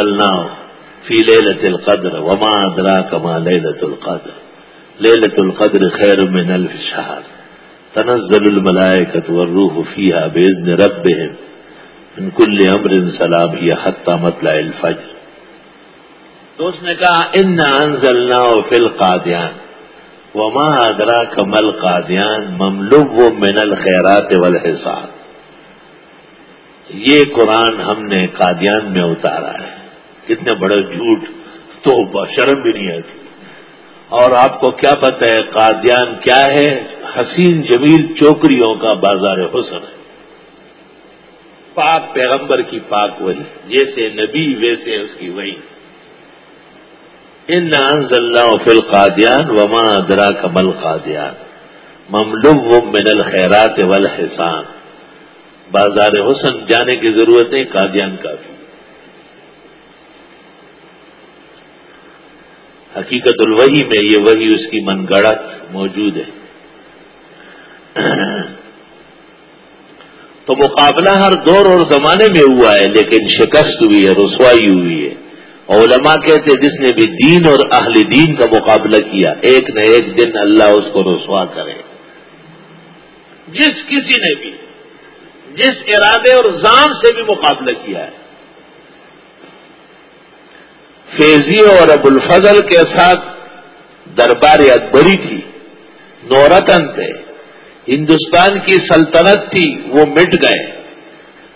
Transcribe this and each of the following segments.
انزلنا فی لیلت القدر وما ادرا کما لیلت القدر. لیلت القدر خیر من الف شہر تنزل الملائکت والروح فیہا بیدن ربهم. من کل امر سلام ہی حتی مطلع الفجر. تو اس نے کہا ان انزلنا فی القادیان وما ادرا کمل قادیان مملوب و من الخیرات والحساب یہ قرآن ہم نے قادیان میں اتارا ہے۔ کتنے بڑے جھوٹ تو شرم بھی نہیں آتی۔ اور آپ کو کیا پتہ ہے، قادیان کیا ہے؟ حسین جمیل چوکریوں کا بازار حسن ہے۔ پاک پیغمبر کی پاک وہی، جیسے نبی، ویسے اس کی وہی۔ ان انزل اللہ فی القادیان وما ادرا کمل قادیان مملو من الخیرات والحسان۔ بازار حسن جانے کی ضرورت نہیں، قادیان کافی۔ حقیقت الوحی میں یہ وہی اس کی من گڑت موجود ہے۔ تو مقابلہ ہر دور اور زمانے میں ہوا ہے، لیکن شکست ہوئی ہے، رسوائی ہوئی ہے۔ علماء کہتے جس نے بھی دین اور اہل دین کا مقابلہ کیا، ایک نہ ایک دن اللہ اس کو رسوا کرے۔ جس کسی نے بھی، جس ارادے اور زام سے بھی مقابلہ کیا ہے۔ فیضی اور ابو الفضل کے ساتھ دربار اکبری تھی، نورتن تھے۔ ہندوستان کی سلطنت تھی، وہ مٹ گئے۔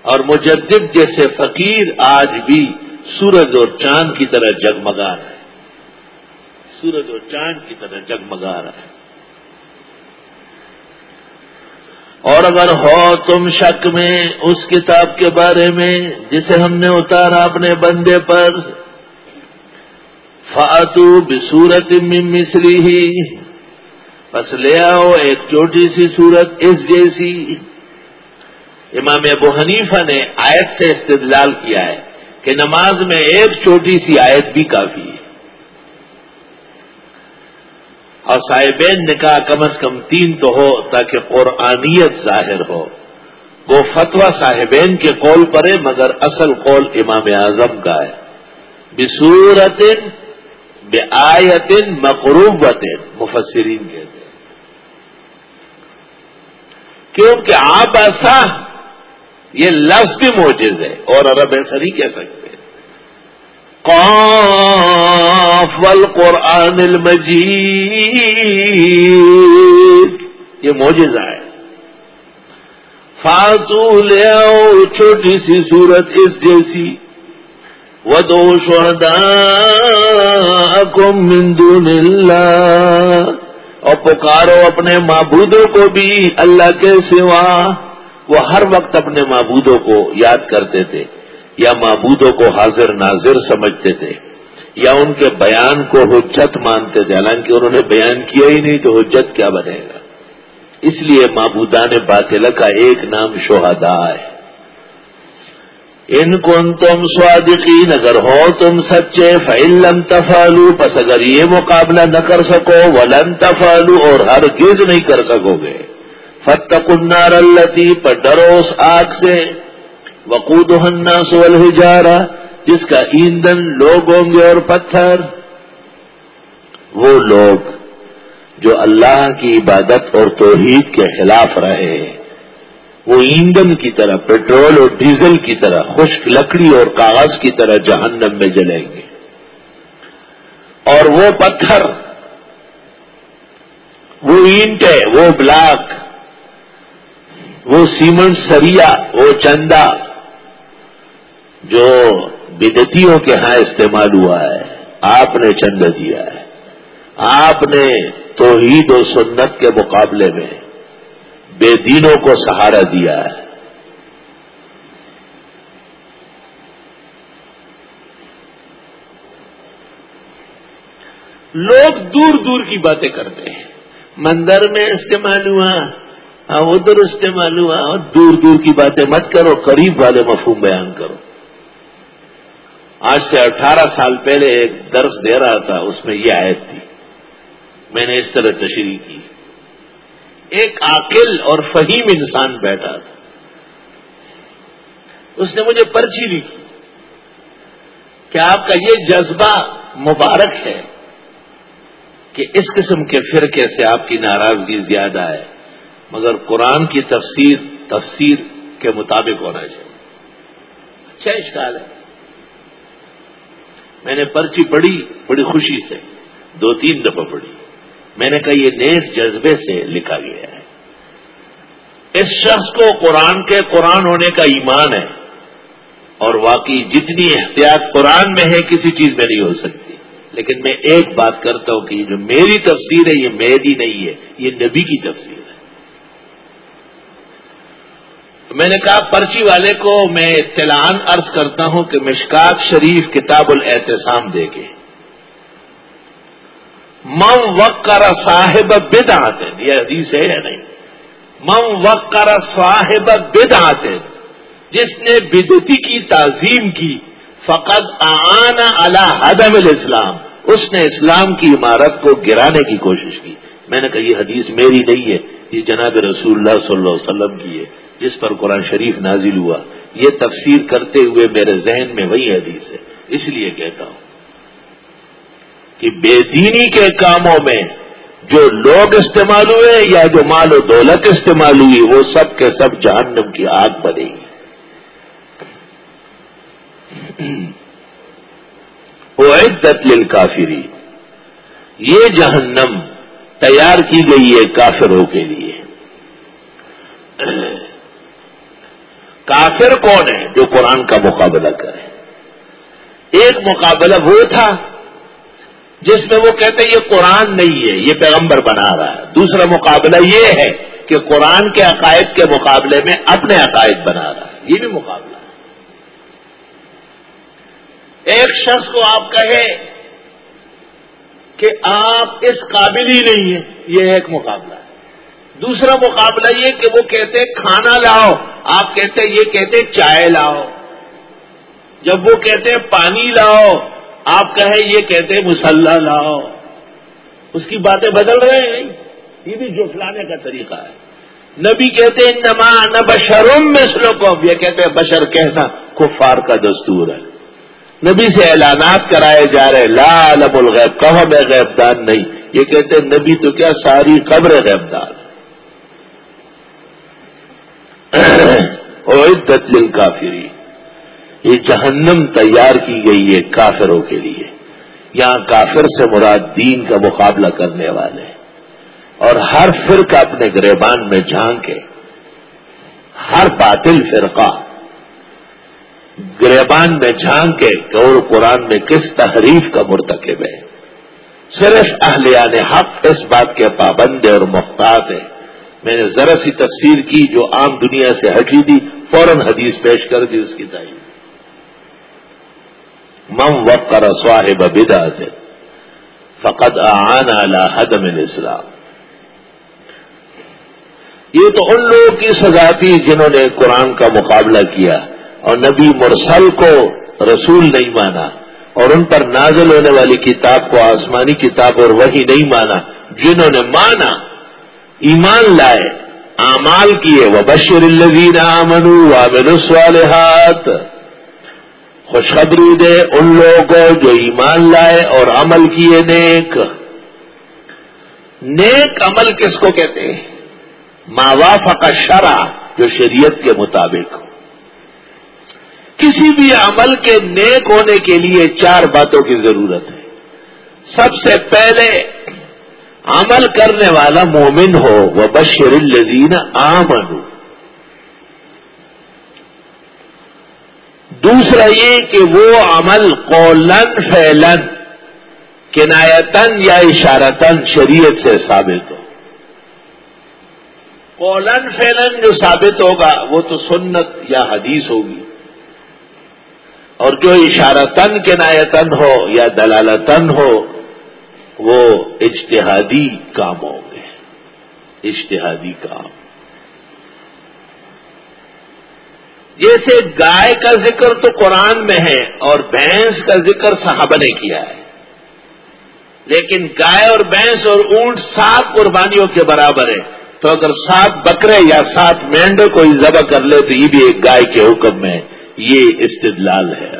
اور مجدد جیسے فقیر آج بھی سورج اور چاند کی طرح جگمگا رہا ہے سورج اور چاند کی طرح جگمگا رہا ہے اور اگر ہو تم شک میں اس کتاب کے بارے میں جسے ہم نے اتارا اپنے بندے پر فاتو بصورت مسری ہی بس لے آؤ ایک چھوٹی سی صورت اس جیسی۔ امام ابو حنیفہ نے آیت سے استدلال کیا ہے کہ نماز میں ایک چھوٹی سی آیت بھی کافی ہے۔ اور صاحبین نے کہا کم از کم تین تو ہو تاکہ قرآنیت ظاہر ہو۔ وہ فتویٰ صاحبین کے قول پر ہے مگر اصل قول امام اعظم کا ہے۔ بصورت بے آیتن مقروبت مفسرین کہتے ہیں۔ کیونکہ آپ ایسا یہ لفظ بھی موجز ہے، اور عرب ایسا نہیں کہہ سکتے۔ قاف والقرآن المجید، یہ موجزہ ہے۔ فاتو لے آؤ، چھوٹی سی صورت اس جیسی۔ وہ دو من دون اللہ اور پکارو اپنے معبودوں کو بھی اللہ کے سوا۔ وہ ہر وقت اپنے معبودوں کو یاد کرتے تھے یا معبودوں کو حاضر ناظر سمجھتے تھے یا ان کے بیان کو حجت مانتے تھے۔ حالانکہ انہوں نے بیان کیا ہی نہیں تو حجت کیا بنے گا۔ اس لیے معبودان باطل کا ایک نام شہدا ہے۔ ان کو تم سوادقین اگر ہو تم سچے فعلم تفالو پس اگر یہ مقابلہ نہ کر سکو، ولن تفالو اور ہرگز نہیں کر سکو گے۔ فتق النار التی پر ڈروس آگ سے۔ وقود الناس والحجارہ جس کا ایندھن، لوگ ہوں گے اور پتھر۔ وہ لوگ جو اللہ کی عبادت اور توحید کے خلاف رہے۔ وہ ایندھن کی طرح، پیٹرول اور ڈیزل کی طرح، خشک لکڑی اور کاغذ کی طرح جہنم میں جلیں گے۔ اور وہ پتھر، وہ اینٹیں وہ بلاک، وہ سیمنٹ سریا، وہ چندہ جو بدتیوں کے ہاں استعمال ہوا ہے۔ آپ نے چند دیا ہے۔ آپ نے توحید و سنت کے مقابلے میں بے دینوں کو سہارا دیا ہے۔ لوگ دور دور کی باتیں کرتے ہیں۔ مندر میں استعمال ہوا ادھر استعمال ہوا دور دور کی باتیں مت کرو، قریب والے مفہوم بیان کرو۔ آج سے اٹھارہ سال پہلے ایک درس دے رہا تھا، اس میں یہ آیت تھی۔ میں نے اس طرح تشریح کی۔ ایک عاقل اور فہیم انسان بیٹھا تھا۔ اس نے مجھے پرچی لکھی۔ کہ آپ کا یہ جذبہ مبارک ہے کہ اس قسم کے فرقے سے آپ کی ناراضگی زیادہ ہے۔ مگر قرآن کی تفسیر تفسیر کے مطابق ہونا چاہیے۔ اچھا اشکال ہے۔ میں نے پرچی پڑھی، بڑی خوشی سے۔ دو تین دفعہ پڑھی۔ میں نے کہا یہ نیک جذبے سے لکھا گیا ہے۔ اس شخص کو قرآن کے قرآن ہونے کا ایمان ہے اور واقعی جتنی احتیاط قرآن میں ہے، کسی چیز میں نہیں ہو سکتی۔ لیکن میں ایک بات کرتا ہوں کہ جو میری تفسیر ہے، یہ میری نہیں ہے، یہ نبی کی تفسیر ہے۔ میں نے کہا، پرچی والے کو میں اطلاع عرض کرتا ہوں کہ مشکات شریف کتاب الاحتسام دے کے۔ مم وقر صاحب بد آتے یہ حدیث ہے یا نہیں؟ مم وقر صاحب بد جس نے بدتی کی تعظیم کی فقط آن اللہ حدم الاسلام۔ اس نے اسلام کی عمارت کو گرانے کی کوشش کی۔ میں نے کہا، یہ حدیث میری نہیں ہے، یہ جناب رسول اللہ صلی اللہ علیہ وسلم کی ہے، جس پر قرآن شریف نازل ہوا۔ یہ تفسیر کرتے ہوئے میرے ذہن میں وہی حدیث ہے۔ اس لیے کہتا ہوں۔ کہ بے دینی کے کاموں میں جو لوگ استعمال ہوئے یا جو مال و دولت استعمال ہوئی، وہ سب کے سب جہنم کی آگ بنے گی وہ عدت کافری یہ جہنم تیار کی گئی ہے کافروں کے لیے۔ کافر کون ہے جو قرآن کا مقابلہ کرے؟ ایک مقابلہ وہ تھا جس میں وہ کہتے ہیں یہ قرآن نہیں ہے، یہ پیغمبر بنا رہا ہے۔ دوسرا مقابلہ یہ ہے کہ قرآن کے عقائد کے مقابلے میں اپنے عقائد بنا رہا ہے۔ یہ بھی مقابلہ ہے۔ ایک شخص کو آپ کہے کہ آپ اس قابل ہی نہیں ہیں، یہ ایک مقابلہ ہے۔ دوسرا مقابلہ یہ کہ وہ کہتے کھانا لاؤ، آپ کہتے یہ کہتے چائے لاؤ۔ جب وہ کہتے پانی لاؤ آپ کہیں یہ کہتے مسلح لاؤ. اس کی باتیں بدل رہے ہیں یہ بھی جٹلانے کا طریقہ ہے۔ نبی کہتے ہیں نما نہ بشروم میں سلوکم یہ کہتے ہیں، بشر کہنا کفار کا دستور ہے۔ نبی سے اعلانات کرائے جا رہے لا علم الغیب. کہ میں غیب دان نہیں؟ یہ کہتے ہیں، نبی تو کیا ساری قبر غیب دان عدت للکافرین۔ یہ جہنم تیار کی گئی ہے کافروں کے لیے۔ یہاں کافر سے مراد دین کا مقابلہ کرنے والے۔ اور ہر فرقہ اپنے گریبان میں جھانکے۔ ہر باطل فرقہ۔ گریبان میں جھانکے کہ اور قرآن میں کس تحریف کا مرتکب ہے۔ صرف اہلیان حق اس بات کے پابند اور محتاط ہے میں نے ذرا سی تفسیر کی جو عام دنیا سے ہٹی دی فوراً حدیث پیش کر دی اس کی تعین مم وقر صاحب بدعت فقد آن على حدم الاسلام یہ تو ان لوگوں کی سزا تھی جنہوں نے قرآن کا مقابلہ کیا اور نبی مرسل کو رسول نہیں مانا اور ان پر نازل ہونے والی کتاب کو آسمانی کتاب اور وہی نہیں مانا، جنہوں نے مانا، ایمان لائے، اعمال کیے۔ وہ بشر الزین آمنو وامن الصالحات خوشخبری دے ان لوگوں کو جو ایمان لائے اور عمل کیے نیک۔ نیک عمل کس کو کہتے ہیں؟ ماواف کا شرع جو شریعت کے مطابق ہو۔ کسی بھی عمل کے نیک ہونے کے لیے چار باتوں کی ضرورت ہے۔ سب سے پہلے عمل کرنے والا مومن ہو۔ وہ بشر الزین آمن ہو دوسرا یہ کہ وہ عمل قولن فیلن کنایتن یا اشارتن، شریعت سے ثابت ہو۔ قولن فیلن جو ثابت ہوگا، وہ تو سنت یا حدیث ہوگی۔ اور جو اشارتن، کنایتن ہو یا دلالتن ہو، وہ اجتہادی کام ہوں گے اجتہادی کام۔ جیسے گائے کا ذکر تو قرآن میں ہے اور بھینس کا ذکر صحابہ نے کیا ہے۔ لیکن گائے اور بھینس اور اونٹ سات قربانیوں کے برابر ہے تو اگر سات بکرے یا سات مینڈوں کو ذبح کر لے تو یہ بھی ایک گائے کے حکم میں یہ استدلال ہے۔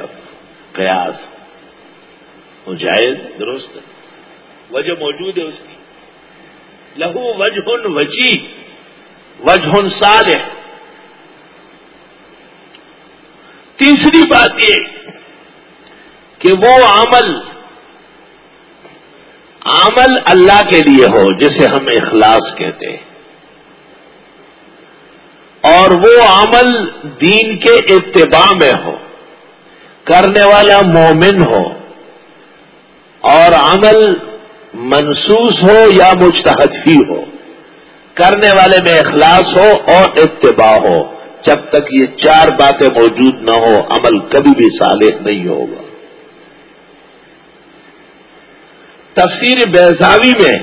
قیاس۔ وہ جائز درست وجہ موجود ہے اس کی۔ لہو وجہ وجی وجہ صالح۔ تیسری بات یہ کہ وہ عمل عمل اللہ کے لیے ہو جسے ہم اخلاص کہتے ہیں۔ اور وہ عمل دین کے اتباع میں ہو، کرنے والا مومن ہو، اور عمل منسوس ہو یا مشتحد ہی ہو، کرنے والے میں اخلاص ہو اور اتباع ہو۔ جب تک یہ چار باتیں موجود نہ ہو عمل کبھی بھی صالح نہیں ہوگا۔ تفسیر بیزاوی میں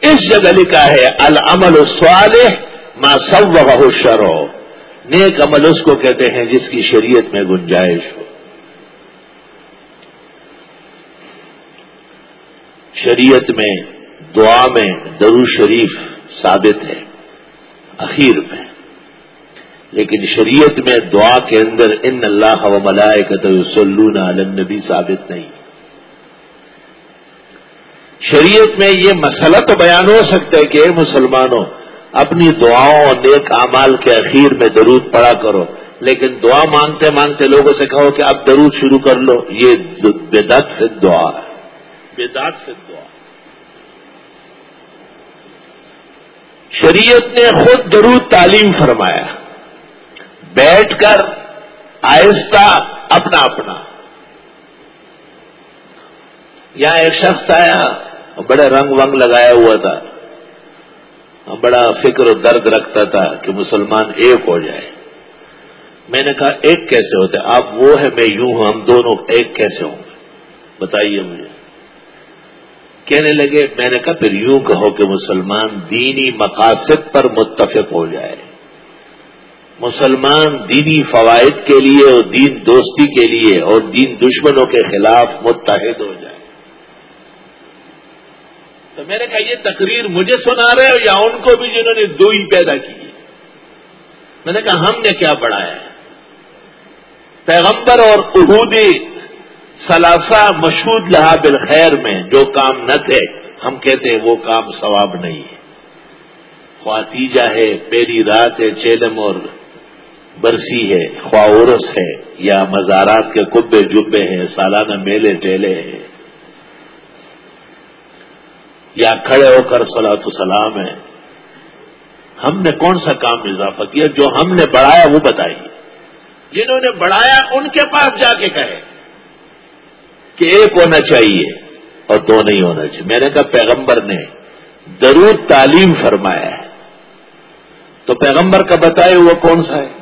اس جگہ لکھا ہے، العمل الصالح ما سب و شرو نیک عمل اس کو کہتے ہیں جس کی شریعت میں گنجائش ہو۔ شریعت میں دعا میں درو شریف ثابت ہے، اخیر میں۔ لیکن شریعت میں دعا کے اندر ان اللہ و ملائے کا سلون النبی ثابت نہیں۔ شریعت میں یہ مسئلہ تو بیان ہو سکتا ہے کہ مسلمانوں، اپنی دعاؤں اور نیک اعمال کے اخیر میں درود پڑا کرو، لیکن دعا مانگتے مانگتے لوگوں سے کہو کہ اب درود شروع کر لو، یہ بےدت سے دعا ہے۔ بےدات سے دعا۔ شریعت نے خود درود تعلیم فرمایا۔ بیٹھ کر آہستہ اپنا اپنا۔ یہاں ایک شخص آیا بڑے رنگ ونگ لگایا ہوا تھا۔ بڑا فکر و درد رکھتا تھا کہ مسلمان ایک ہو جائے۔ میں نے کہا، ایک کیسے ہوتے؟ آپ وہ ہے میں یوں ہوں، ہم دونوں ایک کیسے ہوں؟ گے بتائیے مجھے۔ کہنے لگے، میں نے کہا، پھر یوں کہو کہ مسلمان دینی مقاصد پر متفق ہو جائے۔ مسلمان دینی فوائد کے لیے اور دین دوستی کے لیے اور دین دشمنوں کے خلاف متحد ہو جائے۔ تو میں نے کہا یہ تقریر مجھے سنا رہے ہو یا ان کو بھی جنہوں نے دو ہی پیدا کی۔ میں نے کہا ہم نے کیا بڑھایا ہے؟ پیغمبر اور عہودی سلاسا مشہود لہا بالخیر میں جو کام نہ تھے، ہم کہتے ہیں وہ کام ثواب نہیں ہے۔ خواتیجہ ہے پہلی رات ہے، چیلم اور برسی ہے خواہرس ہے یا مزارات کے کبے جبے ہیں، سالانہ میلے ٹیلے ہیں۔ یا کھڑے ہو کر سلاۃ سلام ہے ہم نے کون سا کام اضافہ کیا؟ جو ہم نے بڑھایا وہ بتائیے۔ جنہوں نے بڑھایا ان کے پاس جا کے کہے کہ ایک ہونا چاہیے اور دو نہیں ہونا چاہیے۔ میں نے کہا، پیغمبر نے درود تعلیم فرمایا ہے۔ تو پیغمبر کا بتائے وہ کون سا ہے؟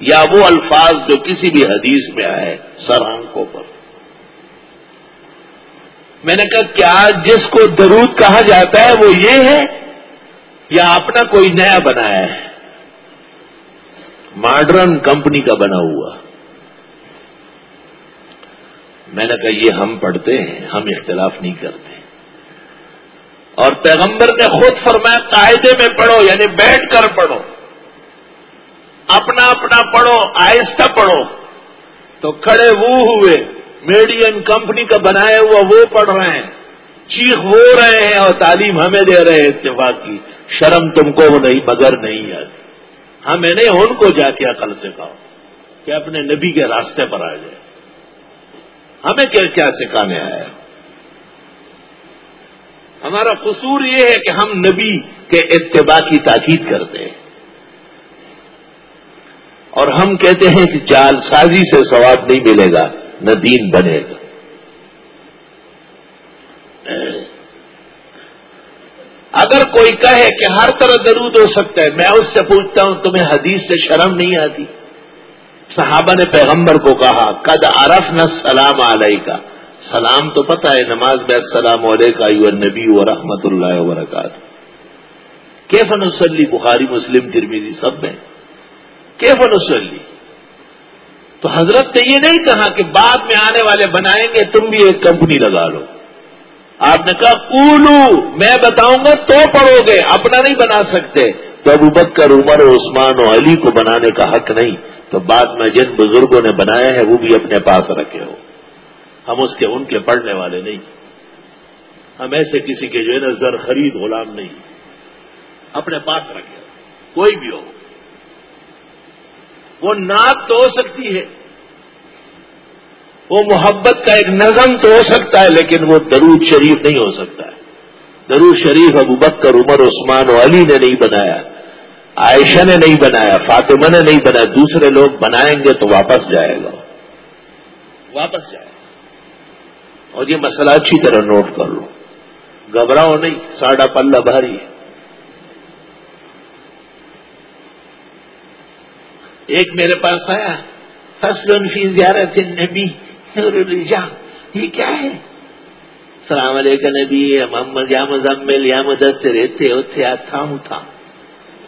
یا وہ الفاظ جو کسی بھی حدیث میں آئے سرانکوں پر۔ میں نے کہا، کیا جس کو درود کہا جاتا ہے وہ یہ ہے؟ یا اپنا کوئی نیا بنایا ہے؟ ماڈرن کمپنی کا بنا ہوا۔ میں نے کہا، یہ ہم پڑھتے ہیں، ہم اختلاف نہیں کرتے۔ اور پیغمبر نے خود فرمایا، قاعدے میں پڑھو یعنی بیٹھ کر پڑھو۔ اپنا اپنا پڑھو، آہستہ پڑھو۔ تو کھڑے وہ ہوئے، میڈین کمپنی کا بنایا ہوا وہ پڑھ رہے ہیں۔ چیخ وہ رہے ہیں اور تعلیم ہمیں دے رہے ہیں اتفاق کی۔ شرم تم کو وہ نہیں مگر نہیں ہے۔ ہاں، ہمیں نہیں ان کو جا کے عقل سے کہو کہ اپنے نبی کے راستے پر آ جائے۔ ہمیں کیا کیا سکھانے آیا ہمارا قصور یہ ہے کہ ہم نبی کے اتباع کی تاکید کرتے ہیں۔ اور ہم کہتے ہیں کہ جال سازی سے ثواب نہیں ملے گا، نہ دین بنے گا۔ اگر کوئی کہے کہ ہر طرح درود ہو سکتا ہے، میں اس سے پوچھتا ہوں، تمہیں حدیث سے شرم نہیں آتی؟ صحابہ نے پیغمبر کو کہا، قد عرف نہ سلام علیہ کا سلام تو پتہ ہے، نماز میں السلام علیکم نبی و رحمت اللہ وبرکاتہ کیفن وسلی بخاری، مسلم ترمیزی سب میں؟ کیفن وسلی تو حضرت نے یہ نہیں کہا کہ بعد میں آنے والے بنائیں گے، تم بھی ایک کمپنی لگا لو۔ آپ نے کہا کولو میں بتاؤں گا، تو پڑھو گے، اپنا نہیں بنا سکتے۔ تو ابو بکر، عمر، عثمان و علی کو بنانے کا حق نہیں۔ تو بعد میں جن بزرگوں نے بنایا ہے، وہ بھی اپنے پاس رکھے ہو۔ ہم اس کے، ان کے پڑھنے والے نہیں۔ ہم ایسے کسی کے جو ہے نا، زر خرید غلام نہیں۔ اپنے پاس رکھے ہو۔ کوئی بھی ہو۔ وہ نعت تو ہو سکتی ہے۔ وہ محبت کا ایک نظم تو ہو سکتا ہے، لیکن وہ درود شریف نہیں ہو سکتا ہے۔ درود شریف ابو بکر، عمر، عثمان و علی نے نہیں بنایا۔ عائشہ نے نہیں بنایا، فاطمہ نے نہیں بنایا۔ دوسرے لوگ بنائیں گے تو واپس جائے گا۔ واپس جائے گا۔ اور یہ مسئلہ اچھی طرح نوٹ کر لو۔ گھبراؤ نہیں ساڑھا پلہ بھاری ہے۔ ایک میرے پاس آیا، فصل فی زیارت نبی یہ کیا ہے؟ السلام علیکم نبی محمد، یا مزمل، یا مدثر رہتے ہوتے تھا ہوں تھا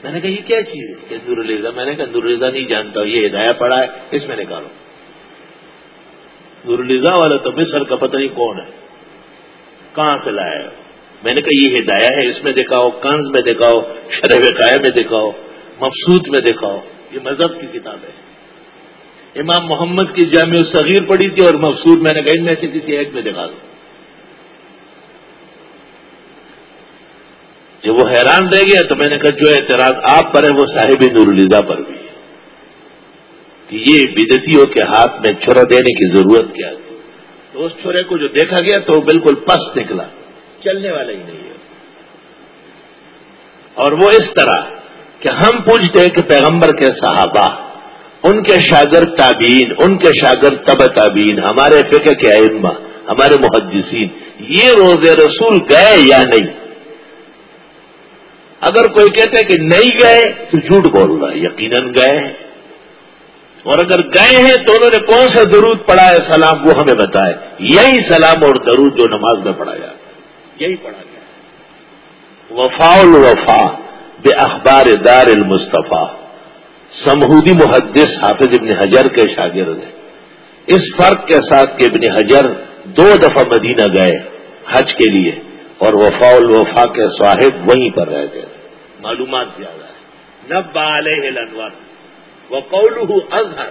میں نے کہا، یہ کیا چیز ہے؟ نور الزا میں نے کہا، نور نہیں جانتا، یہ ہدایہ پڑا ہے، اس میں نکالو۔ نور الزا والا تو مصر کا پتہ نہیں کون ہے، کہاں سے لایا میں نے کہا، یہ ہدایہ ہے، اس میں دکھاؤ کنز میں دکھاؤ، شرح قائع میں دکھاؤ مفسود میں دکھاؤ۔ یہ مذہب کی کتاب ہے۔ امام محمد کی جامع صغیر پڑی تھی اور مفسود میں نے کہا ان میں سے کسی ایک میں دکھا دو۔ جب وہ حیران رہ گیا تو میں نے کہا جو اعتراض آپ پر ہے وہ صاحب نور الزا پر بھی ہے۔ کہ یہ بدتیوں کے ہاتھ میں چھرا دینے کی ضرورت کیا تھی۔ تو اس چھرے کو جو دیکھا گیا تو وہ بالکل پس نکلا۔ چلنے والا ہی نہیں ہے۔ اور وہ اس طرح کہ ہم پوچھتے کہ پیغمبر کے صحابہ، ان کے شاگرد تابعین، ان کے شاگرد تب تابعین، ہمارے فکر کے ائمہ، ہمارے محدثین، یہ روز رسول گئے یا نہیں؟ اگر کوئی کہتے کہ نہیں گئے تو جھوٹ بول رہا ہے، یقیناً گئے اور اگر گئے ہیں تو انہوں نے کون سا درود پڑھا ہے سلام، وہ ہمیں بتائے۔ یہی سلام اور درود جو نماز میں پڑھا جاتا یہی پڑھا گیا۔ وفا الوفا بے اخبار دار المصطفیٰ۔ سمہودی محدث حافظ ابن حجر کے شاگرد ہیں۔ اس فرق کے ساتھ کہ ابن حجر دو دفعہ مدینہ گئے حج کے لیے اور وفا الوفا کے صاحب وہیں پر رہتے تھے معلومات زیادہ ہے نب علیہ الانور وہ اظہر۔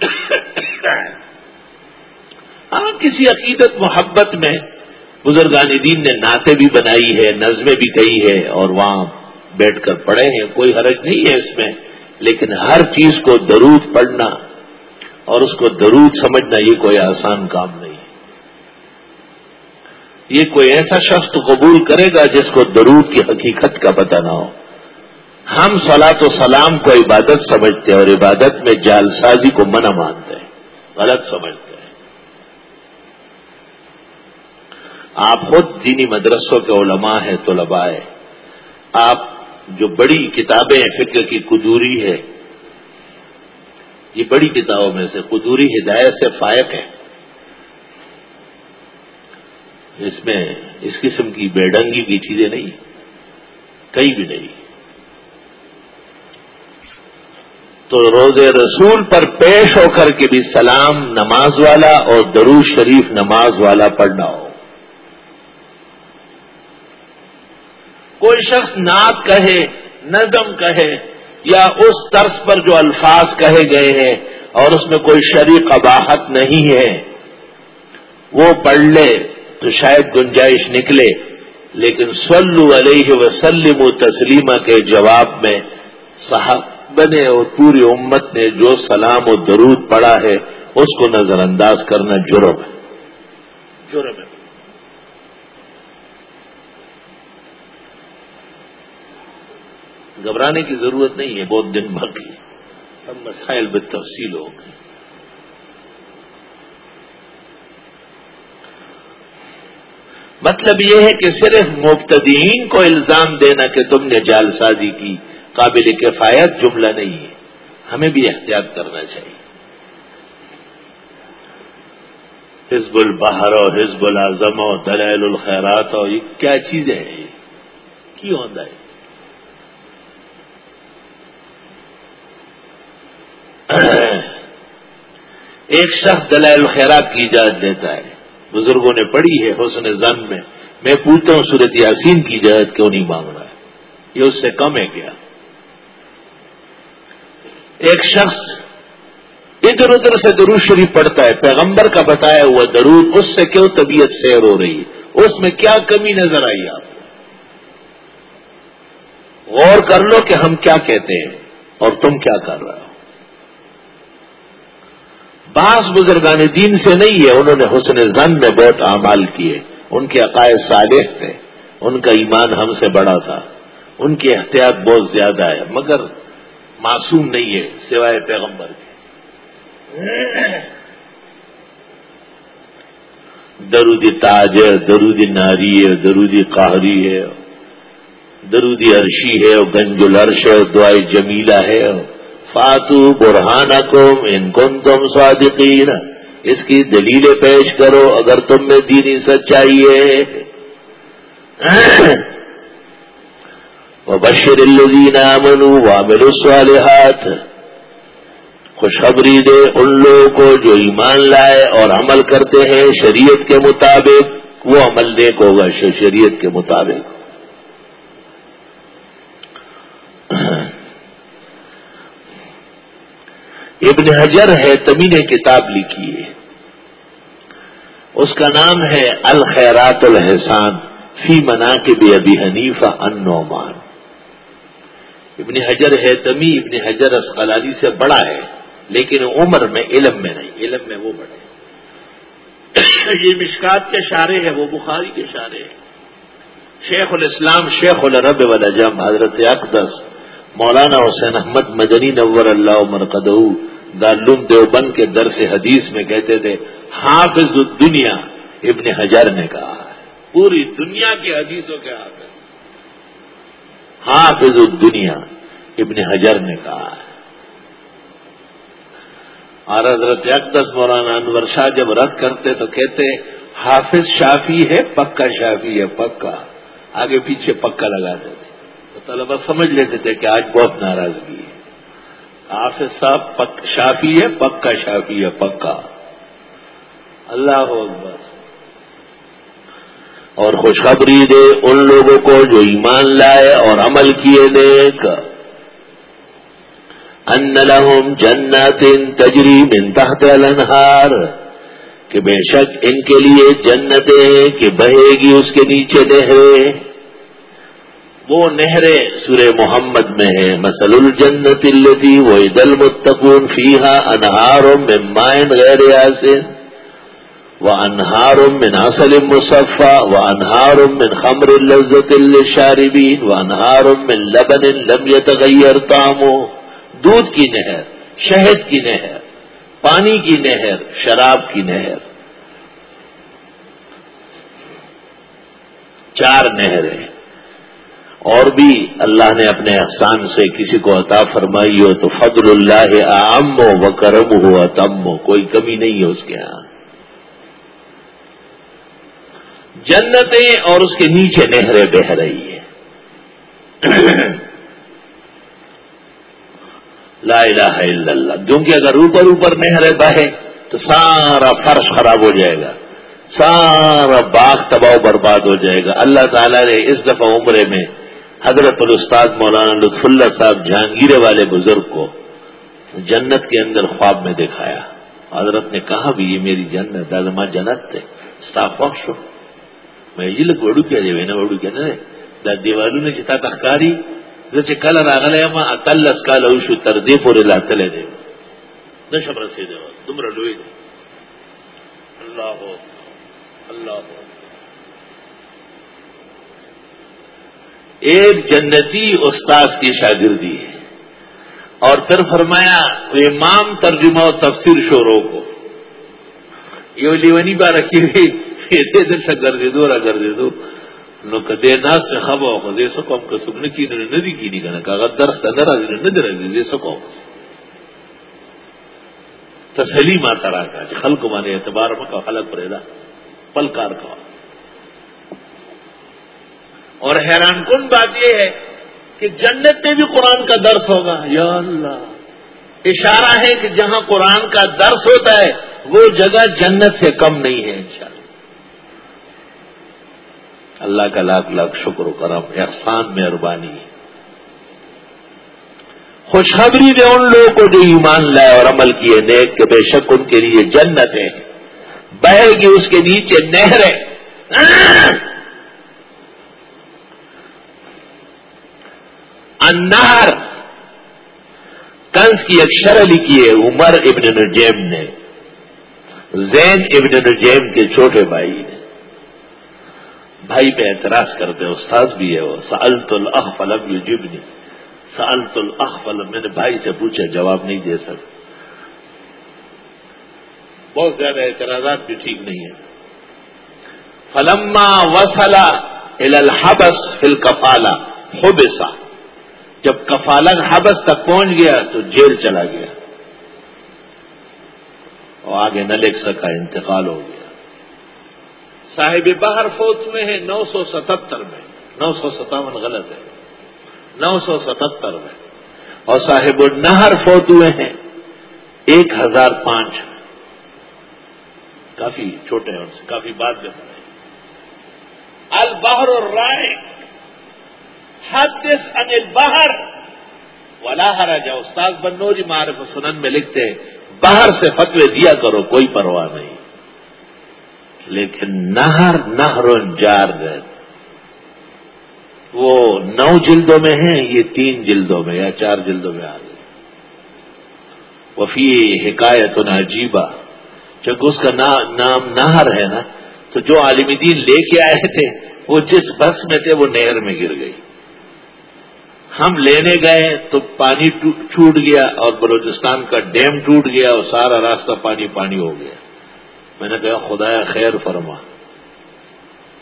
ہاں کسی عقیدت محبت میں بزرگان دین نے نعتیں بھی بنائی ہے نظمیں بھی کہی ہے اور وہاں بیٹھ کر پڑھے ہیں۔ کوئی حرج نہیں ہے اس میں، لیکن ہر چیز کو درود پڑھنا اور اس کو درود سمجھنا یہ کوئی آسان کام نہیں ہے۔ یہ کوئی ایسا شخص قبول کرے گا جس کو درود کی حقیقت کا پتہ نہ ہو۔ ہم سلاط و سلام کو عبادت سمجھتے ہیں اور عبادت میں جال سازی کو منع مانتے ہیں۔ غلط سمجھتے ہیں آپ خود دینی مدرسوں کے علماء ہیں، طلباء ہیں۔ آپ جو بڑی کتابیں فکر کی قدوری ہے، یہ بڑی کتابوں میں سے قدوری ہدایت سے فائق ہے اس میں اس قسم کی بیڈنگی کی چیزیں نہیں کئی بھی نہیں۔ تو روز رسول پر پیش ہو کر کے بھی سلام نماز والا اور درو شریف نماز والا پڑھنا ہو۔ کوئی شخص نعت کہے، نظم کہے، یا اس طرز پر جو الفاظ کہے گئے ہیں اور اس میں کوئی شریک قباحت نہیں ہے، وہ پڑھ لے تو شاید گنجائش نکلے۔ لیکن صلو علیہ وسلم و تسلیمہ کے جواب میں صاحب بنے اور پوری امت نے جو سلام و درود پڑا ہے، اس کو نظر انداز کرنا جرم ہے۔ جرم ہے۔ گھبرانے کی ضرورت نہیں ہے، بہت دن باقی سب مسائل بے تفصیل ہو گئے۔ مطلب یہ ہے کہ صرف مبتدین کو الزام دینا کہ تم نے جال سازی کی، قابل کفایت جملہ نہیں ہے۔ ہمیں بھی احتیاط کرنا چاہیے۔ حزب البہر اور حزب العظم اور دلائل الخیرات اور یہ کیا چیزیں ہیں؟ کی ہوتا ہے؟ ایک شخص دلائل الخیرات کی اجازت دیتا ہے۔ بزرگوں نے پڑھی ہے حسن زن میں۔ میں پوچھتا ہوں صورت یاسین کی اجازت کیوں نہیں مانگ رہا ہے؟ یہ اس سے کم ہے کیا؟ ایک شخص ادھر ادھر سے درود شریف پڑتا ہے، پیغمبر کا بتایا ہوا درود، اس سے کیوں طبیعت سیر ہو رہی ہے؟ اس میں کیا کمی نظر آئی آپ کو؟ غور کر لو کہ ہم کیا کہتے ہیں اور تم کیا کر رہے ہو۔ بعض بزرگان دین سے نہیں ہے، انہوں نے حسن زن میں بہت اعمال کیے۔ ان کے عقائد صالح تھے۔ ان کا ایمان ہم سے بڑا تھا۔ ان کی احتیاط بہت زیادہ ہے، مگر معصوم نہیں ہے، سوائے پیغمبر کے۔ درودی تاج ہے، درودی ناری ہے، درودی قہری ہے، درودی عرشی ہے، اور گنج الرش ہے دعائے جمیلہ ہے۔ فاتو برہانہ کوم ان کن تم صادقین۔ اس کی دلیلیں پیش کرو اگر تم میں دینی سچائی ہے۔ بشر الدین امن وامل الصالحات۔ خوشخبری دے ان لوگوں کو جو ایمان لائے اور عمل کرتے ہیں شریعت کے مطابق۔ وہ عمل نیک ہوگا شریعت کے مطابق۔ ابن حجر ہے تمی نے کتاب لکھی ہے۔ اس کا نام ہے الخیرات الحسان فی منا کے بے ابی حنیفہ ان نعمان ابن حجر ہے، تمی ابن حجر اسقلانی سے بڑا ہے، لیکن عمر میں، علم میں نہیں، علم میں وہ بڑے۔ یہ مشکات کے شارے ہیں، وہ بخاری کے شارے ہیں۔ شیخ الاسلام، شیخ الرب والجم حضرت اقدس، مولانا حسین احمد مدنی نور اللہ عمر دارالعلوم دیوبند کے درس حدیث میں کہتے تھے، حافظ الدنیا، ابن حجر نے کہا پوری دنیا کی حدیثوں کے حافظ حافظ الدنیا، ابن حجر نے کہا ہے۔ اور حضرت اقدس مولانا انور شاہ جب رد کرتے تو کہتے، حافظ شافی ہے، پکا شافی ہے، پکا۔ آگے پیچھے پکا لگاتے تھے تو طلبا سمجھ لیتے تھے کہ آج بہت ناراضگی۔ ہے حافظ صاحب شافی ہے، پکا شافی ہے، پکا۔ اللہ اکبر۔ اور خوشخبری دے ان لوگوں کو جو ایمان لائے اور عمل کیے دیکھ ان لهم جنات تجری من تحت الانہار۔ کہ بے شک ان کے لیے جنتیں کہ بہے گی اس کے نیچے نہریں۔ وہ نہریں سورہ محمد میں ہے مسل الجنت التی وہ دل متقون فیحا انہار من مائن غیر یاسن و انہار من اصل مصفا و انہار من خمر لذت الشاربین و انہار من لبن لم يتغیر طعمه۔ دودھ کی نہر، شہد کی نہر، پانی کی نہر، شراب کی نہر۔ چار نہریں۔ اور بھی اللہ نے اپنے احسان سے کسی کو عطا فرمائی ہو تو فضل اللہ عام ہو و کرم ہو اتم ہو، کوئی کمی نہیں ہے اس کے ہاں۔ جنتیں اور اس کے نیچے نہریں بہ رہی ہے لا الہ الا اللہ۔ کیونکہ اگر اوپر اوپر نہر بہے تو سارا فرش خراب ہو جائے گا۔ سارا باغ تباہ برباد ہو جائے گا۔ اللہ تعالیٰ نے اس دفعہ عمرے میں حضرت الاستاد مولانا لطف اللہ صاحب جہانگیرے والے بزرگ کو جنت کے اندر خواب میں دکھایا۔ حضرت نے کہا، بھی یہ میری جنت دادما جنت تھے صاف بخش میں جی لگ وڑو کیا دے نا وڑو کیا نا دیوالو نے جتا تخکاری چې کله راغلی ما اتلس کال او شو تر دې پورې لاتلې دی نشم رسیدو دومره لوی دی الله الله ایک جنتی استاد کی شاگردی ہے۔ اور پھر فرمایا، امام ترجمہ و تفسیر شوروں کو۔ یہ لیونی بار رکھی ہوئی ایسے دن سے کر دے دو، را کر دے دو۔ نو کدی ناس خبر خو دې څه کوم که څوک نه کینې نه دي کینې کنه کاغه درس ته نه راځي نه دی راځي دې څه کوم تسلی ماتا رہا کا خلق مانے اعتبار میں کا خلق پریدا پلکار کا اور حیران کن بات یہ ہے کہ جنت میں بھی قرآن کا درس ہوگا۔ یا اللہ۔ اشارہ ہے کہ جہاں قرآن کا درس ہوتا ہے، وہ جگہ جنت سے کم نہیں ہے انشاءاللہ۔ اللہ کا لاکھ لاکھ شکر و کرم، احسان، مہربانی۔ خوشخبری دے ان لوگوں کو جو ایمان لائے اور عمل کیے، نیک کے بے شک ان کے لیے جنت ہے۔ بہے گی اس کے نیچے نہر انار کنس کی اکشر لکھی ہے، عمر ابن نجیم نے۔ زین ابن نجیم کے چھوٹے بھائی نے۔ بھائی پہ اعتراض کرتے استاذ بھی ہے وہ۔ سالت الح فلم یو جبنی۔ سالت الح فلم میں نے بھائی سے پوچھا، جواب نہیں دے سکتا۔ بہت زیادہ اعتراضات بھی ٹھیک نہیں ہے فلما وسلا الحبس فل کفالا خوبسا جب کفالن حبس تک پہنچ گیا تو جیل چلا گیا۔ اور آگے نہ لکھ سکا انتقال ہو گیا۔ صاحب باہر فوت میں ہے، نو سو ستہتر میں۔ نو سو ستاون غلط ہے۔ نو سو ستہتر میں۔ اور صاحب النہر فوت ہوئے ہیں۔ ایک ہزار پانچ۔ کافی چھوٹے ہیں ان سے، کافی بات میں۔ البہر اور رائے حد انل باہر ولا راجا استاد بنوری جی معرف سنن میں لکھتے باہر سے فتوے دیا کرو، کوئی پرواہ نہیں. لیکن نہر نہر جار وہ نو جلدوں میں ہیں، یہ تین جلدوں میں یا چار جلدوں میں آ گئے. وفی حکایت عجیبہ. چونکہ اس کا نام نہر ہے نا، تو جو عالم دین لے کے آئے تھے، وہ جس بس میں تھے، وہ نہر میں گر گئی ہم لینے گئے تو پانی چھوٹ گیا اور بلوچستان کا ڈیم ٹوٹ گیا اور سارا راستہ پانی پانی ہو گیا۔ میں نے کہا خدا خیر فرما۔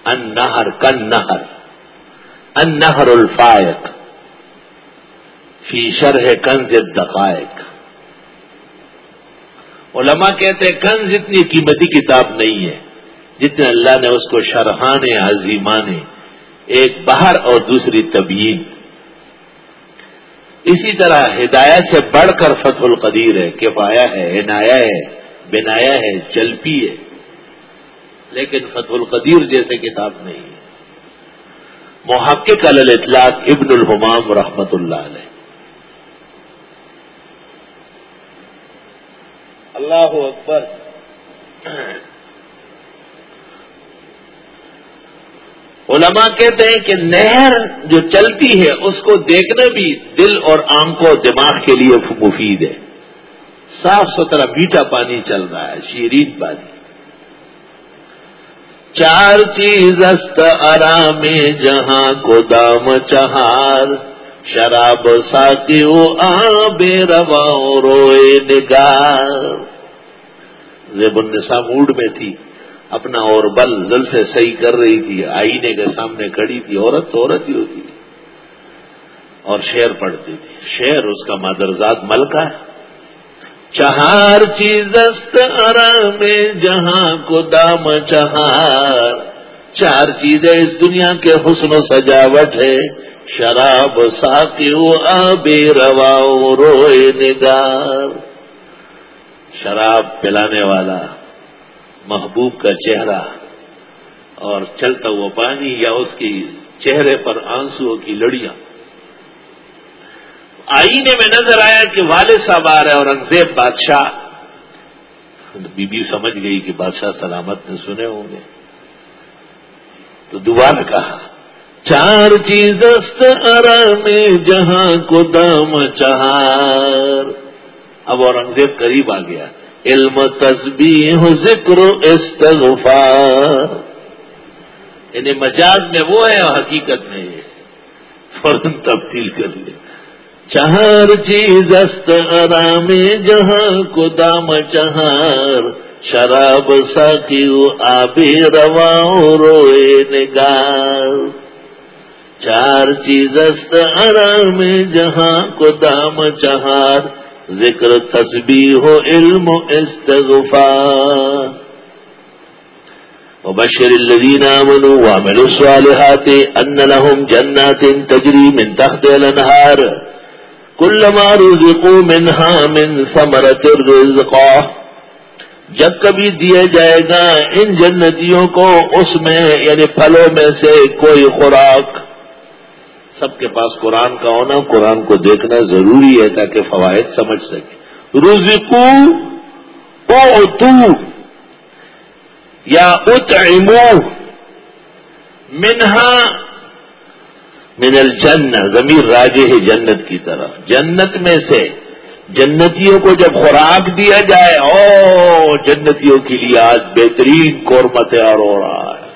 ان نہر کن نہر ان نہر الفائق، فی شرح کنز دقائق علماء کہتے ہیں، کنز اتنی قیمتی کتاب نہیں ہے جتنے اللہ نے اس کو شرحانے، عظیمانے، ایک باہر اور دوسری طبیعت اسی طرح ہدایت سے بڑھ کر فتح القدیر ہے کفایا ہے عنایا ہے بنایا ہے، جلپی ہے۔ لیکن فتح القدیر جیسے کتاب نہیں ہے۔ محقق اطلاق ابن الحمام رحمت اللہ علیہ۔ اللہ اکبر۔ علماء کہتے ہیں کہ نہر جو چلتی ہے، اس کو دیکھنا بھی دل اور آنکھوں دماغ کے لیے مفید ہے۔ صاف ستھرا میٹھا پانی چل رہا ہے، شیرین پانی۔ چار چیز است آرام، جہاں کو دام چہار۔ شراب ساکی وہ آ بے روا روئے نگار۔ زیب النسا موڈ میں تھی۔ اپنا اور بل زل سے صحیح کر رہی تھی، آئینے کے سامنے کھڑی تھی، عورت تو عورت ہی ہوتی۔ اور شیر پڑتی تھی۔ شیر اس کا مادرزاد ملکہ ہے۔ چہار چیز آرام جہاں کو دام چہار۔ چار چیزیں اس دنیا کے حسن و سجاوٹ ہے۔ شراب ساکیو آبے رواؤ روئے نگار۔ شراب پلانے والا محبوب کا چہرہ اور چلتا ہوا پانی یا اس کی چہرے پر آنسو کی لڑیاں۔ آئینے میں نظر آیا کہ والد صاحب آ رہے اورنگزیب بادشاہ۔ بی بی سمجھ گئی کہ بادشاہ سلامت نے سنے ہوں گے۔ تو دوبارہ کہا، چار چیز آرام جہاں کو دام چہار۔ اب اورنگزیب قریب آ گیا۔ علم تسبیح ذکر استغفار۔ یعنی مجاز میں وہ ہے اور حقیقت میں یہ فوراً تبدیل کر لے چہار چیز است آرام جہاں کو دام چہار شراب ساکی آبی روا روئے نگار۔ چار چیز است آرام جہاں کو دام چہار ذکر تسبیح ہو علم و استغفار. وبشر الذين آمنوا وعملوا الصالحات أن لهم جنات تجري من تحت الأنهار كلما رزقوا منها من ثمرة الرزقا جب کبھی دیا جائے گا ان جنتیوں کو اس میں یعنی پھلوں میں سے کوئی خوراک. سب کے پاس قرآن کا ہونا، قرآن کو دیکھنا ضروری ہے تاکہ فوائد سمجھ سکے۔ رزقو او تو یا اتعمو منہا من الجنہ، ضمیر راجے ہے جنت کی طرف۔ جنت میں سے جنتیوں کو جب خوراک دیا جائے، او جنتیوں کے لیے آج بہترین قورمہ تیار ہو رہا ہے۔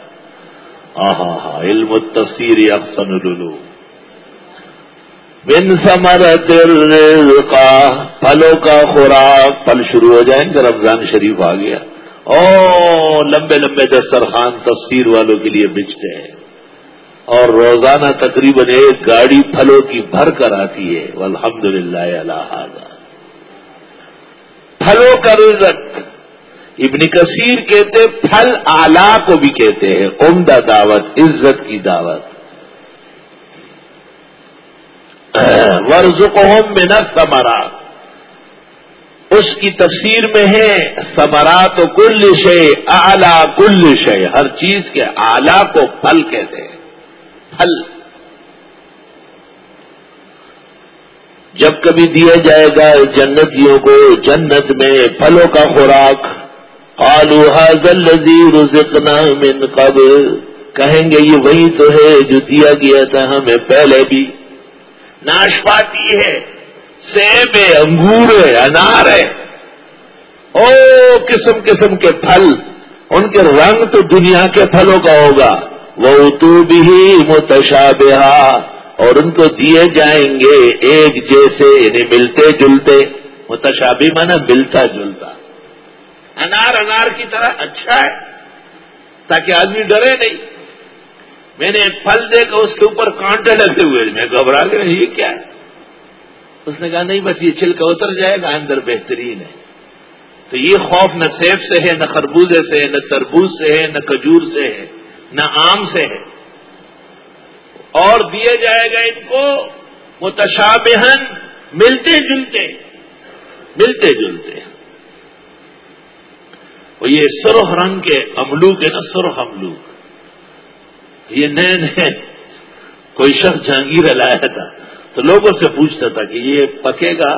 ہاں ہاں علم تصویر افسن للو بن سمر کا پھلوں کا خوراک. پھل شروع ہو جائیں گے، رمضان شریف آ گیا. او لمبے لمبے دسترخوان تفسیر والوں کے لیے بچتے ہیں. اور روزانہ تقریباً ایک گاڑی پھلوں کی بھر کر آتی ہے. الحمد للہ اللہ پھلوں کا رزق. ابن کثیر کہتے پھل آلہ کو بھی کہتے ہیں. عمدہ دعوت، عزت کی دعوت. ورژ میں نہ اس کی تفسیر میں ہے سمرات کل شے اعلی کل شے ہر چیز کے آلہ کو پھل کہتے ہیں۔ پھل۔ جب کبھی دیا جائے گا جنتیوں کو، جنت میں پھلوں کا خوراک۔ آلو حاضل رزقنا من قبل۔ کہیں گے، یہ وہی تو ہے جو دیا گیا تھا ہمیں پہلے بھی۔ ناشپاتی ہے، سیب ہے، انگور ہے، انار ہے۔ او قسم قسم کے پھل، ان کے رنگ تو دنیا کے پھلوں کا ہوگا۔ وہ تو بھی متشابہ اور ان کو دیے جائیں گے ایک جیسے یعنی ملتے جلتے۔ متشابی مانا ملتا جلتا۔ انار انار کی طرح اچھا ہے، تاکہ آدمی ڈرے نہیں۔ میں نے ایک پھل دیکھا، اس کے اوپر کانٹے لگے ہوئے میں گھبرا گیا، یہ کیا ہے؟ اس نے کہا، نہیں بس یہ چھلکا اتر جائے گا، اندر بہترین ہے۔ تو یہ خوف نہ سیب سے ہے، نہ خربوزے سے ہے، نہ تربوز سے ہے، نہ کھجور سے ہے، نہ آم سے ہے۔ اور دیا جائے گا ان کو متشابہن ملتے جلتے ملتے جلتے۔ وہ یہ سرخ رنگ کے املوک ہے نا، سرخ املوک۔ یہ نئے نئے کوئی شخص جہانگیر لایا تھا۔ تو لوگوں سے پوچھتا تھا کہ یہ پکے گا،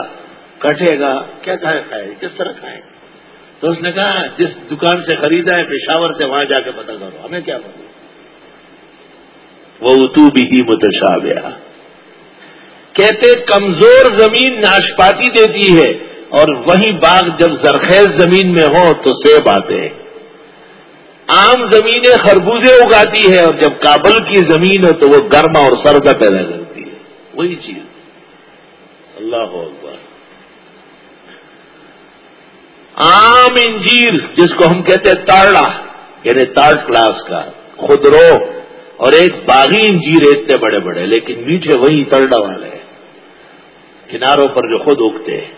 کٹے گا، کیا کھائے کھائے، کس طرح کھائے؟ تو اس نے کہا، جس دکان سے خریدا ہے، پشاور سے وہاں جا کے پتہ کرو، ہمیں کیا پتا وہ اتو بھی متشابہ۔ کہتے، کمزور زمین ناشپاتی دیتی ہے، اور وہی باغ جب زرخیز زمین میں ہو تو سیب آتے ہیں۔ عام زمینیں خربوزے اگاتی ہے اور جب کابل کی زمین ہو تو وہ گرما اور سردا پیدا کرتی ہے۔ وہی چیز۔ اللہ اکبر۔ عام انجیر جس کو ہم کہتے ہیں تاڑا یعنی تھرڈ کلاس کا خدرو اور ایک باغی انجیر اتنے بڑے بڑے، لیکن میٹھے وہی تلڈا والے کناروں پر جو خود اگتے ہیں۔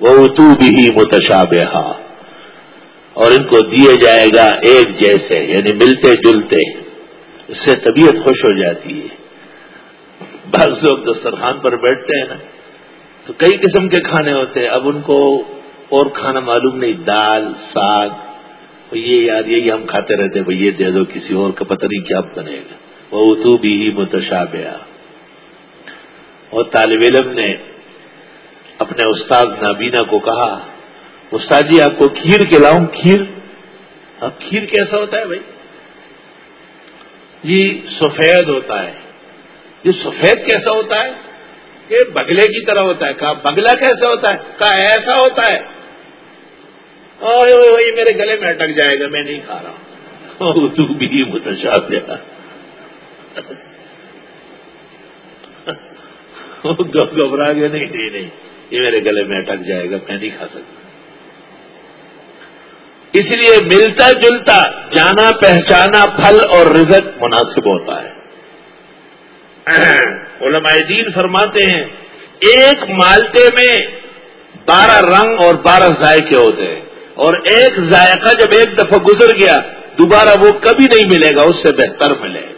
وہ تو بھی متشابہ اور ان کو دیے جائے گا ایک جیسے یعنی ملتے جلتے۔ اس سے طبیعت خوش ہو جاتی ہے۔ بعض لوگ دسترخوان پر بیٹھتے ہیں نا۔ تو کئی قسم کے کھانے ہوتے ہیں۔ اب ان کو اور کھانا معلوم نہیں۔ دال، ساگ۔ یہ یار یہی ہم کھاتے رہتے بھائی یہ دے دو کسی اور کا، پتہ نہیں کیا بنے گا۔ وہ تو بھی ہی متشابہ اور طالب علم نے اپنے استاد نابینا کو کہا استاد جی آپ کو کھیر کھلاؤں، کھیر؟ اب کھیر کیسا ہوتا ہے بھائی؟ جی سفید ہوتا ہے۔ یہ سفید کیسا ہوتا ہے؟ یہ بگلے کی طرح ہوتا ہے۔ کہا، بگلا کیسا ہوتا ہے؟ کہا، ایسا ہوتا ہے۔ وہی میرے گلے میں اٹک جائے گا، میں نہیں کھا رہا۔ ہوں تو بھی متشاد گھبرا گیا نہیں نہیں نہیں، یہ میرے گلے میں اٹک جائے گا، میں نہیں کھا سکتا۔ اس لیے ملتا جلتا جانا پہچانا پھل اور رزق مناسب ہوتا ہے۔ علماء دین فرماتے ہیں، ایک مالٹے میں بارہ رنگ اور بارہ ذائقے ہوتے ہیں۔ اور ایک ذائقہ جب ایک دفعہ گزر گیا، دوبارہ وہ کبھی نہیں ملے گا، اس سے بہتر ملے۔ گا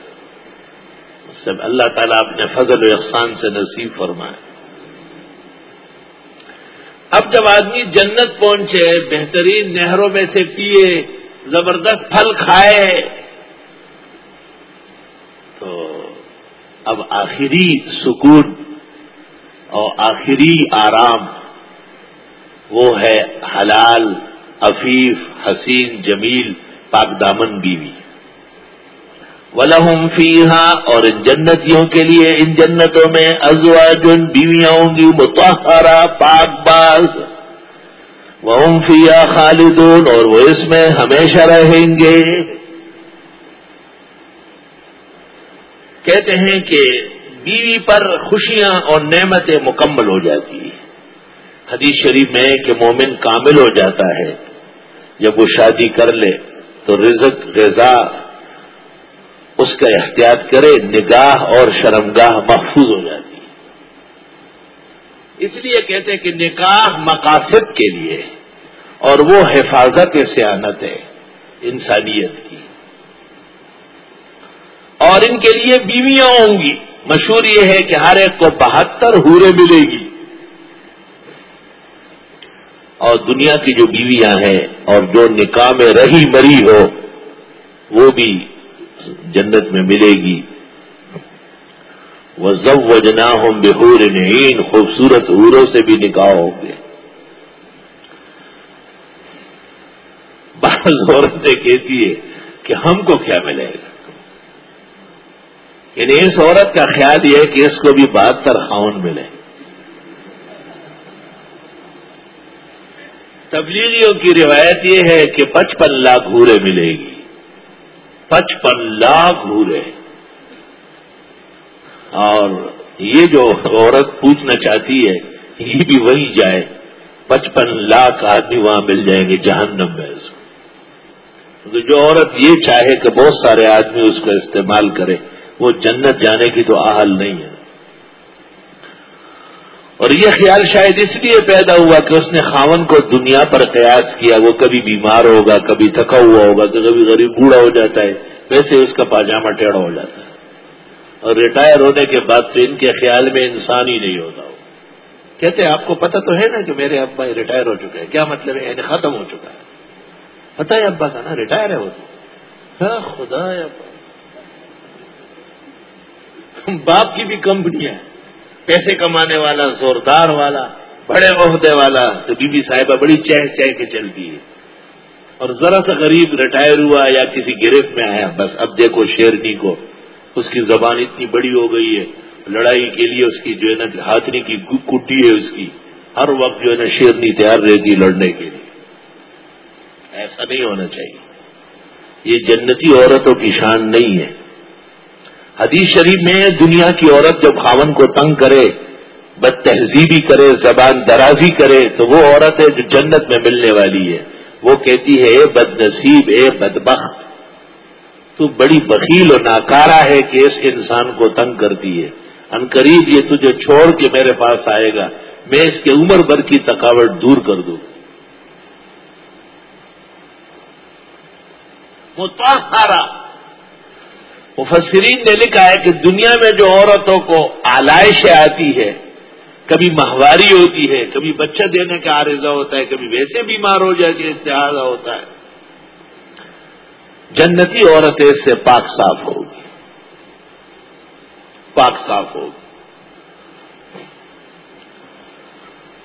اس سے اللہ تعالیٰ اپنے فضل و احسان سے نصیب فرمائے۔ اب جب آدمی جنت پہنچے، بہترین نہروں میں سے پیے زبردست پھل کھائے، تو اب آخری سکون اور آخری آرام وہ ہے حلال، عفیف، حسین، جمیل، پاک دامن بیوی۔ ولہم فیہا اور ان جنتیوں کے لیے ان جنتوں میں ازواجن بیویاں ہوں گی متحرہ پاک باز۔ وہ فیا خالدون اور وہ اس میں ہمیشہ رہیں گے۔ کہتے ہیں کہ بیوی پر خوشیاں اور نعمتیں مکمل ہو جاتی ہیں۔ حدیث شریف میں کہ مومن کامل ہو جاتا ہے۔ جب وہ شادی کر لے تو رزق غذا اس کا احتیاط کرے، نگاہ اور شرمگاہ محفوظ ہو جاتی ہے۔ اس لیے کہتے کہ نکاح مقاصد کے لیے اور وہ حفاظت سیانت ہے، انسانیت کی۔ اور ان کے لیے بیویاں ہوں گی۔ مشہور یہ ہے کہ ہر ایک کو بہتر ہورے ملے گی۔ اور دنیا کی جو بیویاں ہیں اور جو نکاح میں رہی مری ہو، وہ بھی جنت میں ملے گی۔ وہ ضب وجنا ہوں بہور نہیں خوبصورت ہوروں سے بھی نکاح ہوں گے بعض عورتیں کہتی ہے کہ ہم کو کیا ملے گا؟ یعنی اس عورت کا خیال یہ ہے کہ اس کو بھی بہتر خاون ملے۔ تبلیغیوں کی روایت یہ ہے کہ پچپن لاکھ گھورے ملے گی۔ پچپن لاکھ بھولے۔ اور یہ جو عورت پوچھنا چاہتی ہے، یہ بھی وہی جائے۔ پچپن لاکھ آدمی وہاں مل جائیں گے جہنم میں اس کو۔ جو عورت یہ چاہے کہ بہت سارے آدمی اس کو استعمال کرے، وہ جنت جانے کی تو آہل نہیں ہے۔ اور یہ خیال شاید اس لیے پیدا ہوا کہ اس نے خاون کو دنیا پر قیاس کیا، وہ کبھی بیمار ہوگا، کبھی تھکا ہوا ہوگا، کہ کبھی غریب بوڑھا ہو جاتا ہے، ویسے اس کا پاجامہ ٹیڑھا ہو جاتا ہے۔ اور ریٹائر ہونے کے بعد تو ان کے خیال میں انسان ہی نہیں ہوتا۔ ہو کہتے ہیں، آپ کو پتہ تو ہے نا کہ میرے ابا ریٹائر ہو چکے ہیں۔ کیا مطلب ہے؟ یعنی ختم ہو چکا ہے۔ پتا ہے ابا کا نا، ریٹائر ہے وہ تو۔ ہاں، خدا ابا باپ کی بھی کمپنیاں پیسے کمانے والا، زوردار والا، بڑے عہدے والا، تو بی بی صاحبہ بڑی چہ چہ کے چلتی ہے اور ذرا سا غریب ریٹائر ہوا یا کسی گرفت میں آیا، بس اب دیکھو شیرنی کو، اس کی زبان اتنی بڑی ہو گئی ہے، لڑائی کے لیے اس کی جو ہے نا ہاتھنی کی کٹی ہے اس کی، ہر وقت جو ہے نا شیرنی تیار رہتی لڑنے کے لیے۔ ایسا نہیں ہونا چاہیے۔ یہ جنتی عورتوں کی شان نہیں ہے۔ حدیث شریف میں دنیا کی عورت جب خاون کو تنگ کرے بد تہذیبی کرے، زبان درازی کرے، تو وہ عورت ہے جو جنت میں ملنے والی ہے۔ وہ کہتی ہے، اے بد نصیب اے بدبخت، تو بڑی بخیل و ناکارا ہے کہ اس انسان کو تنگ کرتی ہے۔ ان قریب یہ تجھے چھوڑ کے میرے پاس آئے گا۔ میں اس کے عمر بھر کی تھکاوٹ دور کر دوں۔ متحرہ مفسرین نے لکھا ہے کہ دنیا میں جو عورتوں کو آلائشیں آتی ہے کبھی ماہواری ہوتی ہے، کبھی بچہ دینے کا عارضہ ہوتا ہے، کبھی ویسے بیمار ہو جاتی ہے استحاظہ ہوتا ہے۔ جنتی عورتیں اس سے پاک صاف ہوگی۔ پاک صاف ہوگی۔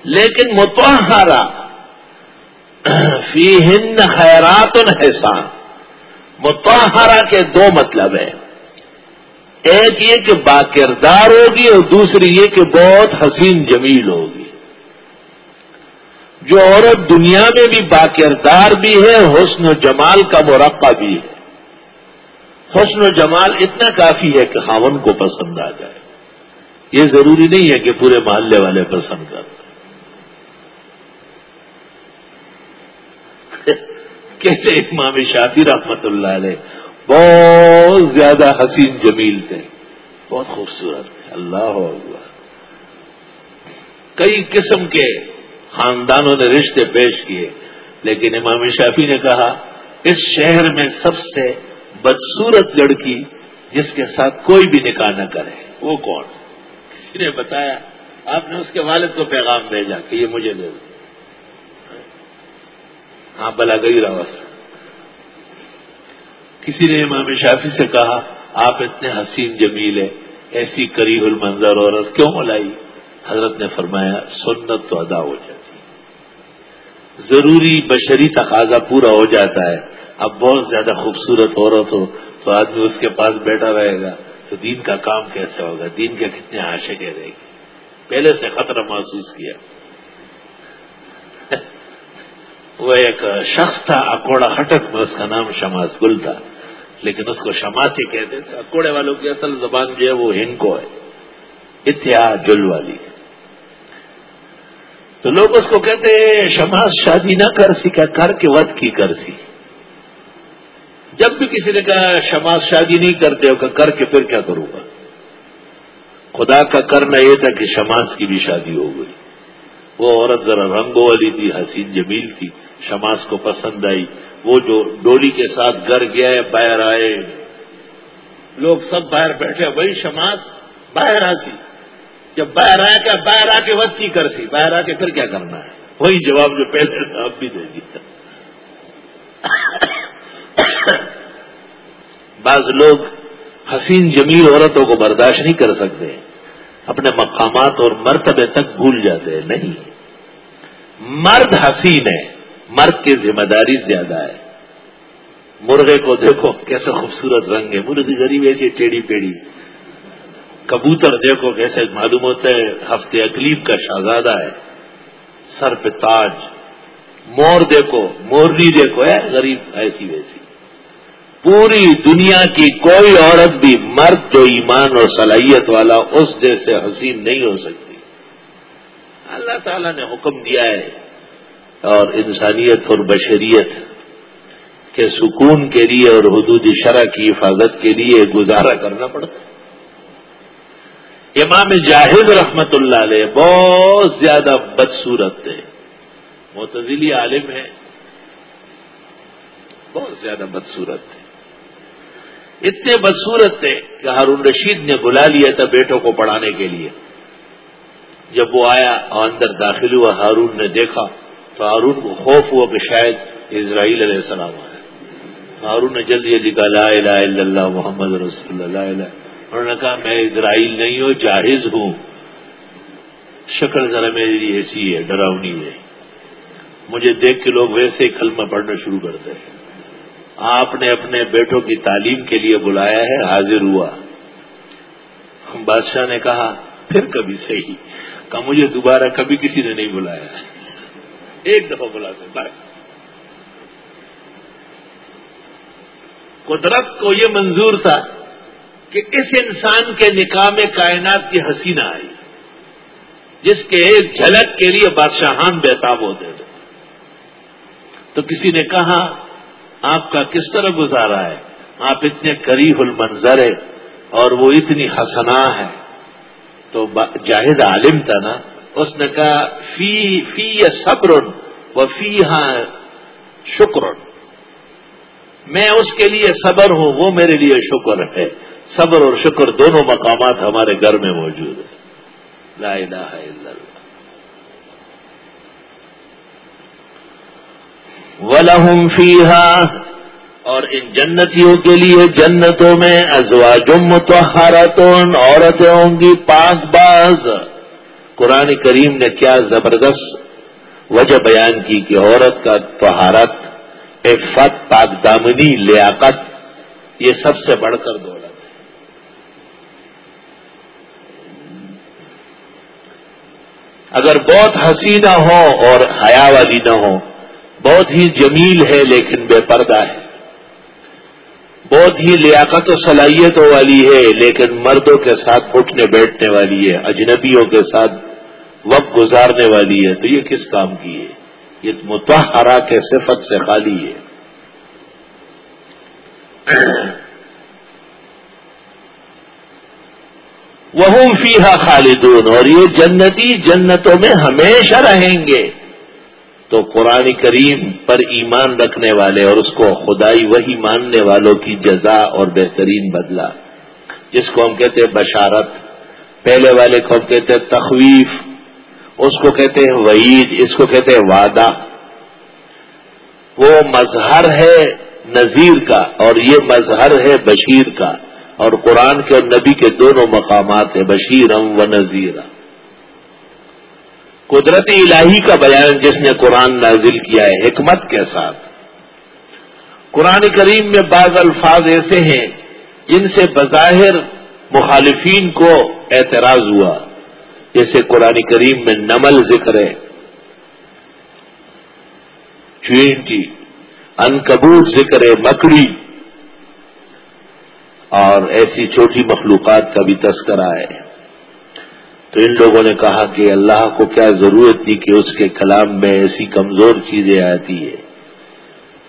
لیکن متحرہ فی ہند خیرات الحسان متحرہ کے دو مطلب ہیں۔ ایک یہ کہ با کردار ہوگی اور دوسری یہ کہ بہت حسین جمیل ہوگی۔ جو عورت دنیا میں بھی با کردار بھی ہے، حسن و جمال کا مرقع بھی ہے۔ حسن و جمال اتنا کافی ہے کہ خاون کو پسند آ جائے۔ یہ ضروری نہیں ہے کہ پورے محلے والے پسند کر کیسے امام شافی رحمت اللہ علیہ بہت زیادہ حسین جمیل تھے بہت خوبصورت تھے اللہ اکبر۔ کئی قسم کے خاندانوں نے رشتے پیش کیے، لیکن امام شافی نے کہا، اس شہر میں سب سے بدسورت لڑکی جس کے ساتھ کوئی بھی نکاح نہ کرے، وہ کون؟ کسی نے بتایا، آپ نے اس کے والد کو پیغام بھیجا کہ یہ مجھے دے دو۔ ہاں بلا گئی راوس کسی نے امام شافی سے کہا، آپ اتنے حسین جمیل ہے ایسی قریب المنظر عورت کیوں ملائی؟ حضرت نے فرمایا، سنت تو ادا ہو جاتی ضروری بشری تقاضا پورا ہو جاتا ہے۔ اب بہت زیادہ خوبصورت عورت ہو تو آدمی اس کے پاس بیٹھا رہے گا۔ تو دین کا کام کیسے ہوگا؟ دین کے کتنے آشے کے رہے گی؟ پہلے سے خطرہ محسوس کیا۔ وہ ایک شخص تھا، اکوڑا ہٹک میں اس کا نام شماس گل تھا۔ لیکن اس کو شماسی کہتے تھے اکوڑے والوں کی اصل زبان جو ہے وہ ہنکو ہے۔ اتحاد جل والی۔ تو لوگ اس کو کہتے شماس شادی نہ کر سی کیا کر کے ود کی کر سی۔ جب بھی کسی نے کہا، شماس شادی نہیں کرتے ہو، کہ کر کے پھر کیا کروں گا؟ خدا کا کرنا یہ تھا کہ شماس کی بھی شادی ہو گئی۔ وہ عورت ذرا رنگوں والی تھی، حسین جمیل تھی۔ شماس کو پسند آئی۔ وہ جو ڈولی کے ساتھ گھر گیا ہے، باہر آئے۔ لوگ سب باہر بیٹھے بھائی شماس باہر آ سی جب باہر آیا کیا باہر آ کے وقت کی کر سی باہر آ کے پھر کیا کرنا ہے؟ وہی جواب جو پہلے اب بھی دے دیا۔ بعض لوگ حسین جمیل عورتوں کو برداشت نہیں کر سکتے۔ اپنے مقامات اور مرتبے تک بھول جاتے ہیں۔ نہیں۔ مرد حسین ہے۔ مرد کی ذمہ داری زیادہ ہے۔ مرغے کو دیکھو، کیسے خوبصورت رنگ ہے۔ مرغی غریب ایسی ٹیڑھی پیڑھی۔ کبوتر دیکھو، کیسے معلوم ہوتا ہے، ہفتے اقلیب کا شہزادہ ہے۔ سر پہ تاج۔ مور دیکھو، مورنی دیکھو ہے غریب، ایسی ویسی۔ پوری دنیا کی کوئی عورت بھی مرد جو ایمان اور صلاحیت والا اس جیسے حسین نہیں ہو سکتی۔ اللہ تعالیٰ نے حکم دیا ہے۔ اور انسانیت اور بشریت کے سکون کے لیے اور حدود شرح کی حفاظت کے لیے گزارا کرنا پڑتا امام جاہد رحمت اللہ علیہ بہت زیادہ بدسورت تھے معتزلی عالم ہے۔ بہت زیادہ بدسورت تھے اتنے بدسورت تھے کہ ہارون رشید نے بلا لیا تھا بیٹوں کو پڑھانے کے لیے۔ جب وہ آیا اور اندر داخل ہوا، ہارون نے دیکھا تو ہارون کو خوف ہوا کہ شاید اسرائیل علیہ السلام آیا تو نے جلدی جلدی کہا لا الہ الا اللہ محمد رسول اللہ الہ۔ انہوں نے کہا، میں اسرائیل نہیں ہوں، جاہز ہوں۔ شکل ذرا میری ایسی ہے، ڈراؤنی ہے۔ مجھے دیکھ کے لوگ ویسے ہی کلمہ پڑھنا شروع کرتے ہیں آپ نے اپنے بیٹوں کی تعلیم کے لیے بلایا ہے، حاضر ہوا۔ بادشاہ نے کہا، پھر کبھی صحیح۔ کہا، مجھے دوبارہ کبھی کسی نے نہیں بلایا۔ ایک دفعہ بلا کر بس قدرت کو یہ منظور تھا کہ اس انسان کے نکاح میں کائنات کی حسینہ آئی، جس کے ایک جھلک کے لیے بادشاہان بےتاب ہوتے تھے۔ تو کسی نے کہا، آپ کا کس طرح گزارا ہے؟ آپ اتنے قریب المنظر ہے اور وہ اتنی حسنا ہے تو جاہد عالم تھا نا اس نے کہا، فی فی صبر و فی ہاں شکر. میں اس کے لیے صبر ہوں، وہ میرے لیے شکر ہے۔ صبر اور شکر دونوں مقامات ہمارے گھر میں موجود ہیں۔ لا الہ الا اللہ۔ ولہم فیہا اور ان جنتیوں کے لیے جنتوں میں ازواجم متحرتون عورتیں ہوں گی، پاک باز۔ قرآن کریم نے کیا زبردست وجہ بیان کی کہ عورت کا تہارت عفت پاک دامنی، لیاقت، یہ سب سے بڑھ کر دولت ہے۔ اگر بہت حسینہ ہو اور حیا والی نہ ہو، بہت ہی جمیل ہے لیکن بے پردہ ہے۔ بہت ہی لیاقت و صلاحیتوں والی ہے لیکن مردوں کے ساتھ اٹھنے بیٹھنے والی ہے، اجنبیوں کے ساتھ وقت گزارنے والی ہے، تو یہ کس کام کی ہے؟ یہ متحرہ کے صفت سے خالی ہے۔ وہ فیحا خالدون، اور یہ جنتی جنتوں میں ہمیشہ رہیں گے۔ تو قرآن کریم پر ایمان رکھنے والے اور اس کو خدائی وہی ماننے والوں کی جزا اور بہترین بدلہ۔ جس کو ہم کہتے ہیں بشارت، پہلے والے کو ہم کہتے ہیں تخویف۔ اس کو کہتے ہیں وعید، اس کو کہتے ہیں وعدہ۔ وہ مظہر ہے نذیر کا اور یہ مظہر ہے بشیر کا اور قرآن کے اور نبی کے دونوں مقامات ہیں، بشیرم و نذیر قدرتی الہی کا بیان جس نے قرآن نازل کیا ہے، حکمت کے ساتھ۔ قرآن کریم میں بعض الفاظ ایسے ہیں جن سے بظاہر مخالفین کو اعتراض ہوا۔ جیسے قرآن کریم میں نمل ذکر ہے چوینٹی انکبوت ذکر ہے، مکڑی، اور ایسی چھوٹی مخلوقات کا بھی تذکرہ ہے۔ تو ان لوگوں نے کہا کہ اللہ کو کیا ضرورت تھی کہ اس کے کلام میں ایسی کمزور چیزیں آتی ہے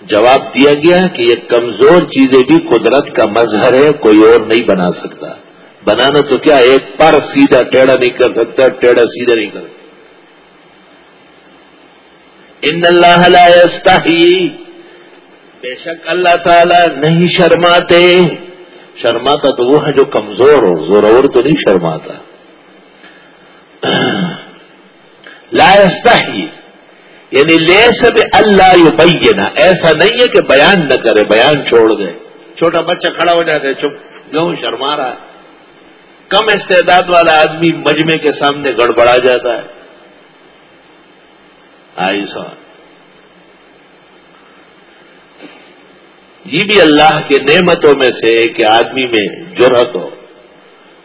جواب دیا گیا کہ یہ کمزور چیزیں بھی قدرت کا مظہر ہے، کوئی اور نہیں بنا سکتا۔ بنانا تو کیا ایک پر سیدھا ٹیڑھا نہیں کر سکتا، ٹیڑھا سیدھا نہیں کر سکتا۔ ان اللہ ہی بے شک اللہ تعالی نہیں شرماتے۔ شرماتا تو وہ ہے جو کمزور ہو، زور تو نہیں شرماتا۔ لائستہ ہی یعنی لے سب اللہ یو ایسا نہیں ہے کہ بیان نہ کرے، بیان چھوڑ دے۔ چھوٹا بچہ کھڑا ہو جاتا ہے، چپ گیہوں شرما رہا ہے؟ کم استعداد والا آدمی مجمے کے سامنے گڑبڑا جاتا ہے۔ آئی سو۔ یہ بھی اللہ کے نعمتوں میں سے کہ آدمی میں جرت ہو،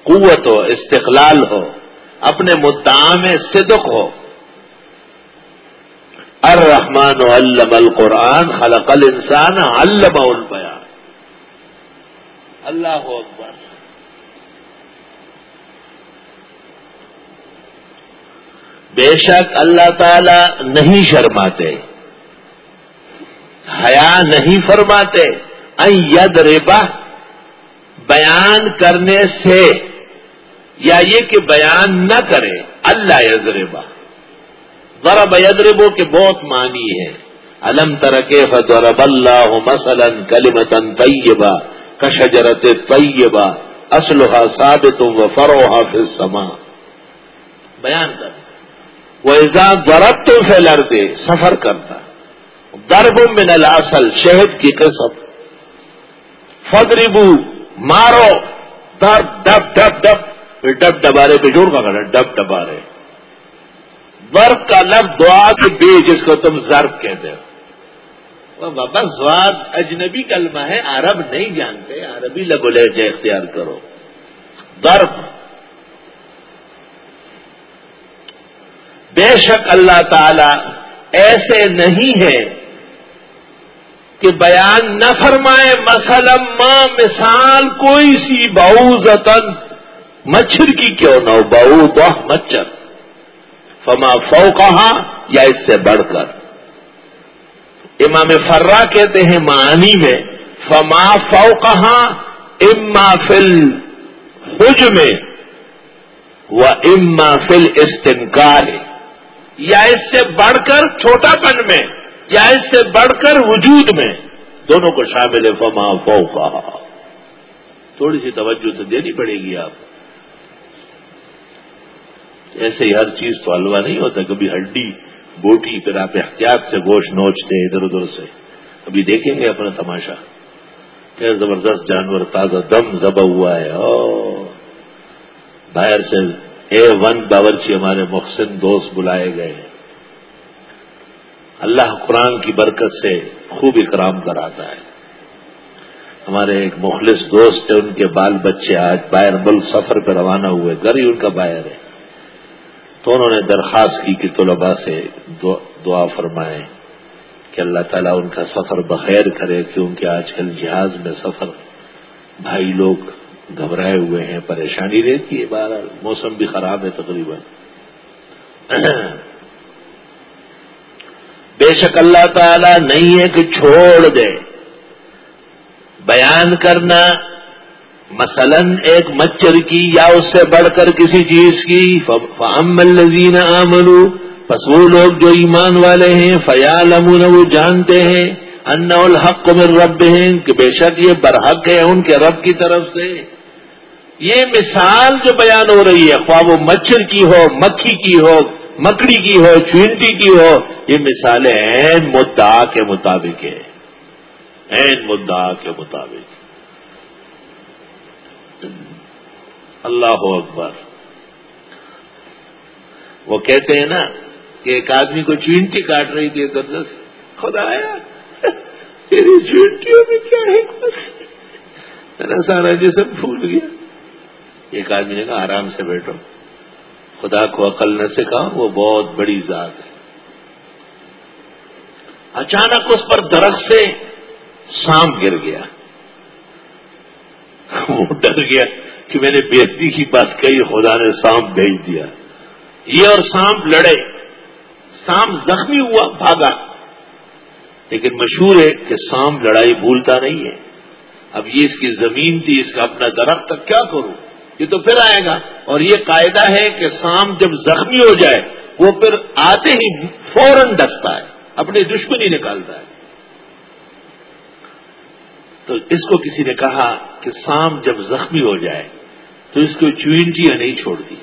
قوت ہو، استقلال ہو، اپنے مدعا میں صدق ہو۔ الرحمن و علم القرآن، خلق الانسان علم البیان اللہ اکبر۔ بے شک اللہ تعالی نہیں شرماتے۔ حیا نہیں فرماتے۔ ید ریبا بیان کرنے سے یا یہ کہ بیان نہ کرے، اللہ یزربا ضرب یدربو کے بہت معنی ہے۔ الم ترکے فضرب اللہ مثلاً کلمتن طیبہ کشجرت طیبہ اسلحہ ثابت و فروحا فی سما بیان کر۔ وہ ایزا ضرب تو پھیلتے سفر کرتا درب من الاصل شہد کی قسم۔ فدربو مارو۔ درب ڈب ڈب ڈب۔ ڈب ڈبارے پہ جوڑ کا کرنا ڈب ڈبارے ورب کا لفظ دعا کے بے جس کو تم ضرب کہتے ہو۔ بابا زواد اجنبی کلمہ ہے، عرب نہیں جانتے، عربی لگو لہجہ اختیار کرو۔ درب بے شک اللہ تعالی ایسے نہیں ہے کہ بیان نہ فرمائے مسلم ماں مثال کوئی سی بہو مچھر کی کیوں نہ ہو بہو تو مچھر۔ فما فو کہا یا اس سے بڑھ کر۔ امام فرا کہتے ہیں معنی میں، فما فو کہا اما فل حج میں وہ اما فل استنکار یا اس سے بڑھ کر چھوٹا پن میں، یا اس سے بڑھ کر وجود میں، دونوں کو شامل ہے، فما فو تھوڑی سی توجہ تو دینی پڑے گی آپ۔ ایسے ہی ہر چیز تو حلوہ نہیں ہوتا، کبھی ہڈی، بوٹی پھر آپ احتیاط سے گوشت نوچتے ادھر ادھر سے۔ ابھی دیکھیں گے اپنا تماشا۔ کیا زبردست جانور، تازہ دم زبا ہوا ہے۔ او باہر سے اے ون باورچی ہمارے محسن دوست بلائے گئے ہیں۔ اللہ قرآن کی برکت سے خوب اکرام کراتا ہے۔ ہمارے ایک مخلص دوست ہے ان کے بال بچے آج باہر ملک سفر پہ روانہ ہوئے گھر ہی ان کا باہر ہے۔ تو انہوں نے درخواست کی کہ طلباء سے دعا فرمائے کہ اللہ تعالیٰ ان کا سفر بخیر کرے، کیونکہ آج کل جہاز میں سفر بھائی لوگ گھبرائے ہوئے ہیں، پریشانی رہتی ہے، بہرحال موسم بھی خراب ہے تقریباً۔ بے شک اللہ تعالی نہیں ہے کہ چھوڑ دے۔ بیان کرنا مثلا ایک مچھر کی یا اس سے بڑھ کر کسی چیز کی فام الزین عملو بس وہ لوگ جو ایمان والے ہیں فیال امن وہ جانتے ہیں ان الحق من رب ہیں کہ بے شک یہ برحق ہے ان کے رب کی طرف سے۔ یہ مثال جو بیان ہو رہی ہے، خواہ وہ مچھر کی ہو، مکھی کی ہو، مکڑی کی ہو چوینٹی کی ہو، یہ مثالیں این مدعا کے مطابق ہے۔ این مدعا کے مطابق۔ اللہ اکبر۔ وہ کہتے ہیں نا کہ ایک آدمی کو چوینٹی کاٹ رہی تھی درد خدا آیا تیری چوینٹیوں میں کیا ہے؟ میرا سارا جسم پھول گیا۔ ایک آدمی نے کہا، آرام سے بیٹھو۔ خدا کو عقل نہ سکھا وہ بہت بڑی ذات ہے۔ اچانک اس پر درخت سے سانپ گر گیا۔ وہ ڈر گیا کہ میں نے بےزتی کی بات کہی، خدا نے سانپ بھیج دیا۔ یہ اور سانپ لڑے۔ سانپ زخمی ہوا، بھاگا۔ لیکن مشہور ہے کہ سانپ لڑائی بھولتا نہیں ہے۔ اب یہ اس کی زمین تھی، اس کا اپنا درخت تک کیا کروں؟ یہ تو پھر آئے گا۔ اور یہ قاعدہ ہے کہ سام جب زخمی ہو جائے، وہ پھر آتے ہی فوراً ڈستا ہے اپنی دشمنی نکالتا ہے تو اس کو کسی نے کہا کہ سام جب زخمی ہو جائے، تو اس کو چوئنٹیاں نہیں چھوڑتی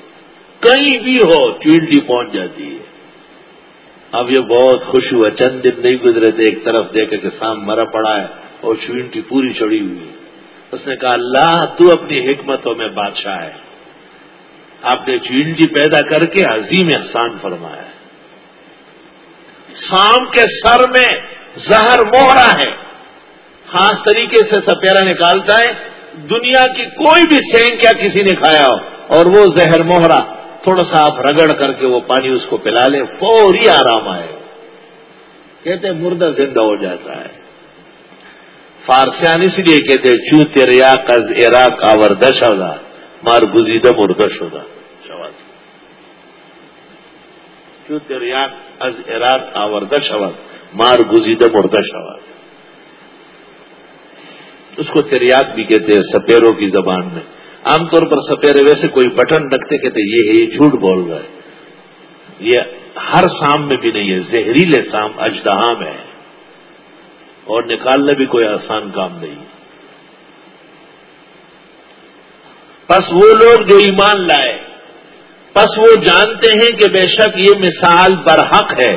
کہیں بھی ہو، چوئنٹی پہنچ جاتی ہے۔ اب یہ بہت خوش ہوا، چند دن نہیں گزرے تھے، ایک طرف دیکھے کہ سام مرا پڑا ہے اور چوئنٹی پوری چڑی ہوئی ہے۔ اس نے کہا، اللہ، تو اپنی حکمتوں میں بادشاہ ہے۔ آپ نے چیلجی پیدا کر کے عظیم احسان فرمایا ہے۔ سام کے سر میں زہر موہرا ہے۔ خاص طریقے سے سپیرا نکالتا ہے۔ دنیا کی کوئی بھی سینگ کیا کسی نے کھایا ہو اور وہ زہر موہرا، تھوڑا سا آپ رگڑ کر کے وہ پانی اس کو پلا لیں، فوری آرام آئے۔ کہتے مردہ زندہ ہو جاتا ہے۔ فارسیان اس لیے کہتے چو تیریا قز عراق آوردش ہوگا مار گزیدہ مردش ہوگا چو تیریا از عراق آوردش ہوگا مار گزیدہ مردش ہوگا اس کو تریاک بھی کہتے ہیں سپیروں کی زبان میں۔ عام طور پر سپیرے ویسے کوئی بٹن رکھتے کہتے یہ ہے، یہ جھوٹ بول رہا ہے۔ یہ ہر سام میں بھی نہیں ہے، زہریلے سام اجدہا میں ہے۔ اور نکالنا بھی کوئی آسان کام نہیں۔ بس وہ لوگ جو ایمان لائے بس وہ جانتے ہیں کہ بے شک یہ مثال برحق ہے،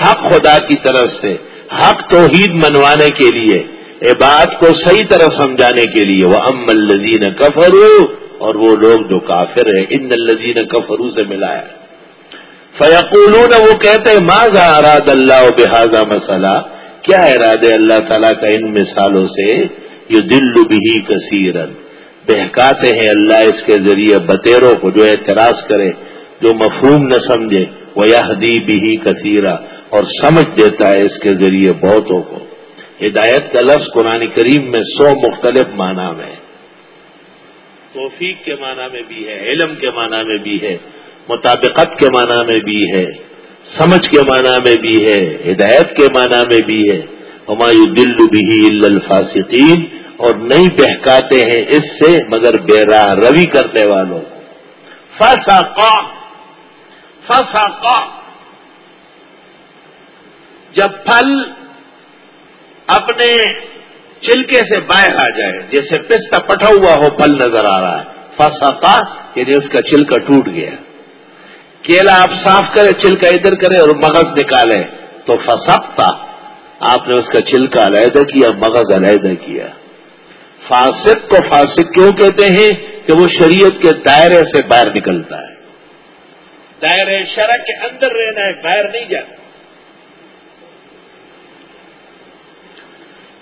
حق خدا کی طرف سے، حق توحید منوانے کے لیے، اے بات کو صحیح طرح سمجھانے کے لیے۔ وہ ام الزین کفرو اور وہ لوگ جو کافر ہیں ان الزین کفرو سے ملایا فیقولون وہ کہتے ہیں ماضا اراد اللہ بحاظہ مسئلہ کیا ارادے اللہ تعالیٰ کا ان مثالوں سے؟ یہ دل بھی کثیرن۔ بہکاتے ہیں اللہ اس کے ذریعے، بتیروں کو جو اعتراض کرے، جو مفہوم نہ سمجھے۔ وہ یہ بھی کثیرہ اور سمجھ دیتا ہے اس کے ذریعے بہتوں کو۔ ہدایت کا لفظ قرآن کریم میں سو مختلف معنی میں توفیق کے معنی میں بھی ہے، علم کے معنی میں بھی ہے، مطابقت کے معنی میں بھی ہے۔ سمجھ کے معنی میں بھی ہے، ہدایت کے معنی میں بھی ہے۔ ہمایو دل بھی الفاصین اور نہیں بہکاتے ہیں اس سے مگر بے راہ روی کرنے والوں۔ فسا فسا جب پھل اپنے چلکے سے باہر آ جائے، جیسے پستہ پٹا ہوا ہو، پھل نظر آ رہا ہے۔ فسا یعنی اس کا چلکا ٹوٹ گیا۔ کیلا آپ صاف کرے چھلکا ادھر کرے اور مغز نکالے تو فسکتا آپ نے اس کا چھلکا علیحدہ کیا، مغز علیحدہ کیا۔ فاسق کو فاسق کیوں کہتے ہیں؟ کہ وہ شریعت کے دائرے سے باہر نکلتا ہے۔ دائرے شرح کے اندر رہنا ہے، باہر نہیں جانا۔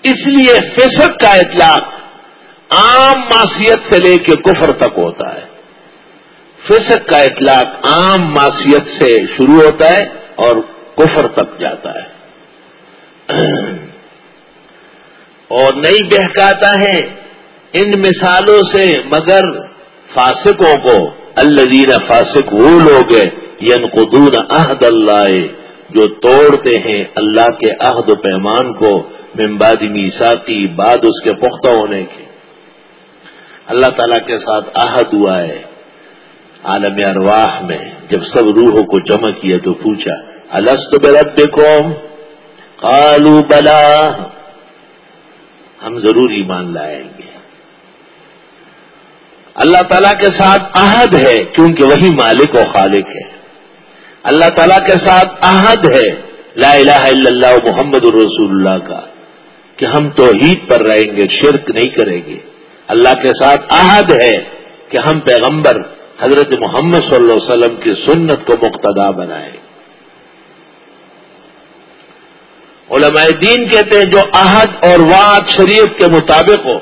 اس لیے فسق کا اطلاق عام معصیت سے لے کے کفر تک ہوتا ہے۔ فسق کا اطلاق عام معصیت سے شروع ہوتا ہے اور کفر تک جاتا ہے۔ اور نہیں بہکاتا ہے ان مثالوں سے مگر فاسقوں کو۔ الدین فاسق وہ لوگ ہیں ین قدون عہد اللہ، جو توڑتے ہیں اللہ کے عہد و پیمان کو ممبادی میسا کی بعد اس کے پختہ ہونے کے۔ اللہ تعالیٰ کے ساتھ عہد ہوا ہے۔ عالم ارواح میں جب سب روحوں کو جمع کیا تو پوچھا السط برب قوم کالو بلا. ہم ضرور ایمان لائیں گے۔ اللہ تعالیٰ کے ساتھ عہد ہے کیونکہ وہی مالک و خالق ہے۔ اللہ تعالیٰ کے ساتھ عہد ہے لا الہ الا اللہ محمد الرسول اللہ کا، کہ ہم توحید پر رہیں گے، شرک نہیں کریں گے۔ اللہ کے ساتھ عہد ہے کہ ہم پیغمبر حضرت محمد صلی اللہ علیہ وسلم کی سنت کو مقتدا بنائیں علماء دین کہتے ہیں جو عہد اور وعد شریعت کے مطابق ہو،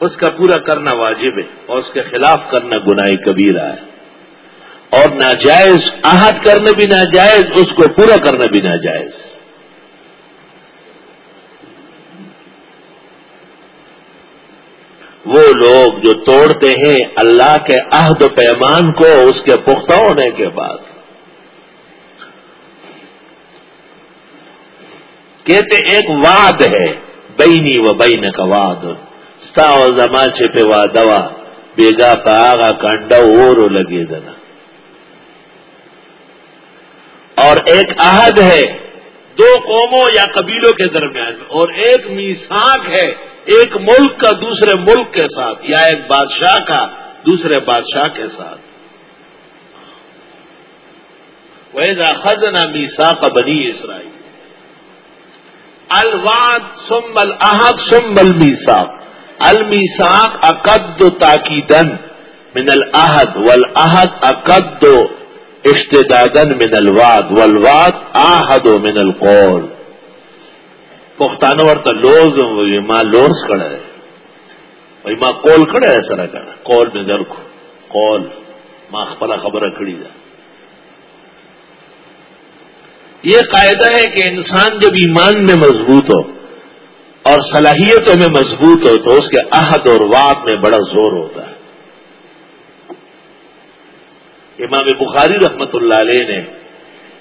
اس کا پورا کرنا واجب ہے اور اس کے خلاف کرنا گناہ کبیرہ ہے۔ اور ناجائز، عہد کرنا بھی ناجائز، اس کو پورا کرنا بھی ناجائز۔ وہ لوگ جو توڑتے ہیں اللہ کے عہد و پیمان کو اس کے پختہ ہونے کے بعد۔ کہتے ایک واد ہے، بینی و بین کا واد ستا و زما چھپے وا دوا بیگا پاگا کانڈا اور لگے دنا اور ایک عہد ہے، دو قوموں یا قبیلوں کے درمیان۔ اور ایک میساک ہے ایک ملک کا دوسرے ملک کے ساتھ، یا ایک بادشاہ کا دوسرے بادشاہ کے ساتھ۔ ویزا خزنہ میسا کا بنی اسرائیل الواد سم الحد سم المیساک المیساک اقد تاکیدن من الحد والعہد اقد اشتدادن من الواد والواد آحد من القول۔ پختانو ورته لوز وي ما لوز کړه وای ما کول کړه سره کړه کول مې درکو کول ما خپل خبره کړی ده یہ قاعدہ ہے کہ انسان جب ایمان میں مضبوط ہو اور صلاحیتوں میں مضبوط ہو تو اس کے عہد اور واد میں بڑا زور ہوتا ہے۔ امام بخاری رحمت اللہ علیہ نے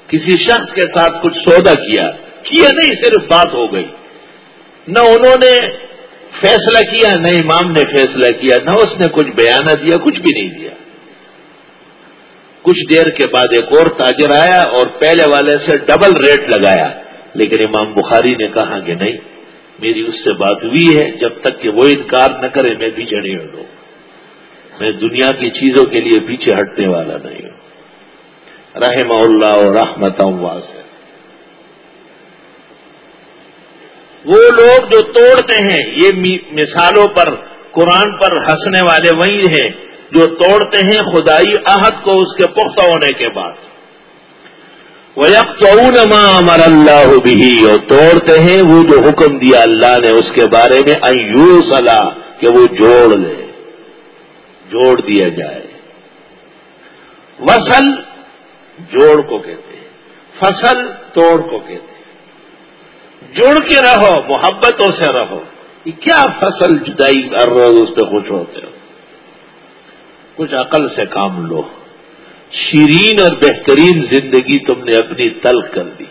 کسی شخص کے ساتھ کچھ سودا کیا۔ کیا نہیں، صرف بات ہو گئی۔ نہ انہوں نے فیصلہ کیا، نہ امام نے فیصلہ کیا، نہ اس نے کچھ بیانہ دیا، کچھ بھی نہیں دیا۔ کچھ دیر کے بعد ایک اور تاجر آیا اور پہلے والے سے ڈبل ریٹ لگایا۔ لیکن امام بخاری نے کہا کہ نہیں، میری اس سے بات ہوئی ہے، جب تک کہ وہ انکار نہ کرے، میں پیچھے نہیں ہٹوں۔ میں دنیا کی چیزوں کے لیے پیچھے ہٹنے والا نہیں ہوں۔ رحم اللہ اور رحمت ہے وہ لوگ جو توڑتے ہیں، یہ مثالوں پر، قرآن پر ہنسنے والے وہی ہیں، جو توڑتے ہیں خدائی عہد کو اس کے پختہ ہونے کے بعد۔ وہ یک امر اللہ بھی اور توڑتے ہیں وہ جو حکم دیا اللہ نے اس کے بارے میں ایو صلاح کہ وہ جوڑ لے۔ جوڑ دیا جائے۔ وصل، جوڑ کو کہتے ہیں۔ فصل، توڑ کو کہتے ہیں۔ جڑ کے رہو، محبتوں سے رہو۔ یہ کیا فصل جدائی ہر روز اس پہ خوش ہوتے ہو؟ کچھ عقل سے کام لو۔ شیرین اور بہترین زندگی تم نے اپنی تلخ کر دی۔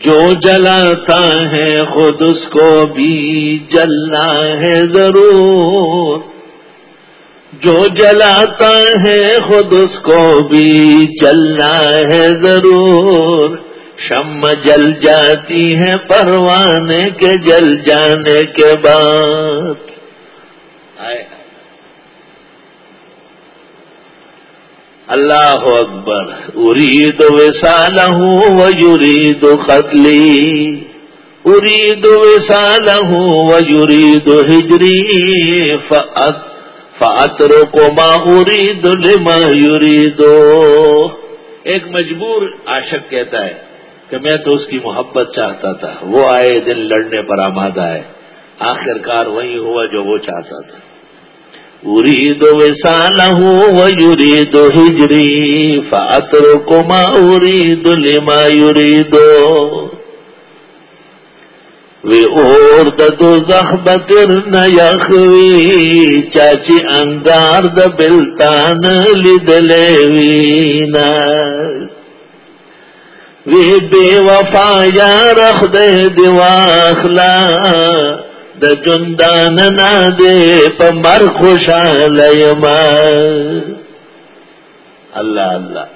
جو جلاتا ہے خود اس کو بھی جلنا ہے ضرور۔ جو جلاتا ہے خود اس کو بھی جلنا ہے ضرور۔ شم جل جاتی ہے پروانے کے جل جانے کے بعد۔ اللہ اکبر۔ ارید وسال ہوں وہ یورید قتلی ارید وسال ہوں وہ یورید ہجری۔ فت فاترو کو ماں ارید لما یوریدو ایک مجبور عاشق کہتا ہے کہ میں تو اس کی محبت چاہتا تھا۔ وہ آئے دن لڑنے پر آمادہ ہے۔ آخر کار وہی ہوا جو وہ چاہتا تھا۔ اری دو وسال ہوں وہ یوری دو ہجری فاتر کو ما اری دو لما یوری دو وی اور دو زخبتر نہ یخوی، چاچی انگار د بلتان لدلے وینا وی بے وفا یا رخ دے دیواخلا د جندان نا دے پمر خوشحال اللہ اللہ۔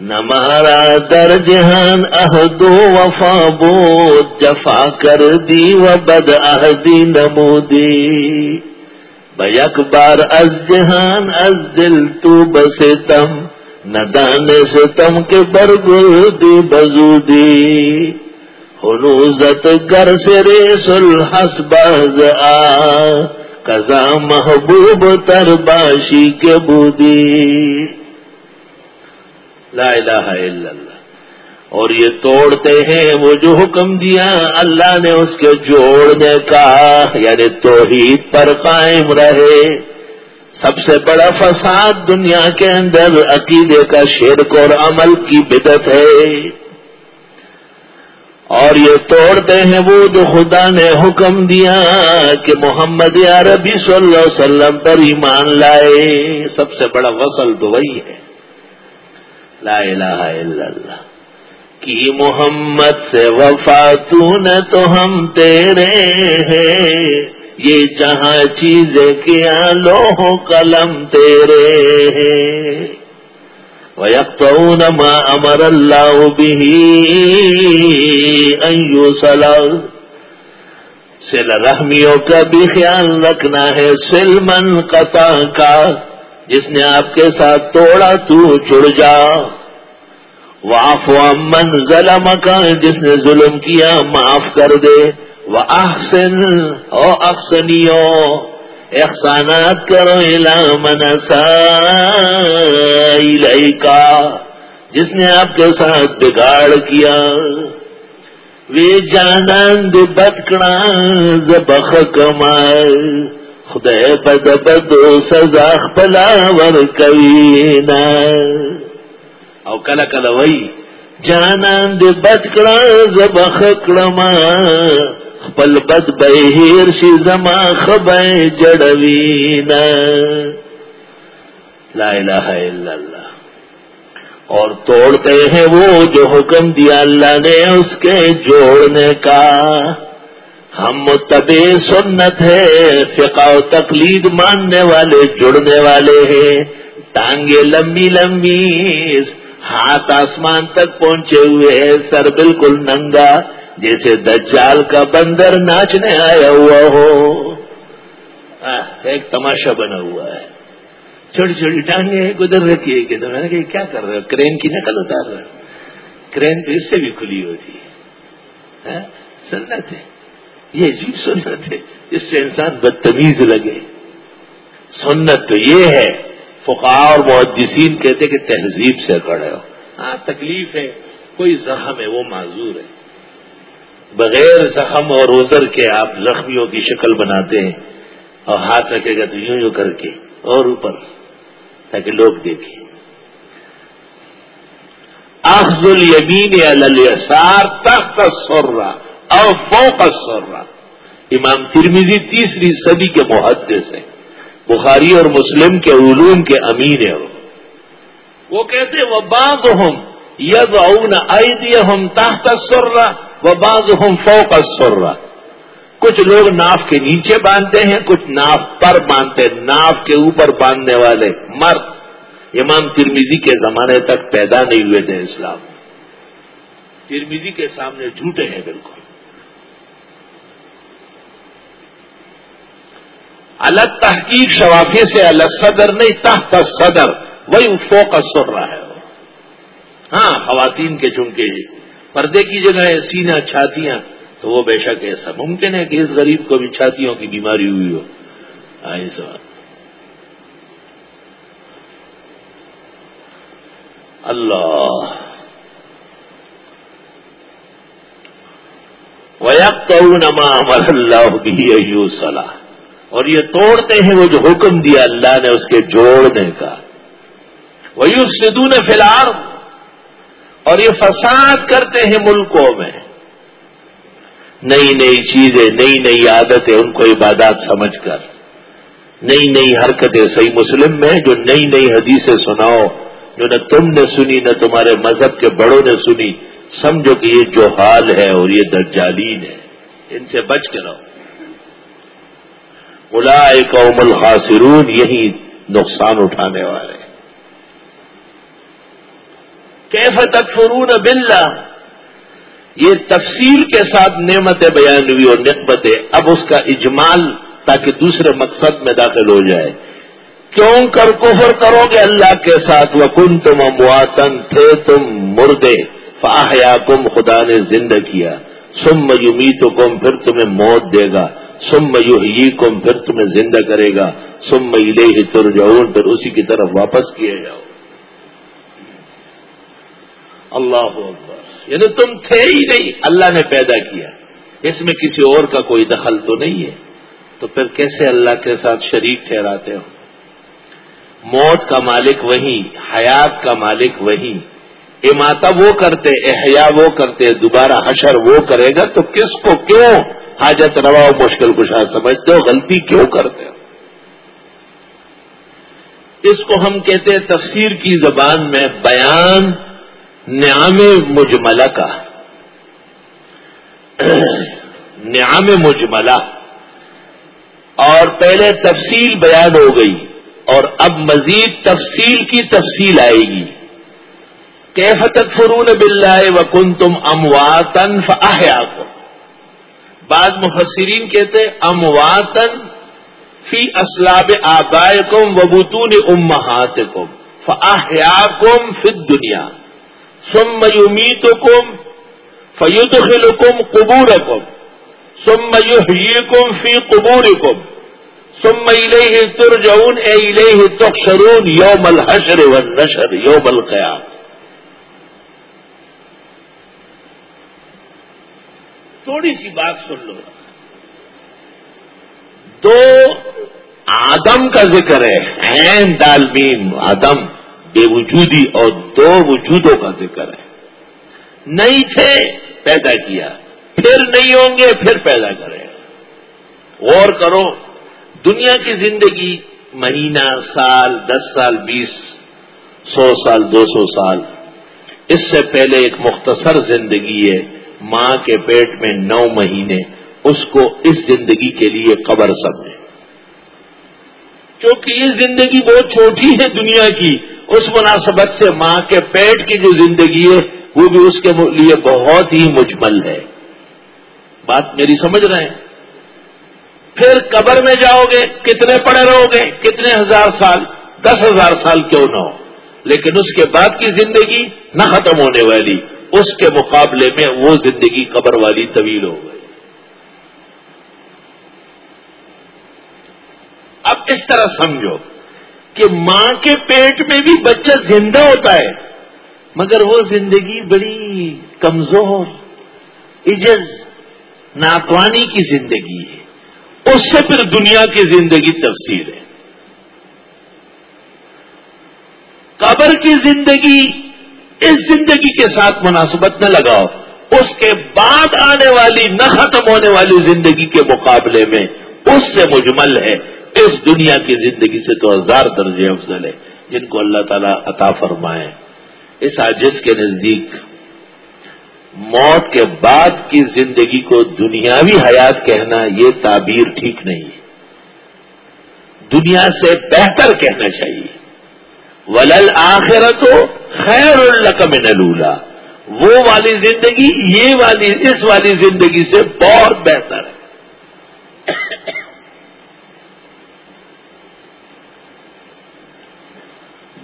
نمارا در جہان اہدو وفا بود، جفا کر دی و بد اہدی نمودی۔ بیک بار از جہان، از دل تو بستم ندان ستم کے برگل دی بزودی، حنوزت گر سے ریسل باز آ کزا محبوب تر باشی کے بودی۔ لا الہ الا اللہ۔ اور یہ توڑتے ہیں وہ جو حکم دیا، اللہ نے اس کے جوڑنے کا یعنی توحید پر قائم رہے۔ سب سے بڑا فساد دنیا کے اندر عقیدے کا شرک اور عمل کی بدت ہے۔ اور یہ توڑتے ہیں وہ جو خدا نے حکم دیا کہ محمد عربی صلی اللہ علیہ وسلم پر ایمان لائے۔ سب سے بڑا وصل تو وہی ہے۔ لا الہ الا اللہ۔ کی محمد سے وفاتون تو ہم تیرے ہیں۔ یہ جہاں چیزیں کیا لوہ قلم تیرے ہیں۔ ويقطعون ما امر الله به ان يوصل۔ سل رحمیوں کا بھی خیال رکھنا ہے سل من قطع کا۔ جس نے آپ کے ساتھ توڑا تو چڑ جا۔ واف من ظلم کا جس نے ظلم کیا معاف کر دے۔ وہ احسن او احسنیوں احسانات کرو منسا کا جس نے آپ کے ساتھ بگاڑ کیا وے جانند بتکڑا زبخ کمال خدا بد بدو سزا پلا ور کوینا او کلا کلا وئی جانند بتکڑا زبخ کڑما خپل بد بهیر شي زما خبای جڑوینا لا الہ الا اللہ۔ اور توڑتے ہیں وہ جو حکم دیا اللہ نے اس کے جوڑنے کا۔ ہم متبع سنت ہے، فقہ و تقلید ماننے والے، جڑنے والے ہیں۔ ٹانگے لمبی لمبی، ہاتھ آسمان تک پہنچے ہوئے ہیں، سر بالکل ننگا۔ جیسے دجال کا بندر ناچنے آیا ہوا ہو۔ ایک تماشا بنا ہوا ہے۔ چھوٹی چھوٹی ٹانگیں گزر رکھی ہے کہ میں نے کہا کیا کر رہے ہو؟ کرین کی نقل اتار رہا کرین تو اس سے بھی کھلی ہوتی ہے سنت ہے۔ یہ عجیب سنت ہے۔ جس سے انسان بدتمیز لگے۔ سنت تو یہ ہے فقا اور محدثین کہتے کہ تہذیب سے کھڑے ہو۔ ہاں تکلیف ہے۔ کوئی زخم ہے، وہ معذور ہے۔ بغیر زخم اور ازر کے آپ زخمیوں کی شکل بناتے ہیں اور ہاتھ رکھے گا تو یوں یوں کر کے اور اوپر تاکہ لوگ دیکھیں۔ اخذ الیمین السار تخت سورا اور فوق سورا امام ترمیزی تیسری صدی کے محدث ہیں۔ بخاری اور مسلم کے علوم کے امین ہیں۔ وہ کہتے وہ باز ہم ید اون ہم تحت سرا وہ باز ہم فوق سرا کچھ لوگ ناف کے نیچے باندھتے ہیں، کچھ ناف پر باندھتے ناف کے اوپر باندھنے والے مرد۔ امام ترمیزی کے زمانے تک پیدا نہیں ہوئے تھے اسلام۔ ترمیزی کے سامنے جھوٹے ہیں بالکل۔ الگ تحقیق شوافی سے الگ صدر نہیں، تحت صدر وہی فوکس سر رہا ہے۔ ہاں خواتین کے چونکہ پردے کی جگہ ہے سینا چھاتیاں۔ تو وہ بے شک ایسا ممکن ہے کہ اس غریب کو بھی چھاتیوں کی بیماری ہوئی ہو۔ ایسا اللہ۔ نما امر اللہ بھی صلاح اور یہ توڑتے ہیں وہ جو حکم دیا اللہ نے، اس کے جوڑنے کا۔ وہی سدو نے فی الحال اور یہ فساد کرتے ہیں ملکوں میں۔ نئی نئی چیزیں، نئی نئی عادتیں ان کو عبادات سمجھ کر۔ نئی نئی حرکتیں۔ صحیح مسلم میں جو نئی نئی حدیثیں سناؤ، جو نہ تم نے سنی، نہ تمہارے مذہب کے بڑوں نے سنی، سمجھو کہ یہ جو حال ہے اور یہ درجالین ہے۔ ان سے بچ کے رہو۔ بلا قوم الخاسرون، یہی نقصان اٹھانے والے۔ کیف تکفرون باللہ؟ یہ تفصیل کے ساتھ نعمت بیان ہوئی اور نقبتیں، اب اس کا اجمال تاکہ دوسرے مقصد میں داخل ہو جائے۔ کیوں کر کفر کرو گے اللہ کے ساتھ؟ وہ کن تم امواتن تھے تم مردے۔ فاحیا کم خدا نے زندہ کیا۔ سم یومی تو کم پھر تمہیں موت دے گا۔ سم یوہی کم پھر تمہیں زندہ کرے گا۔ سم لے ہی تر پھر اسی کی طرف واپس کیے جاؤ۔ اللہ اکبر۔ یعنی تم تھے ہی نہیں، اللہ نے پیدا کیا۔ اس میں کسی اور کا کوئی دخل تو نہیں ہے۔ تو پھر کیسے اللہ کے ساتھ شریک ٹھہراتے ہو؟ موت کا مالک وہی، حیات کا مالک وہی۔ اماتا وہ کرتے احیا وہ کرتے، دوبارہ حشر وہ کرے گا، تو کس کو کیوں حاجت روا مشکل کشا سمجھتے ہو؟ غلطی کیوں کرتے ہو؟ اس کو ہم کہتے ہیں تفسیر کی زبان میں بیان نعام مجملہ کا۔ نعام مجملہ۔ اور پہلے تفصیل بیان ہو گئی اور اب مزید تفصیل کی تفصیل آئے گی۔ کیفتک فرون بلائے وکن تم امواتن فاحیا کو بعض مفسرین کہتے امواتن فی اسلاب آبائے کم وبتون امہات کم فاحیا کم فت دنیا سم میومیت کم فیود خل کم قبور کم سم کم فی قبور کم سم الیہ ترجعون اے الیہ تخشرون یوم الحشر والنشر یوم القیام تھوڑی سی بات سن لو۔ دو آدم کا ذکر ہے این دالمین آدم۔ بے وجودی اور دو وجودوں کا ذکر ہے۔ نہیں تھے، پیدا کیا۔ پھر نہیں ہوں گے، پھر پیدا کرے غور کرو، دنیا کی زندگی مہینہ، سال، دس سال، بیس، سو سال، دو سو سال۔ اس سے پہلے ایک مختصر زندگی ہے۔ ماں کے پیٹ میں نو مہینے، اس کو اس زندگی کے لیے قبر سمجھے کیونکہ یہ زندگی بہت چھوٹی ہے دنیا کی، اس مناسبت سے ماں کے پیٹ کی جو زندگی ہے، وہ بھی اس کے لیے بہت ہی مجمل ہے۔ بات میری سمجھ رہے ہیں؟ پھر قبر میں جاؤ گے، کتنے پڑے رہو گے؟ کتنے ہزار سال؟ دس ہزار سال کیوں نہ ہو؟ لیکن اس کے بعد کی زندگی نہ ختم ہونے والی، اس کے مقابلے میں وہ زندگی قبر والی طویل ہو گئی۔ اب اس طرح سمجھو کہ ماں کے پیٹ میں بھی بچہ زندہ ہوتا ہے، مگر وہ زندگی بڑی کمزور، عجز ناتوانی کی زندگی ہے۔ اس سے پھر دنیا کی زندگی تفصیل ہے۔ قبر کی زندگی اس زندگی کے ساتھ مناسبت نہ لگاؤ، اس کے بعد آنے والی، نہ ختم ہونے والی زندگی کے مقابلے میں اس سے مجمل ہے۔ اس دنیا کی زندگی سے تو ہزار درجے افضل ہے، جن کو اللہ تعالیٰ عطا فرمائے۔ اس عاجز کے نزدیک، موت کے بعد کی زندگی کو دنیاوی حیات کہنا یہ تعبیر ٹھیک نہیں ہے۔ دنیا سے بہتر کہنا چاہیے۔ ولل آخرت خیر القم نلولا وہ والی زندگی، یہ والی، اس والی زندگی سے بہت بہتر ہے۔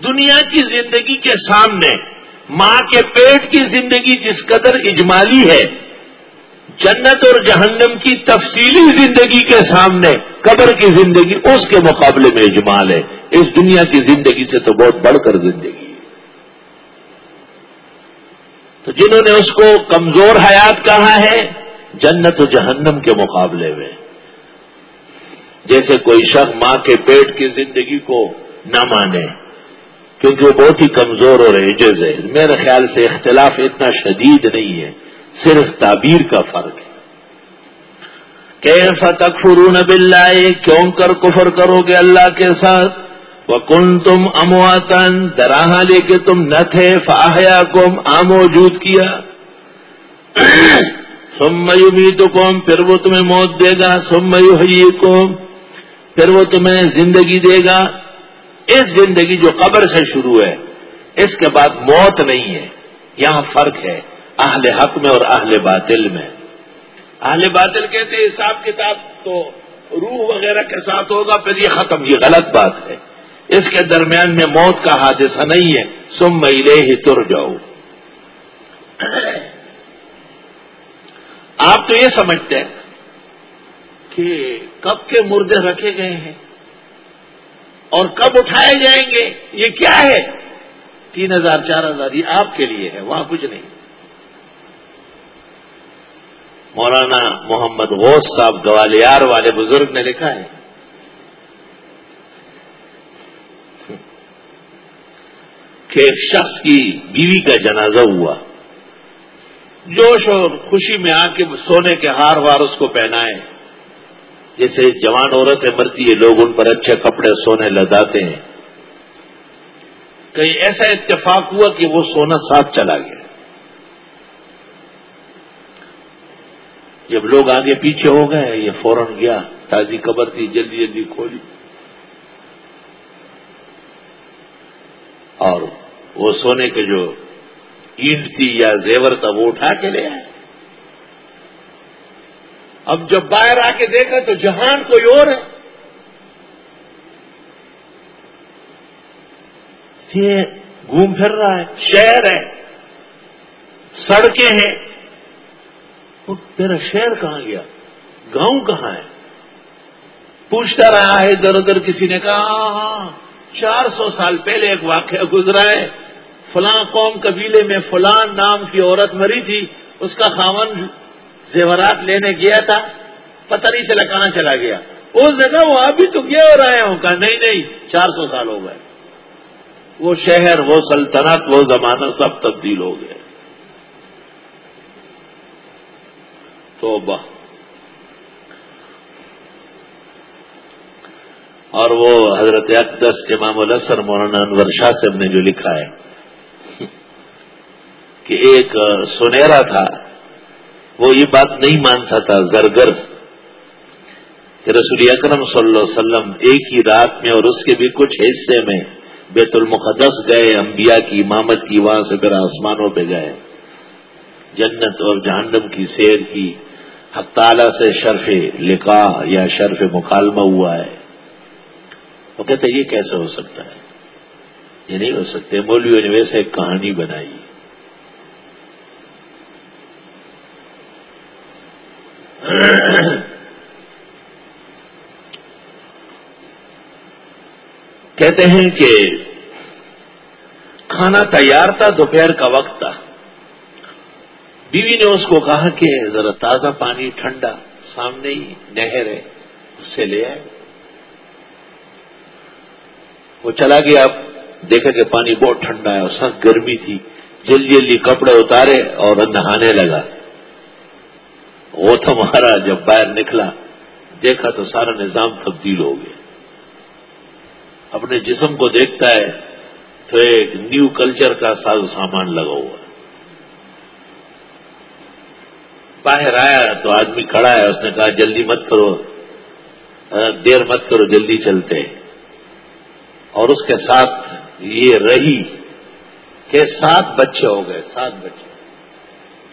دنیا کی زندگی کے سامنے، ماں کے پیٹ کی زندگی جس قدر اجمالی ہے، جنت اور جہنم کی تفصیلی زندگی کے سامنے، قبر کی زندگی اس کے مقابلے میں اجمال ہے۔ اس دنیا کی زندگی سے تو بہت بڑھ کر زندگی ہے۔ تو جنہوں نے اس کو کمزور حیات کہا ہے، جنت و جہنم کے مقابلے میں۔ جیسے کوئی شخص ماں کے پیٹ کی زندگی کو نہ مانے کیونکہ وہ بہت ہی کمزور اور ایجز ہے، میرے خیال سے اختلاف اتنا شدید نہیں ہے، صرف تعبیر کا فرق ہے۔ کہ فتح فرون بلائے کیوں کر کفر کرو گے اللہ کے ساتھ؟ وہ کن تم امواتن دراہ لے کے تم نہ تھے فاہیا کم آ موجود کیا۔ سمئی تو قوم پھر وہ تمہیں موت دے گا۔ سمئی قوم پھر وہ تمہیں زندگی دے گا۔ اس زندگی جو قبر سے شروع ہے، اس کے بعد موت نہیں ہے۔ یہاں فرق ہے اہل حق میں اور اہل باطل میں۔ اہل باطل کہتے ہیں، حساب کتاب تو روح وغیرہ کے ساتھ ہوگا، پھر یہ ختم، یہ غلط بات ہے۔ اس کے درمیان میں موت کا حادثہ نہیں ہے۔ سم مہیلے ہی تر جاؤ آپ تو یہ سمجھتے ہیں کہ کب کے مردے رکھے گئے ہیں؟ اور کب اٹھائے جائیں گے؟ یہ کیا ہے؟ تین ہزار، چار ہزار، یہ آپ کے لیے ہے، وہاں کچھ نہیں۔ مولانا محمد غوث صاحب گوالیار والے بزرگ نے لکھا ہے۔ کہ ایک شخص کی بیوی کا جنازہ ہوا۔ جوش اور خوشی میں آ کے سونے کے ہار وار اس کو پہنائے۔ جیسے جوان عورتیں مرتی ہے، لوگ ان پر اچھے کپڑے سونے لداتے ہیں۔ کہیں ایسا اتفاق ہوا کہ وہ سونا ساتھ چلا گیا۔ جب لوگ آگے پیچھے ہو گئے، یہ فوراً گیا، تازی قبر تھی، جلدی جلدی کھولی۔ اور وہ سونے کے جو اینٹ تھی یا زیور تھا، وہ اٹھا کے لے آئے۔ اب جب باہر آ کے دیکھا تو جہان کوئی اور ہے۔ یہ گھوم پھر رہا ہے شہر ہے سڑکیں ہیں۔ تیرا شہر کہاں گیا؟ گاؤں کہاں ہے؟ پوچھتا رہا ہے ادھر ادھر کسی نے کہا ہاں، چار سو سال پہلے ایک واقعہ گزرا ہے۔ فلاں قوم قبیلے میں فلاں نام کی عورت مری تھی اس کا خامن زیورات لینے گیا تھا پتہ نہیں چلا کہاں چلا گیا۔ اس جگہ وہ ابھی تو گیا ہو رہے ہوں کہا نہیں نہیں، چار سو سال ہو گئے۔ وہ شہر، وہ سلطنت، وہ زمانہ سب تبدیل ہو گئے۔ تو اور وہ حضرت اقدس امام السر مولانا انور شاہ صاحب نے جو لکھا ہے کہ ایک سنہرا تھا۔ وہ یہ بات نہیں مانتا تھا، زرگر۔ کہ رسول اکرم صلی اللہ علیہ وسلم ایک ہی رات میں اور اس کے بھی کچھ حصے میں بیت المقدس گئے، انبیاء کی امامت کی، وہاں سے پھر آسمانوں پہ گئے۔ جنت اور جہنم کی سیر کی۔ حق تعالی سے شرف لکھا یا شرف مکالمہ ہوا ہے۔ وہ کہتے یہ کیسے ہو سکتا ہے؟ یہ نہیں ہو سکتے۔ مولویوں نے ویسے ایک کہانی بنائی۔ کہتے ہیں کہ کھانا تیار تھا، دوپہر کا وقت تھا۔ بیوی نے اس کو کہا کہ ذرا تازہ پانی ٹھنڈا سامنے ہی نہر ہے، اس سے لے آئے۔ وہ چلا گیا۔ دیکھا کہ پانی بہت ٹھنڈا ہے اور سخت گرمی تھی۔ جلدی جلدی کپڑے اتارے اور نہانے لگا۔ وہ تھا مہارا جب باہر نکلا، دیکھا تو سارا نظام تبدیل ہو گیا۔ اپنے جسم کو دیکھتا ہے تو ایک نیو کلچر کا ساز سامان لگا ہوا باہر آیا تو آدمی کھڑا ہے، اس نے کہا، جلدی مت کرو دیر مت کرو، جلدی چلتے اور اس کے ساتھ یہ رہی کہ سات بچے ہو گئے، سات بچے۔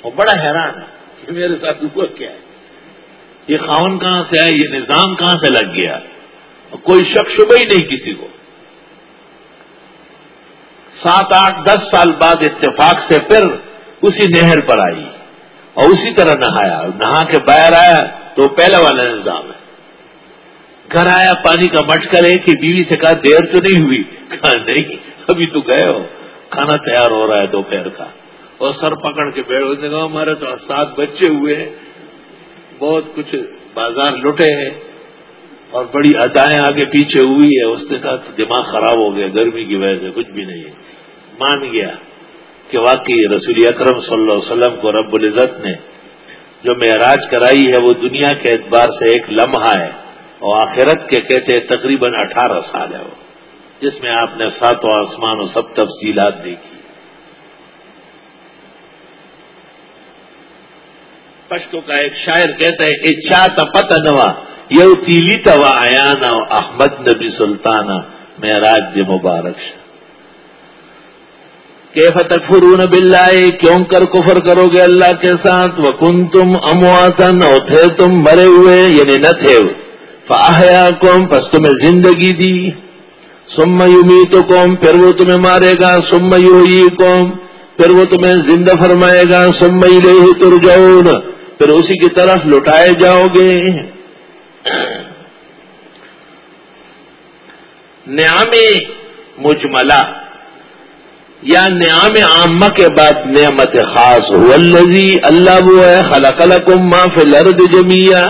وہ بڑا حیران۔ ہے کہ میرے ساتھ ہوا کیا ہے؟ یہ خاون کہاں سے ہے یہ نظام کہاں سے لگ گیا؟ کوئی شک شبہ ہی نہیں کسی کو۔ سات آٹھ دس سال بعد اتفاق سے پھر اسی نہر پر آئی اور اسی طرح نہایا۔ نہا کے باہر آیا تو پہلا والا نظام ہے۔ گھر آیا، پانی کا مٹکا لے کہ بیوی سے کہا، دیر تو نہیں ہوئی۔ کہا، نہیں، ابھی تو گئے ہو۔ کھانا تیار ہو رہا ہے دوپہر کا۔ اور سر پکڑ کے بیٹھ اس کہا، ہمارے تو سات بچے ہوئے ہیں۔ بہت کچھ بازار لٹے ہیں اور بڑی ادائیں آگے پیچھے ہوئی ہے اس نے کہا، دماغ خراب ہو گیا، گرمی کی وجہ سے کچھ بھی نہیں ہے۔ مان گیا کہ واقعی رسول اکرم صلی اللہ علیہ وسلم کو رب العزت نے جو معراج کرائی ہے، وہ دنیا کے اعتبار سے ایک لمحہ ہے اور آخرت کے کہتے تقریباً اٹھارہ سال ہے وہ، جس میں آپ نے ساتوں آسمان و سب تفصیلات دیکھی۔ پشتو کا ایک شاعر کہتا ہے اچھا تپت نوا یو تیلی توا آیا احمد نبی سلطانہ میں راج مبارک کہ فتح فرون بلائے کیوں کر کفر کرو گے اللہ کے ساتھ؟ وہ کن تم امواتن اور تھے تم مرے ہوئے یعنی نہ تھے۔ فاحیا قوم پس تمہیں زندگی دی۔ سم یومی تو قوم پھر وہ تمہیں مارے گا۔ سم یو قوم پھر وہ تمہیں زندہ فرمائے گا سم لے تر جاؤ پھر اسی کی طرف لٹائے جاؤ گے۔ نعم مجملہ، یا نعم عامہ کے بعد نعمت خاص۔ والذی اللہ وہ ہے، خلق لکم ما فی الارض جمیا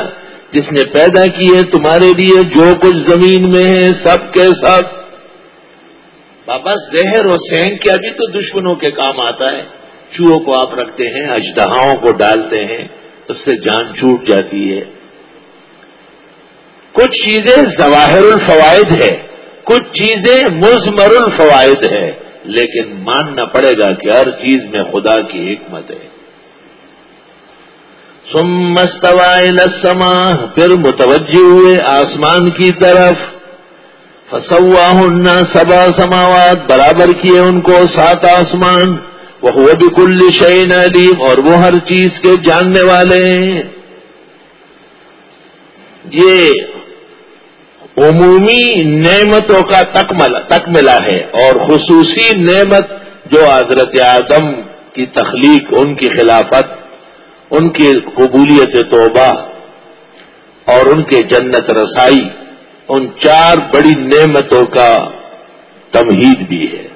جس نے پیدا کیے تمہارے لیے جو کچھ زمین میں ہے، سب کے سب۔ بابا زہر و سینگ کیا بھی تو دشمنوں کے کام آتا ہے۔ چوہوں کو آپ رکھتے ہیں، اجدہاؤں کو ڈالتے ہیں، اس سے جان چھوٹ جاتی ہے۔ کچھ چیزیں ظواہر الفوائد ہے، کچھ چیزیں مزمر الفوائد ہے، لیکن ماننا پڑے گا کہ ہر چیز میں خدا کی حکمت ہے۔ سم مستوا پھر متوجہ ہوئے آسمان کی طرف۔ فسوا سبا سماوات، برابر کیے ان کو سات آسمان وہ بھی کل شعین علیم، اور وہ ہر چیز کے جاننے والے ہیں۔ یہ عمومی نعمتوں کا تک ملا ہے، اور خصوصی نعمت جو حضرت آدم کی تخلیق، ان کی خلافت، ان کی قبولیت توبہ، اور ان کے جنت رسائی ان چار بڑی نعمتوں کا تمہید بھی ہے۔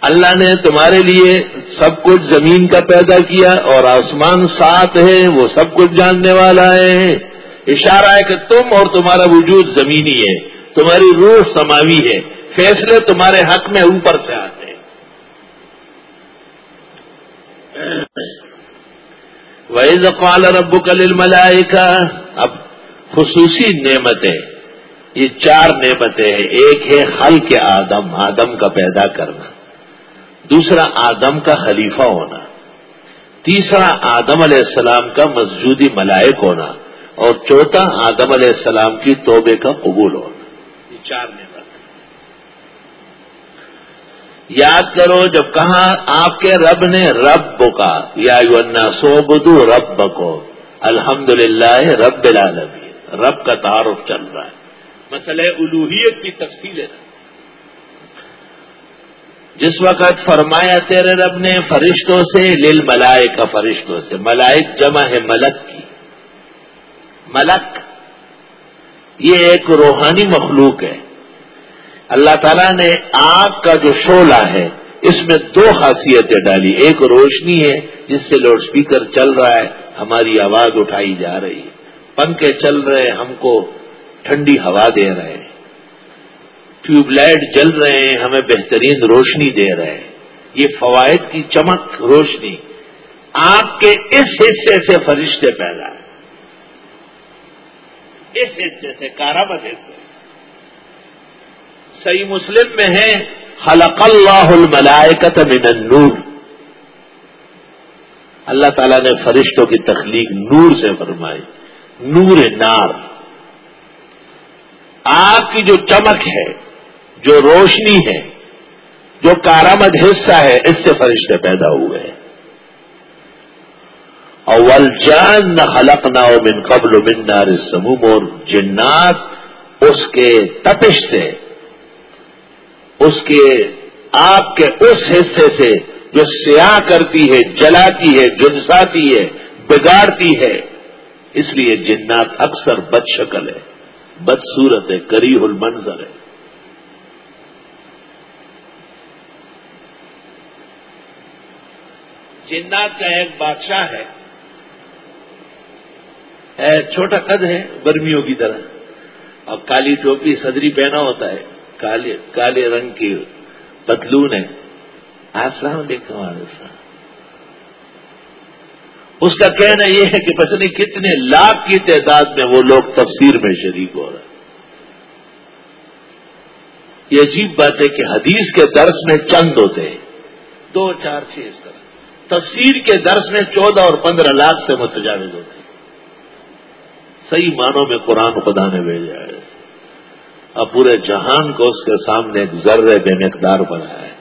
اللہ نے تمہارے لیے سب کچھ زمین کا پیدا کیا اور آسمان ساتھ ہے وہ سب کچھ جاننے والا ہے۔ اشارہ ہے کہ تم اور تمہارا وجود زمینی ہے، تمہاری روح سماوی ہے۔ فیصلے تمہارے حق میں اوپر سے آتے ہیں۔ وحید قال رب کل ملائے کا اب خصوصی نعمتیں، یہ چار نعمتیں ہیں، ایک ہے حل کے آدم آدم کا پیدا کرنا، دوسرا آدم کا خلیفہ ہونا، تیسرا آدم علیہ السلام کا مسجودی ملائک ہونا، اور چوتھا آدم علیہ السلام کی توبے کا قبول ہونا، یہ چار نعمت یاد کرو، جب کہا آپ کے رب نے رب کا یا سو بدو رب کو الحمد للہ رب العالمین۔ رب کا تعارف چل رہا ہے۔ مسئلہ الوحیت کی تفصیل ہے۔ جس وقت فرمایا تیرے رب نے فرشتوں سے لل ملائے کا فرشتوں سے ملائک جمع ہے ملک کی۔ ملک یہ ایک روحانی مخلوق ہے۔ اللہ تعالیٰ نے آگ کا جو شولہ ہے اس میں دو خاصیتیں ڈالی۔ ایک روشنی ہے جس سے لاؤڈ اسپیکر چل رہا ہے ہماری آواز اٹھائی جا رہی ہے۔ پنکھے چل رہے، ہم کو ٹھنڈی ہوا دے رہے ہیں۔ ٹیوب لائٹ جل رہے ہیں، ہمیں بہترین روشنی دے رہے ہیں۔ یہ فوائد کی چمک روشنی آپ کے اس حصے سے فرشتے پیدا ہے اس حصے سے کارامت حصے صحیح مسلم میں ہے، خلق اللہ الملائکت من النور۔ اللہ تعالیٰ نے فرشتوں کی تخلیق نور سے فرمائی۔ نور نار۔ آگ کی جو چمک ہے، جو روشنی ہے، جو کارآمد حصہ ہے، اس سے فرشتے پیدا ہوئے ہیں۔ اول جان نہ حلق نہ من قبل من نار سموم اور جنات اس کے تپش سے، اس کے آگ کے اس حصے سے جو سیاہ کرتی ہے، جلاتی ہے جنساتی ہے، بگاڑتی ہے۔ اس لیے جنات اکثر بد شکل ہے بدسورت ہے کری المنظر ہے۔ جنات کا ایک بادشاہ ہے۔ چھوٹا قد ہے برمیوں کی طرح۔ اور کالی ٹوپی صدری پہنا ہوتا ہے۔ کالے کالے رنگ کی پتلون ہے السلام علیکم صاحب اس کا کہنا یہ ہے کہ پتہ نہیں کتنے لاکھ کی تعداد میں وہ لوگ تفسیر میں شریک ہو رہے ہیں۔ یہ عجیب بات ہے کہ حدیث کے درس میں چند ہوتے ہیں۔ دو، چار، چھ، اس طرح۔ تفسیر کے درس میں چودہ اور پندرہ لاکھ سے متجاوز ہوتے صحیح معنوں میں قرآن خدا نے بھیجا ہے۔ اب پورے جہان کو اس کے سامنے ایک ذرے بے مقدار بنایا ہے۔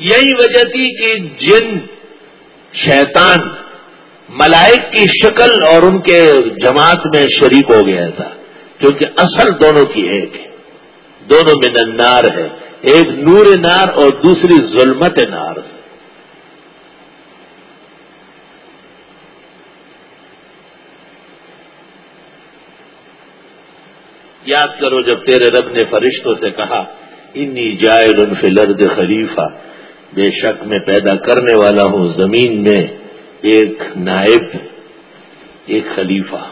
یہی وجہ تھی کہ جن شیطان ملائک کی شکل اور ان کے جماعت میں شریک ہو گیا تھا، کیونکہ اصل دونوں کی ایک ہے۔ دونوں میں نار ہے۔ ایک نور نار اور دوسری ظلمت نار۔ سے یاد کرو جب تیرے رب نے فرشتوں سے کہا، انی جائل فی الارض خلیفہ بے شک میں پیدا کرنے والا ہوں زمین میں ایک نائب، ایک خلیفہ۔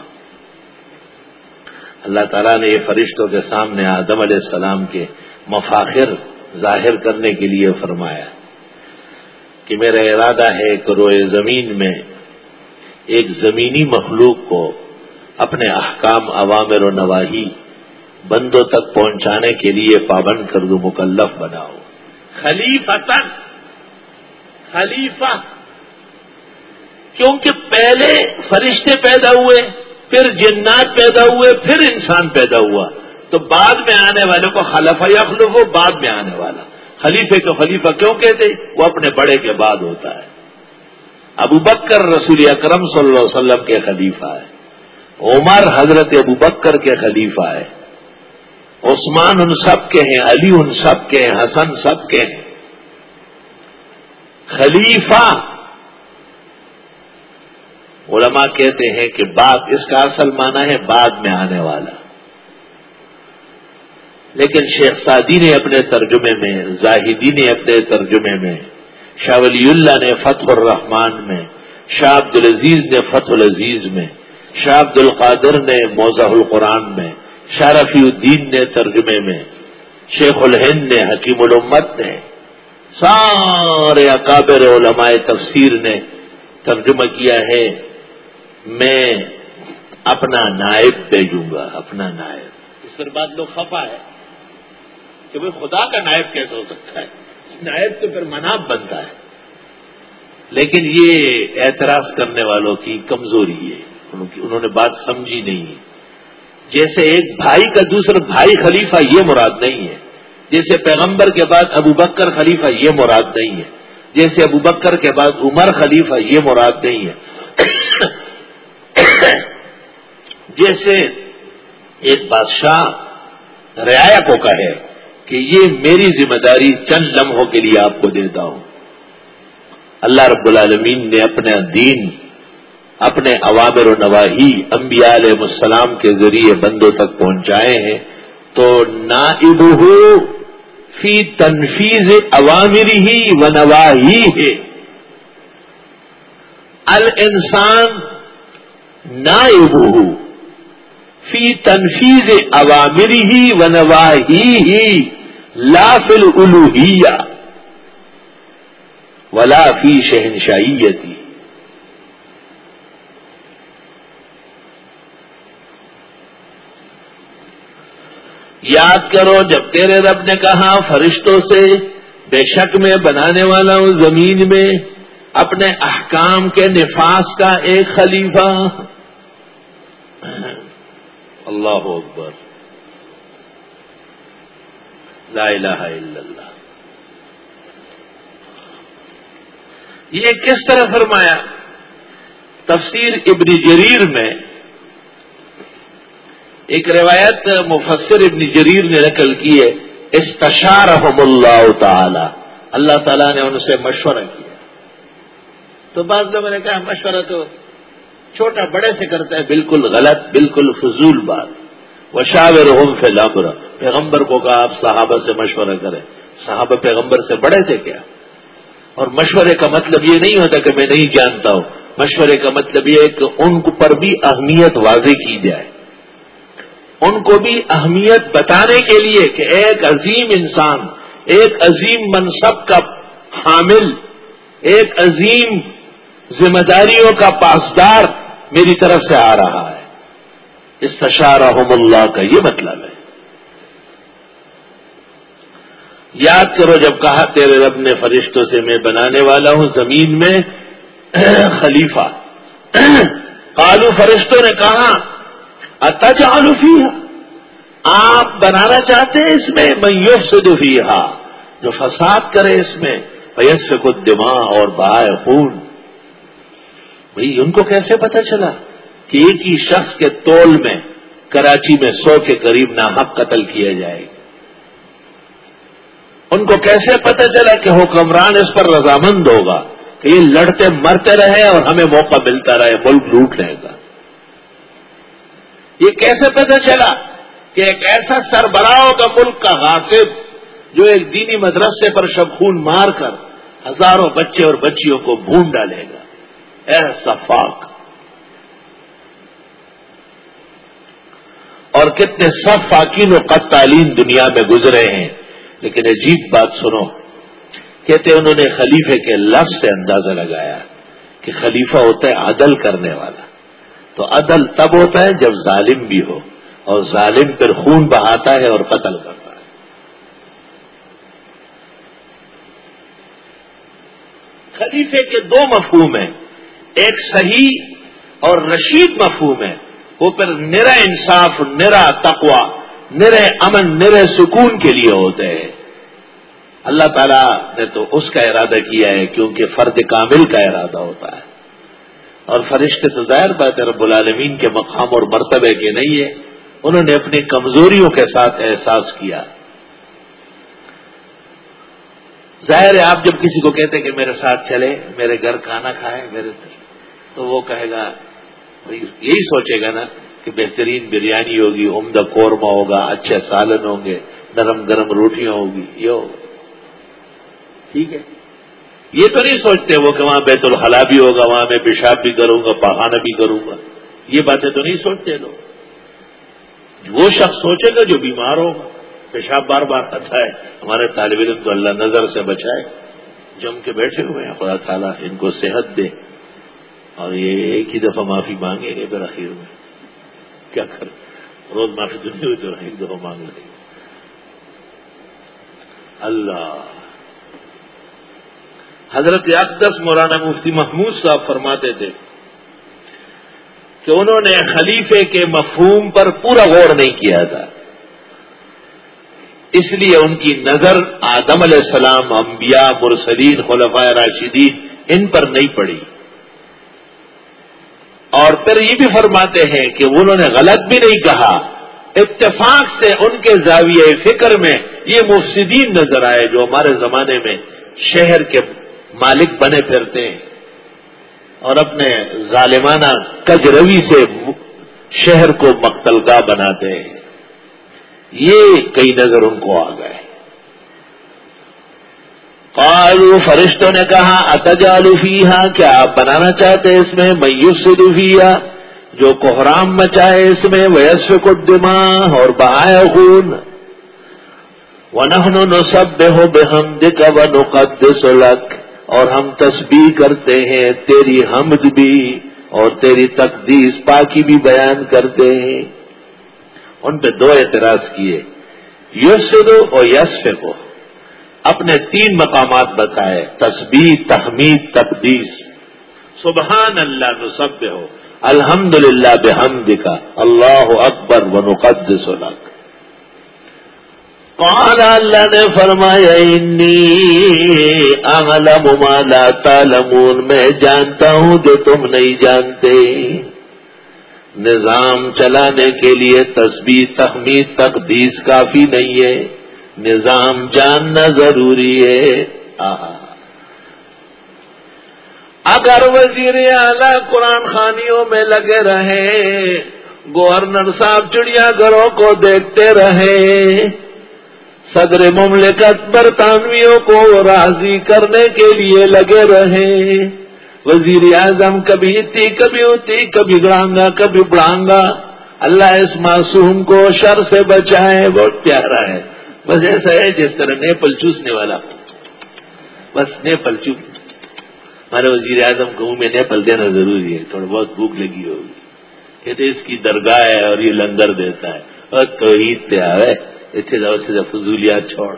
اللہ تعالیٰ نے یہ فرشتوں کے سامنے آدم علیہ السلام کے مفاخر ظاہر کرنے کے لیے فرمایا کہ میرا ارادہ ہے کہ روئے زمین میں ایک زمینی مخلوق کو اپنے احکام، عوامر و نواحی بندوں تک پہنچانے کے لیے پابند کر دوں، مکلف بناؤ خلیفہ تک! خلیفہ۔ کیونکہ پہلے فرشتے پیدا ہوئے، پھر جنات پیدا ہوئے، پھر انسان پیدا ہوا۔ تو بعد میں آنے والے کو خلفہ یخلف ہو بعد میں آنے والا۔ خلیفے کو خلیفہ کیوں کہتے؟ وہ اپنے بڑے کے بعد ہوتا ہے۔ ابو بکر رسول اکرم صلی اللہ علیہ وسلم کے خلیفہ ہے۔ عمر حضرت ابو بکر کے خلیفہ ہے۔ عثمان ان سب کے ہیں، علی ان سب کے ہیں، حسن سب کے ہیں۔ خلیفہ۔ علماء کہتے ہیں کہ بعد اس کا اصل معنی ہے بعد میں آنے والا۔ لیکن شیخ سعدی نے اپنے ترجمے میں، زاہدی نے اپنے ترجمے میں، شاہ ولی اللہ نے فتح الرحمان میں، شاہ عبد العزیز نے فتح العزیز میں، شاہ عبد القادر نے موزہ القرآن میں، شاہ رفیع الدین نے ترجمے میں، شیخ الہند نے، حکیم الامت نے۔ سارے اکابر علماء تفسیر نے ترجمہ کیا ہے میں اپنا نائب بھیجوں گا اپنا نائب۔ اس پر بعد لوگ خفا ہے کہ بھائی خدا کا نائب کیسے ہو سکتا ہے؟ نائب تو پھر مناب بنتا ہے۔ لیکن یہ اعتراض کرنے والوں کی کمزوری ہے انہوں نے بات سمجھی نہیں۔ جیسے ایک بھائی کا دوسرا بھائی خلیفہ یہ مراد نہیں ہے۔ جیسے پیغمبر کے بعد ابو بکر خلیفہ یہ مراد نہیں ہے۔ جیسے ابو بکر کے بعد عمر خلیفہ یہ مراد نہیں ہے۔ جیسے ایک بادشاہ رعایا کو کہے کہ یہ میری ذمہ داری چند لمحوں کے لیے آپ کو دیتا ہوں۔ اللہ رب العالمین نے اپنا دین، اپنے عوامر و نواحی انبیاء علیہ السلام کے ذریعے بندوں تک پہنچائے ہیں۔ تو نائب فی تنفیز عوامر ہی و نواحی ہے الانسان نائب فی تنفیز عوامر ہی و نواحی ہی لافل الوحیہ ولا فی شہنشائیتی یاد کرو جب تیرے رب نے کہا فرشتوں سے، بے شک میں بنانے والا ہوں زمین میں، اپنے احکام کے نفاذ کا ایک خلیفہ۔ اللہ اکبر۔ لا الہ الا اللہ۔ یہ کس طرح فرمایا؟ تفسیر ابن جریر میں ایک روایت مفسر ابن جریر نے نقل کی ہے استشار اللہ تعالی۔ اللہ تعالیٰ نے ان سے مشورہ کیا۔ تو بعض لوگوں نے کہا، مشورہ تو چھوٹا بڑے سے کرتا ہے، بالکل غلط، بالکل فضول بات۔ وہ شاور لابر پیغمبر کو کہا، آپ صحابہ سے مشورہ کریں۔ صحابہ پیغمبر سے بڑے تھے کیا؟ اور مشورے کا مطلب یہ نہیں ہوتا کہ میں نہیں جانتا ہوں۔ مشورے کا مطلب یہ ہے کہ ان پر بھی اہمیت واضح کی جائے۔ ان کو بھی اہمیت بتانے کے لیے کہ ایک عظیم انسان، ایک عظیم منصب کا حامل، ایک عظیم ذمہ داریوں کا پاسدار میری طرف سے آ رہا ہے۔ استشارہ اللہ کا یہ مطلب ہے۔ یاد کرو جب کہا، تیرے رب نے فرشتوں سے میں بنانے والا ہوں زمین میں خلیفہ۔ کالو فرشتوں نے کہا اتج آلوفی آپ بنانا چاہتے ہیں اس میں میوف سے دفی جو فساد کرے اس میں پیس کو دماغ اور بائے خون۔ بھائی ان کو کیسے پتا چلا کہ ایک ہی شخص کے تول میں، کراچی میں سو کے قریب ناحق قتل کیا جائے؟ ان کو کیسے پتہ چلا کہ حکمران اس پر رضامند ہوگا کہ یہ لڑتے مرتے رہے اور ہمیں موقع ملتا رہے، ملک لوٹ لے گا یہ کیسے پتہ چلا کہ ایک ایسا سربراہ کا ملک کا غاصب جو ایک دینی مدرسے پر شب خون مار کر ہزاروں بچے اور بچیوں کو بھون ڈالے گا۔ اے صفاق اور کتنے سب فاقین و قطالین دنیا میں گزرے ہیں۔ لیکن عجیب بات سنو۔ کہتے انہوں نے خلیفے کے لفظ سے اندازہ لگایا کہ خلیفہ ہوتا ہے عدل کرنے والا۔ تو عدل تب ہوتا ہے جب ظالم بھی ہو اور ظالم پھر خون بہاتا ہے اور قتل کرتا ہے۔ خلیفے کے دو مفہوم ہیں۔ ایک صحیح اور رشید مفہوم ہے۔ وہ پھر نرا انصاف نرا تقوا نرے امن نرے سکون کے لیے ہوتے ہیں۔ اللہ تعالیٰ نے تو اس کا ارادہ کیا ہے کیونکہ فرد کامل کا ارادہ ہوتا ہے۔ اور فرشتے تو ظاہر بات ہے رب العالمین کے مقام اور مرتبے کے نہیں ہے انہوں نے اپنی کمزوریوں کے ساتھ احساس کیا۔ ظاہر ہے آپ جب کسی کو کہتے کہ میرے ساتھ چلے، میرے گھر کھانا کھائے میرے تو وہ کہے گا، یہی سوچے گا نا کہ بہترین بریانی ہوگی، عمدہ قورمہ ہوگا، اچھے سالن ہوں گے، نرم گرم روٹیاں ہوگی، یہ ہوگا۔ ٹھیک ہے؟ یہ تو نہیں سوچتے وہ کہ وہاں بیت الخلا بھی ہوگا، وہاں میں پیشاب بھی کروں گا پہانا بھی کروں گا۔ یہ باتیں تو نہیں سوچتے لوگ۔ وہ شخص سوچے گا جو بیمار ہوگا۔ پیشاب بار بار آتا ہے۔ ہمارے طالب علم تو اللہ نظر سے بچائے۔ جم کے بیٹھے ہوئے ہیں، خدا تعالیٰ ان کو صحت دے۔ اور یہ ایک ہی دفعہ معافی مانگیں گے پھر اخیر میں۔ کیا کریں؟ روز معافی تو نہیں ہوئی تو ایک دفعہ مانگ لیں اللہ۔ حضرت اقدس مولانا مفتی محمود صاحب فرماتے تھے کہ انہوں نے خلیفے کے مفہوم پر پورا غور نہیں کیا تھا۔ اس لیے ان کی نظر آدم علیہ السلام، انبیاء، مرسلین، خلفاء راشدین، ان پر نہیں پڑی۔ اور پھر یہ بھی فرماتے ہیں کہ انہوں نے غلط بھی نہیں کہا۔ اتفاق سے ان کے زاویہ فکر میں یہ مفسدین نظر آئے جو ہمارے زمانے میں شہر کے مالک بنے پھرتے ہیں اور اپنے ظالمانہ کج روی سے شہر کو مقتلگاہ بناتے ہیں۔ یہ کئی نظر ان کو آ گئے۔ قالو فرشتوں نے کہا اتجالو فیہا، کیا آپ بنانا چاہتے اس میں؟ میوس فیہا، جو کوحرام مچائے اس میں ویسف کو دماغ اور بہائے خون۔ ونحن نسبح بحمدک ونقدس لک۔ اور ہم تسبیح کرتے ہیں، تیری حمد بھی اور تیری تقدیس پاکی بھی بیان کرتے ہیں۔ ان پہ دو اعتراض کیے۔ یوسدو اور یسف کو اپنے تین مقامات بتائے۔ تسبیح، تحمید، تقدیس۔ سبحان اللہ نصب ہو الحمد للہ بحمد کا اللہ اکبر و نقدس قال اللہ نے فرمایا، انی اعلم ما لا تعلمون. میں جانتا ہوں جو تم نہیں جانتے۔ نظام چلانے کے لیے تسبیح، تحمید، تقدیس کافی نہیں ہے۔ نظام جاننا ضروری ہے۔ اگر وزیر اعلی قرآن خانیوں میں لگے رہے، گورنر صاحب چڑیا گھروں کو دیکھتے رہے صدر مملکت برطانویوں کو راضی کرنے کے لیے لگے رہے۔ وزیر اعظم کبھی اتنی، کبھی ہوتی کبھی گڑانگا کبھی بڑھانگا اللہ اس معصوم کو شر سے بچائے، بہت پیارا ہے۔ بس ایسا ہے جس طرح نیپل چوسنے والا۔ بس نیپل چوس ہمارے وزیر اعظم کو میں نیپل دینا ضروری ہے، تھوڑا بہت بھوک لگی ہوگی۔ کہتے اس کی درگاہ ہے اور یہ لنگر دیتا ہے۔ اور تو عید پہ آئے اتنے سے فضولیات چھوڑ۔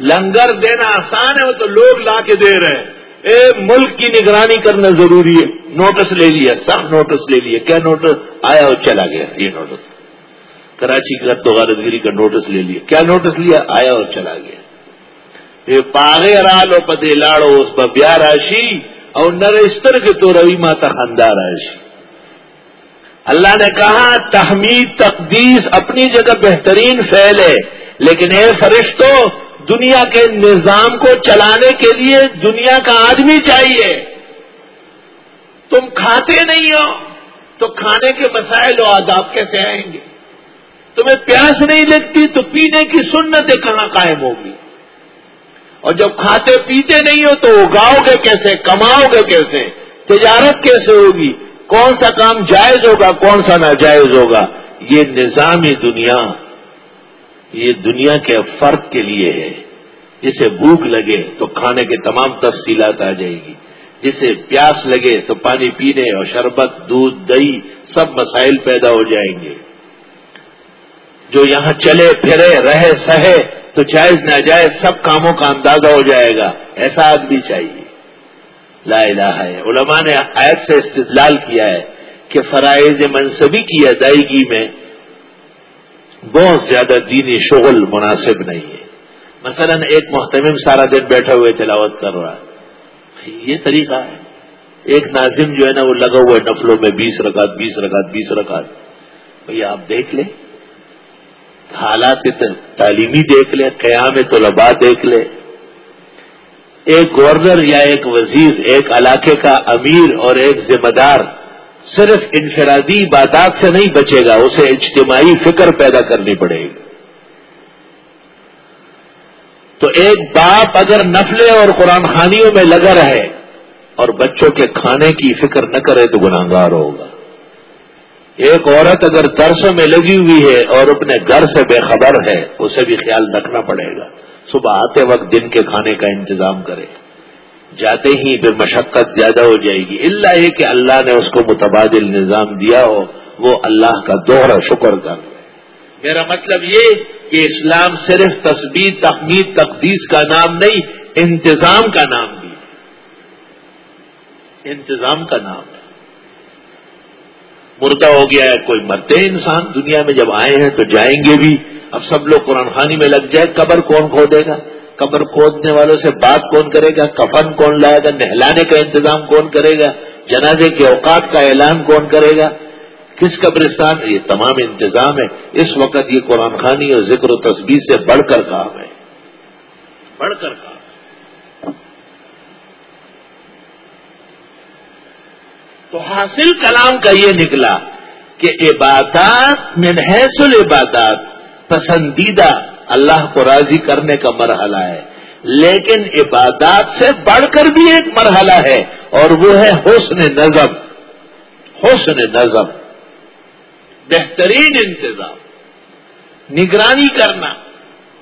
لنگر دینا آسان ہے، وہ تو لوگ لا کے دے رہے ہیں۔ اے ملک کی نگرانی کرنا ضروری ہے۔ نوٹس لے لیا سب نوٹس لے لیا۔ کیا نوٹس؟ آیا اور چلا گیا، یہ نوٹس۔ کراچی کا تو غارتگیری کا نوٹس لے لیا۔ کیا نوٹس لیا؟ آیا اور چلا گیا۔ یہ پاگے رالو پتے لاڑو، اس پر بیا راشی، اور نرستر کے تو روی ماتا خاندار راشی۔ اللہ نے کہا، تحمید تقدیس اپنی جگہ بہترین فیل ہے، لیکن اے فرشتو، دنیا کے نظام کو چلانے کے لیے دنیا کا آدمی چاہیے۔ تم کھاتے نہیں ہو، تو کھانے کے مسائل و آداب کیسے آئیں گے؟ تمہیں پیاس نہیں لگتی تو پینے کی سنتیں کہاں قائم ہوگی؟ اور جب کھاتے پیتے نہیں ہو تو اگاؤ گے کیسے، کماؤ گے کیسے؟ تجارت کیسے ہوگی؟ کون سا کام جائز ہوگا، کون سا ناجائز ہوگا؟ یہ نظامی دنیا، یہ دنیا کے فرق کے لیے ہے۔ جسے بھوک لگے تو کھانے کے تمام تفصیلات آ جائے گی۔ جسے پیاس لگے تو پانی پینے اور شربت، دودھ، دہی سب مسائل پیدا ہو جائیں گے۔ جو یہاں چلے، پھرے، رہے، سہے تو جائز نہ جائے سب کاموں کا اندازہ ہو جائے گا۔ ایسا آدمی چاہیے۔ لا الہ ہے۔ علماء نے آیت سے استدلال کیا ہے کہ فرائض منصبی کی ادائیگی میں بہت زیادہ دینی شغل مناسب نہیں ہے۔ مثلا ایک محتمم سارا دن بیٹھے ہوئے تلاوت کر رہا ہے۔ یہ طریقہ ہے۔ ایک ناظم جو ہے نا، وہ لگا ہوا ہے نفلوں میں بیس رکعت بیس رکعت بیس رکعت۔ بھائی آپ دیکھ لیں۔ حالات تعلیمی دیکھ لیں، قیام طلباء دیکھ لیں۔ ایک گورنر یا ایک وزیر، ایک علاقے کا امیر اور ایک ذمہ دار، صرف انفرادی عبادات سے نہیں بچے گا، اسے اجتماعی فکر پیدا کرنی پڑے گی۔ تو ایک باپ اگر نفلے اور قرآن خانیوں میں لگا رہے اور بچوں کے کھانے کی فکر نہ کرے تو گناہگار ہوگا۔ ایک عورت اگر درسوں میں لگی ہوئی ہے اور اپنے گھر سے بے خبر ہے، اسے بھی خیال رکھنا پڑے گا۔ صبح آتے وقت دن کے کھانے کا انتظام کرے۔ جاتے ہی پھر مشقت زیادہ ہو جائے گی۔ اللہ یہ کہ اللہ نے اس کو متبادل نظام دیا ہو، وہ اللہ کا دوہرا شکر کر۔ میرا مطلب یہ کہ اسلام صرف تصویر تخمید تقدیس کا نام نہیں، انتظام کا نام بھی۔ انتظام کا نام۔ ہے مردہ ہو گیا ہے، کوئی مرتے انسان دنیا میں جب آئے ہیں تو جائیں گے بھی۔ اب سب لوگ قرآن خانی میں لگ جائے، قبر کون کھو دے گا؟ قبر کھودنے والوں سے بات کون کرے گا؟ کفن کون لائے گا؟ نہلانے کا انتظام کون کرے گا؟ جنازے کے اوقات کا اعلان کون کرے گا؟ کس قبرستان؟ یہ تمام انتظام ہے۔ اس وقت یہ قرآن خانی اور ذکر و تصویر سے بڑھ کر کام ہے۔ بڑھ کر کام تو حاصل کلام کا یہ نکلا کہ عبادات میں حیث العبادات۔ پسندیدہ اللہ کو راضی کرنے کا مرحلہ ہے۔ لیکن عبادات سے بڑھ کر بھی ایک مرحلہ ہے اور وہ ہے حسن نظم۔ حسن نظم۔ بہترین انتظام۔ نگرانی کرنا۔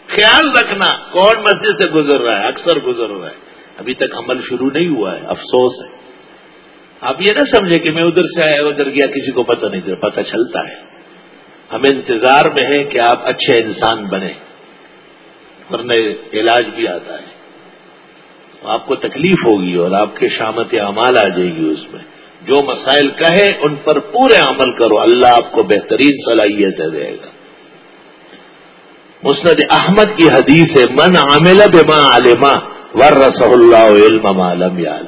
خیال رکھنا۔ کون مسجد سے گزر رہا ہے؟ اکثر گزر رہا ہے۔ ابھی تک عمل شروع نہیں ہوا ہے۔ افسوس ہے۔ آپ یہ نہ سمجھے کہ میں ادھر سے آیا ادھر گیا، کسی کو پتہ نہیں پتہ چلتا ہے۔ ہم انتظار میں ہیں کہ آپ اچھے انسان بنے ورنہ علاج بھی آتا ہے۔ آپ کو تکلیف ہوگی اور آپ کے شامت اعمال آ جائے گی اس میں۔ جو مسائل کہے، ان پر پورے عمل کرو، اللہ آپ کو بہترین صلاحیت دے گا۔ مسند احمد کی حدیث ہے، من عامل بما علما ور رس اللہ علم عالم یا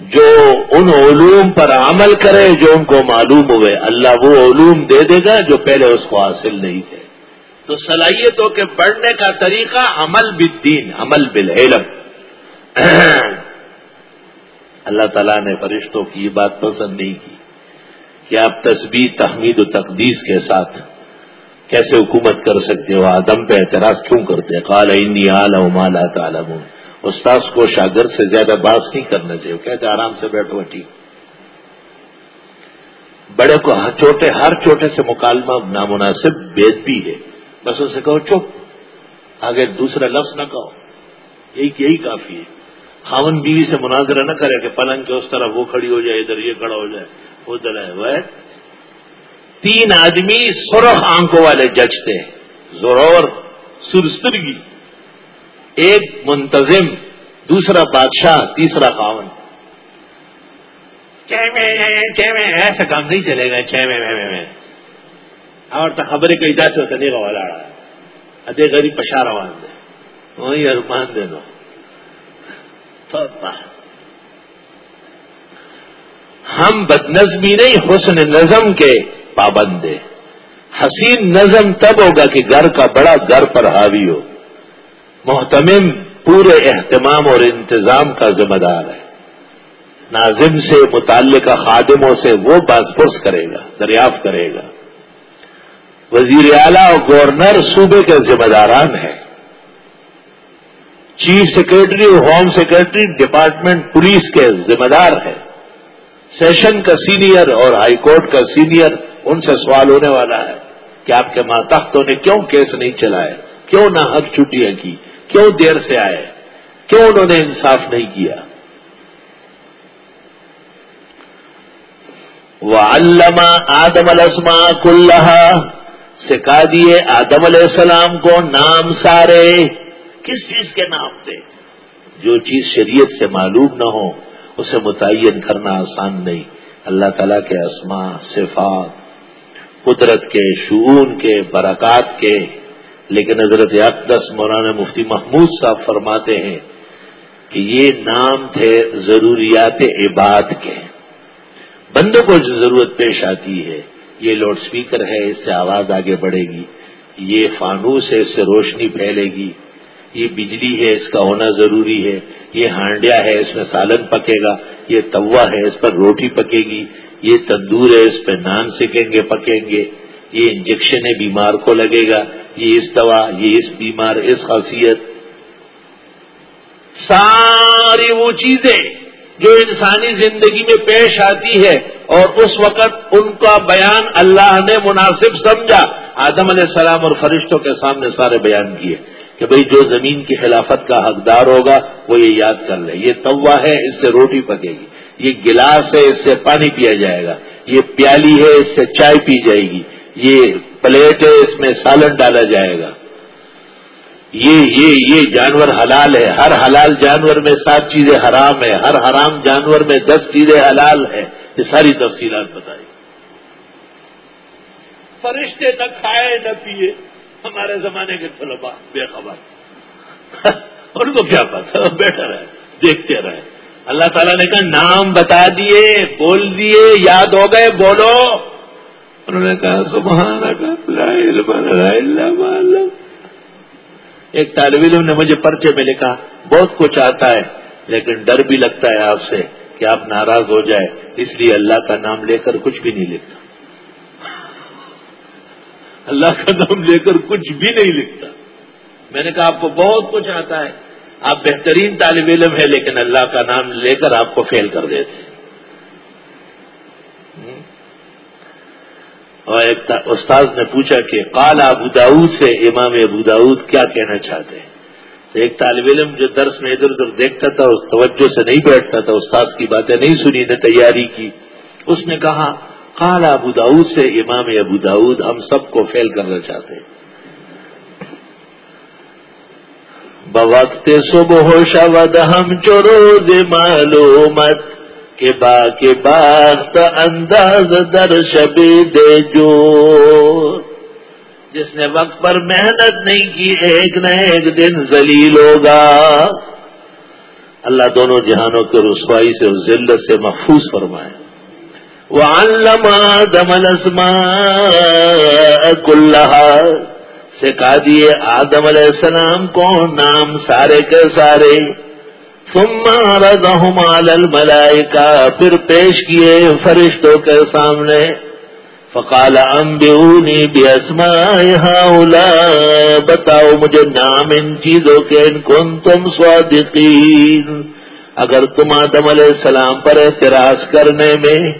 جو ان علوم پر عمل کرے جو ان کو معلوم ہوئے۔ اللہ وہ علوم دے دے گا جو پہلے اس کو حاصل نہیں تھے۔ تو صلاحیتوں کے بڑھنے کا طریقہ عمل بالدین، عمل بالعلم۔ اللہ تعالیٰ نے فرشتوں کی یہ بات پسند نہیں کی کہ آپ تصویر تحمید و تقدیس کے ساتھ کیسے حکومت کر سکتے ہو، آدم پہ اعتراض کیوں کرتے قال انی عالم مالا تعلم استاذ کو شاگرد سے زیادہ باس نہیں کرنا چاہیے کہتے آرام سے بیٹھو ٹھیک بڑے کو چھوٹے ہر چھوٹے سے مکالمہ نامناسب بید بھی ہے۔ بس اسے کہو، چپ۔ آگے دوسرا لفظ نہ کہو۔ یہی یہی کافی ہے۔ خاون بیوی سے مناظرہ نہ کرے کہ پلنگ کے اس طرف وہ کھڑی ہو جائے، ادھر یہ کھڑا ہو جائے، ادھر ہے۔ وہ تین آدمی سرخ آنکھوں والے جج تھے۔ زورور سرسترگی۔ ایک منتظم، دوسرا بادشاہ، تیسرا خاون۔ میں ایسا کام نہیں چلے گا، چھ میں اور تو خبریں کئی سے ہوتا نہیں والا ادے غریب پشارا مان دے۔ وہی ارمان دے دو ہم بد نظمی نہیں، حسن نظم کے پابندے۔ حسین نظم تب ہوگا کہ گھر کا بڑا گھر پر حاوی ہو۔ محتمم پورے اہتمام اور انتظام کا ذمہ دار ہے۔ ناظم سے متعلقہ خادموں سے وہ باز پرس کرے گا، دریافت کرے گا۔ وزیر اعلی اور گورنر صوبے کے ذمہ داران ہیں۔ Chief secretary home secretary department police کے ذمہ دار ہے سیشن کا سینئر اور ہائی کورٹ کا سینئر ان سے سوال ہونے والا ہے کہ آپ کے ماتختوں نے کیوں کیس نہیں چلائے؟ کیوں نہ حق چھٹیاں کی؟ کیوں دیر سے آئے؟ کیوں انہوں نے انصاف نہیں کیا؟ وہ علامہ آدم السما کلّہ سکھا دیے آدم علیہ السلام کو نام سارے۔ کس چیز کے نام تھے جو چیز شریعت سے معلوم نہ ہو، اسے متعین کرنا آسان نہیں۔ اللہ تعالیٰ کے اسما صفات، قدرت کے، شعون کے، برکات کے۔ لیکن حضرت اقدس مولانا مفتی محمود صاحب فرماتے ہیں کہ یہ نام تھے ضروریات عباد کے۔ بندوں کو جو ضرورت پیش آتی ہے، یہ لاؤڈ اسپیکر ہے، اس سے آواز آگے بڑھے گی۔ یہ فانوس ہے، اس سے روشنی پھیلے گی۔ یہ بجلی ہے، اس کا ہونا ضروری ہے۔ یہ ہانڈیا ہے، اس میں سالن پکے گا۔ یہ توا ہے، اس پر روٹی پکے گی۔ یہ تندور ہے، اس پہ نان سکیں گے، پکیں گے۔ یہ انجیکشن ہے، بیمار کو لگے گا۔ یہ اس دوا، یہ اس بیمار، اس خاصیت۔ ساری وہ چیزیں جو انسانی زندگی میں پیش آتی ہے اور اس وقت ان کا بیان اللہ نے مناسب سمجھا۔ آدم علیہ السلام اور فرشتوں کے سامنے سارے بیان کیے کہ بھئی جو زمین کی خلافت کا حقدار ہوگا وہ یہ یاد کر لے۔ یہ توا ہے، اس سے روٹی پکے گی۔ یہ گلاس ہے، اس سے پانی پیا جائے گا۔ یہ پیالی ہے، اس سے چائے پی جائے گی۔ یہ پلیٹ ہے اس میں سالن ڈالا جائے گا۔ یہ یہ یہ جانور حلال ہے۔ ہر حلال جانور میں سات چیزیں حرام ہے ہر حرام جانور میں دس چیزیں حلال ہے یہ ساری تفصیلات بتائی فرشتے نہ کھائے، نہ پیے۔ ہمارے زمانے کے طلبا بے خبر۔ ان کو کیا پتا بیٹھا رہے، دیکھتے رہے۔ اللہ تعالیٰ نے کہا، نام بتا دیے، بول دیے، یاد ہو گئے، بولو۔ انہوں نے کہا سبحان ایک طالب علم نے مجھے پرچے میں لکھا، بہت کچھ آتا ہے، لیکن ڈر بھی لگتا ہے آپ سے کہ آپ ناراض ہو جائے اس لیے اللہ کا نام لے کر کچھ بھی نہیں لکھتا. اللہ کا نام لے کر کچھ بھی نہیں لکھتا۔ میں نے کہا، آپ کو بہت کچھ آتا ہے، آپ بہترین طالب علم ہے لیکن اللہ کا نام لے کر آپ کو فیل کر دیتے اور ایک استاد نے پوچھا کہ قال ابو داود سے امام ابو داود کیا کہنا چاہتے ہیں؟ ایک طالب علم جو درس میں ادھر ادھر دیکھتا تھا، اس توجہ سے نہیں بیٹھتا تھا استاد کی باتیں نہیں سنی نے تیاری کی۔ اس نے کہا، قال ابو داود سے امام ابو داود ہم سب کو فیل کرنا چاہتے ہیں۔ بوقت صبح شود ہم چروز معلومت کے با کے باخت انداز در شبی دے جو جس نے وقت پر محنت نہیں کی، ایک نہ ایک دن ذلیل ہوگا۔ اللہ دونوں جہانوں کے رسوائی سے اس ذلت سے محفوظ فرمائے۔ وہ علامہ دمن اسما کلّہ سکھا دیے آدم علیہ السلام کو نام سارے کے سارے۔ الملائکہ پھر پیش کیے فرشتوں کے سامنے۔ فقال امبیونی بیسما اولا بتاؤ مجھے نام ان چیزوں کے، ان کن تم صادقین؟ اگر تم آدم علیہ السلام پر اعتراض کرنے میں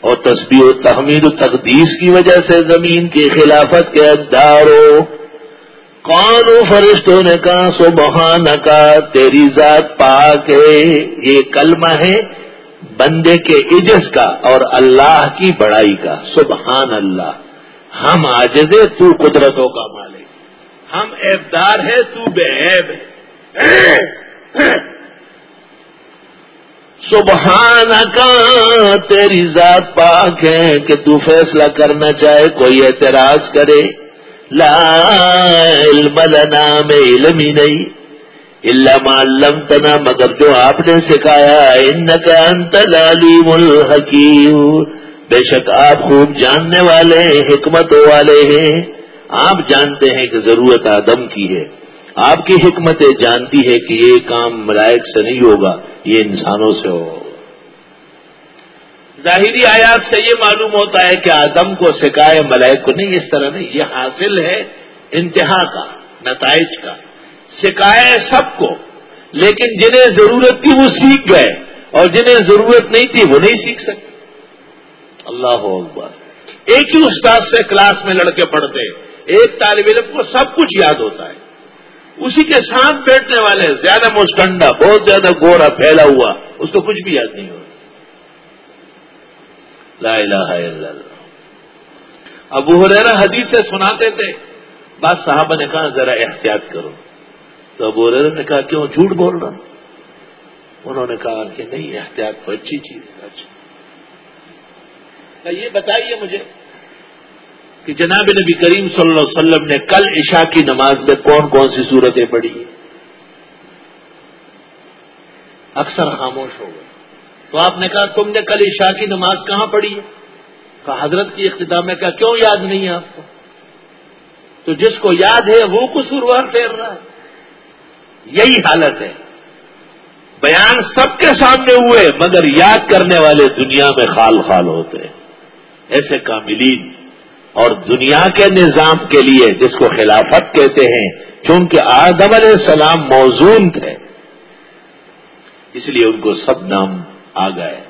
اور تصویر و تحمید و تقدیس کی وجہ سے زمین کی خلافت کے ہو کون فرشتوں نے کہا سبحان کا تیری ذات پاک ہے۔ یہ کلمہ ہے بندے کے عجز کا اور اللہ کی بڑائی کا۔ سبحان اللہ ہم آجزے تو قدرتوں کا مالک۔ ہم ایبدار ہیں، تو بے عیب سبحان کا تیری ذات پاک ہے کہ تو فیصلہ کرنا چاہے، کوئی اعتراض کرے۔ لا علم لنا میں علم ہی نہیں علم علمتنا، مگر جو آپ نے سکھایا ان کا انت لالیم الحکیم۔ بے شک آپ خوب جاننے والے حکمتوں والے ہیں۔ آپ جانتے ہیں کہ ضرورت آدم کی ہے۔ آپ کی حکمتیں جانتی ہے کہ یہ کام ملائک سے نہیں ہوگا، یہ انسانوں سے ہو ظاہری آیات سے یہ معلوم ہوتا ہے کہ آدم کو سکھائے ملائک کو نہیں، اس طرح نہیں، یہ حاصل ہے انتہا کا، نتائج کا۔ سکھائے سب کو، لیکن جنہیں ضرورت تھی وہ سیکھ گئے، اور جنہیں ضرورت نہیں تھی وہ نہیں سیکھ سکتے اللہ اکبر۔ ایک ہی استاد سے کلاس میں لڑکے پڑھتے، ایک طالب علم کو سب کچھ یاد ہوتا ہے۔ اسی کے ساتھ بیٹھنے والے، زیادہ مسکنڈا بہت زیادہ گورا، پھیلا ہوا، اس کو کچھ بھی یاد نہیں ہوتا۔ لا الہ الا اللہ۔ ابو حریرہ حدیث سے سناتے تھے بات صاحبہ نے کہا، ذرا احتیاط کرو۔ تو ابو حریرہ نے کہا، کیوں جھوٹ بول رہا انہوں نے کہا کہ نہیں، احتیاط تو اچھی چیز ہے اچھا یہ بتائیے مجھے کہ جناب نبی کریم صلی اللہ علیہ وسلم نے کل عشاء کی نماز میں کون کون سی صورتیں پڑھی؟ اکثر خاموش ہو گئے۔ تو آپ نے کہا، تم نے کل عشاء کی نماز کہاں پڑھی؟ ہے کہا، حضرت کی اختتام میں کہا، کیوں یاد نہیں ہے آپ کو؟ تو جس کو یاد ہے وہ قصوروار پھیر رہا ہے۔ یہی حالت ہے۔ بیان سب کے سامنے ہوئے، مگر یاد کرنے والے دنیا میں خال خال ہوتے ہیں۔ ایسے کاملین اور دنیا کے نظام کے لیے جس کو خلافت کہتے ہیں، چونکہ آدم علیہ السلام موزون تھے۔ اس لیے ان کو سب نام آ گئے۔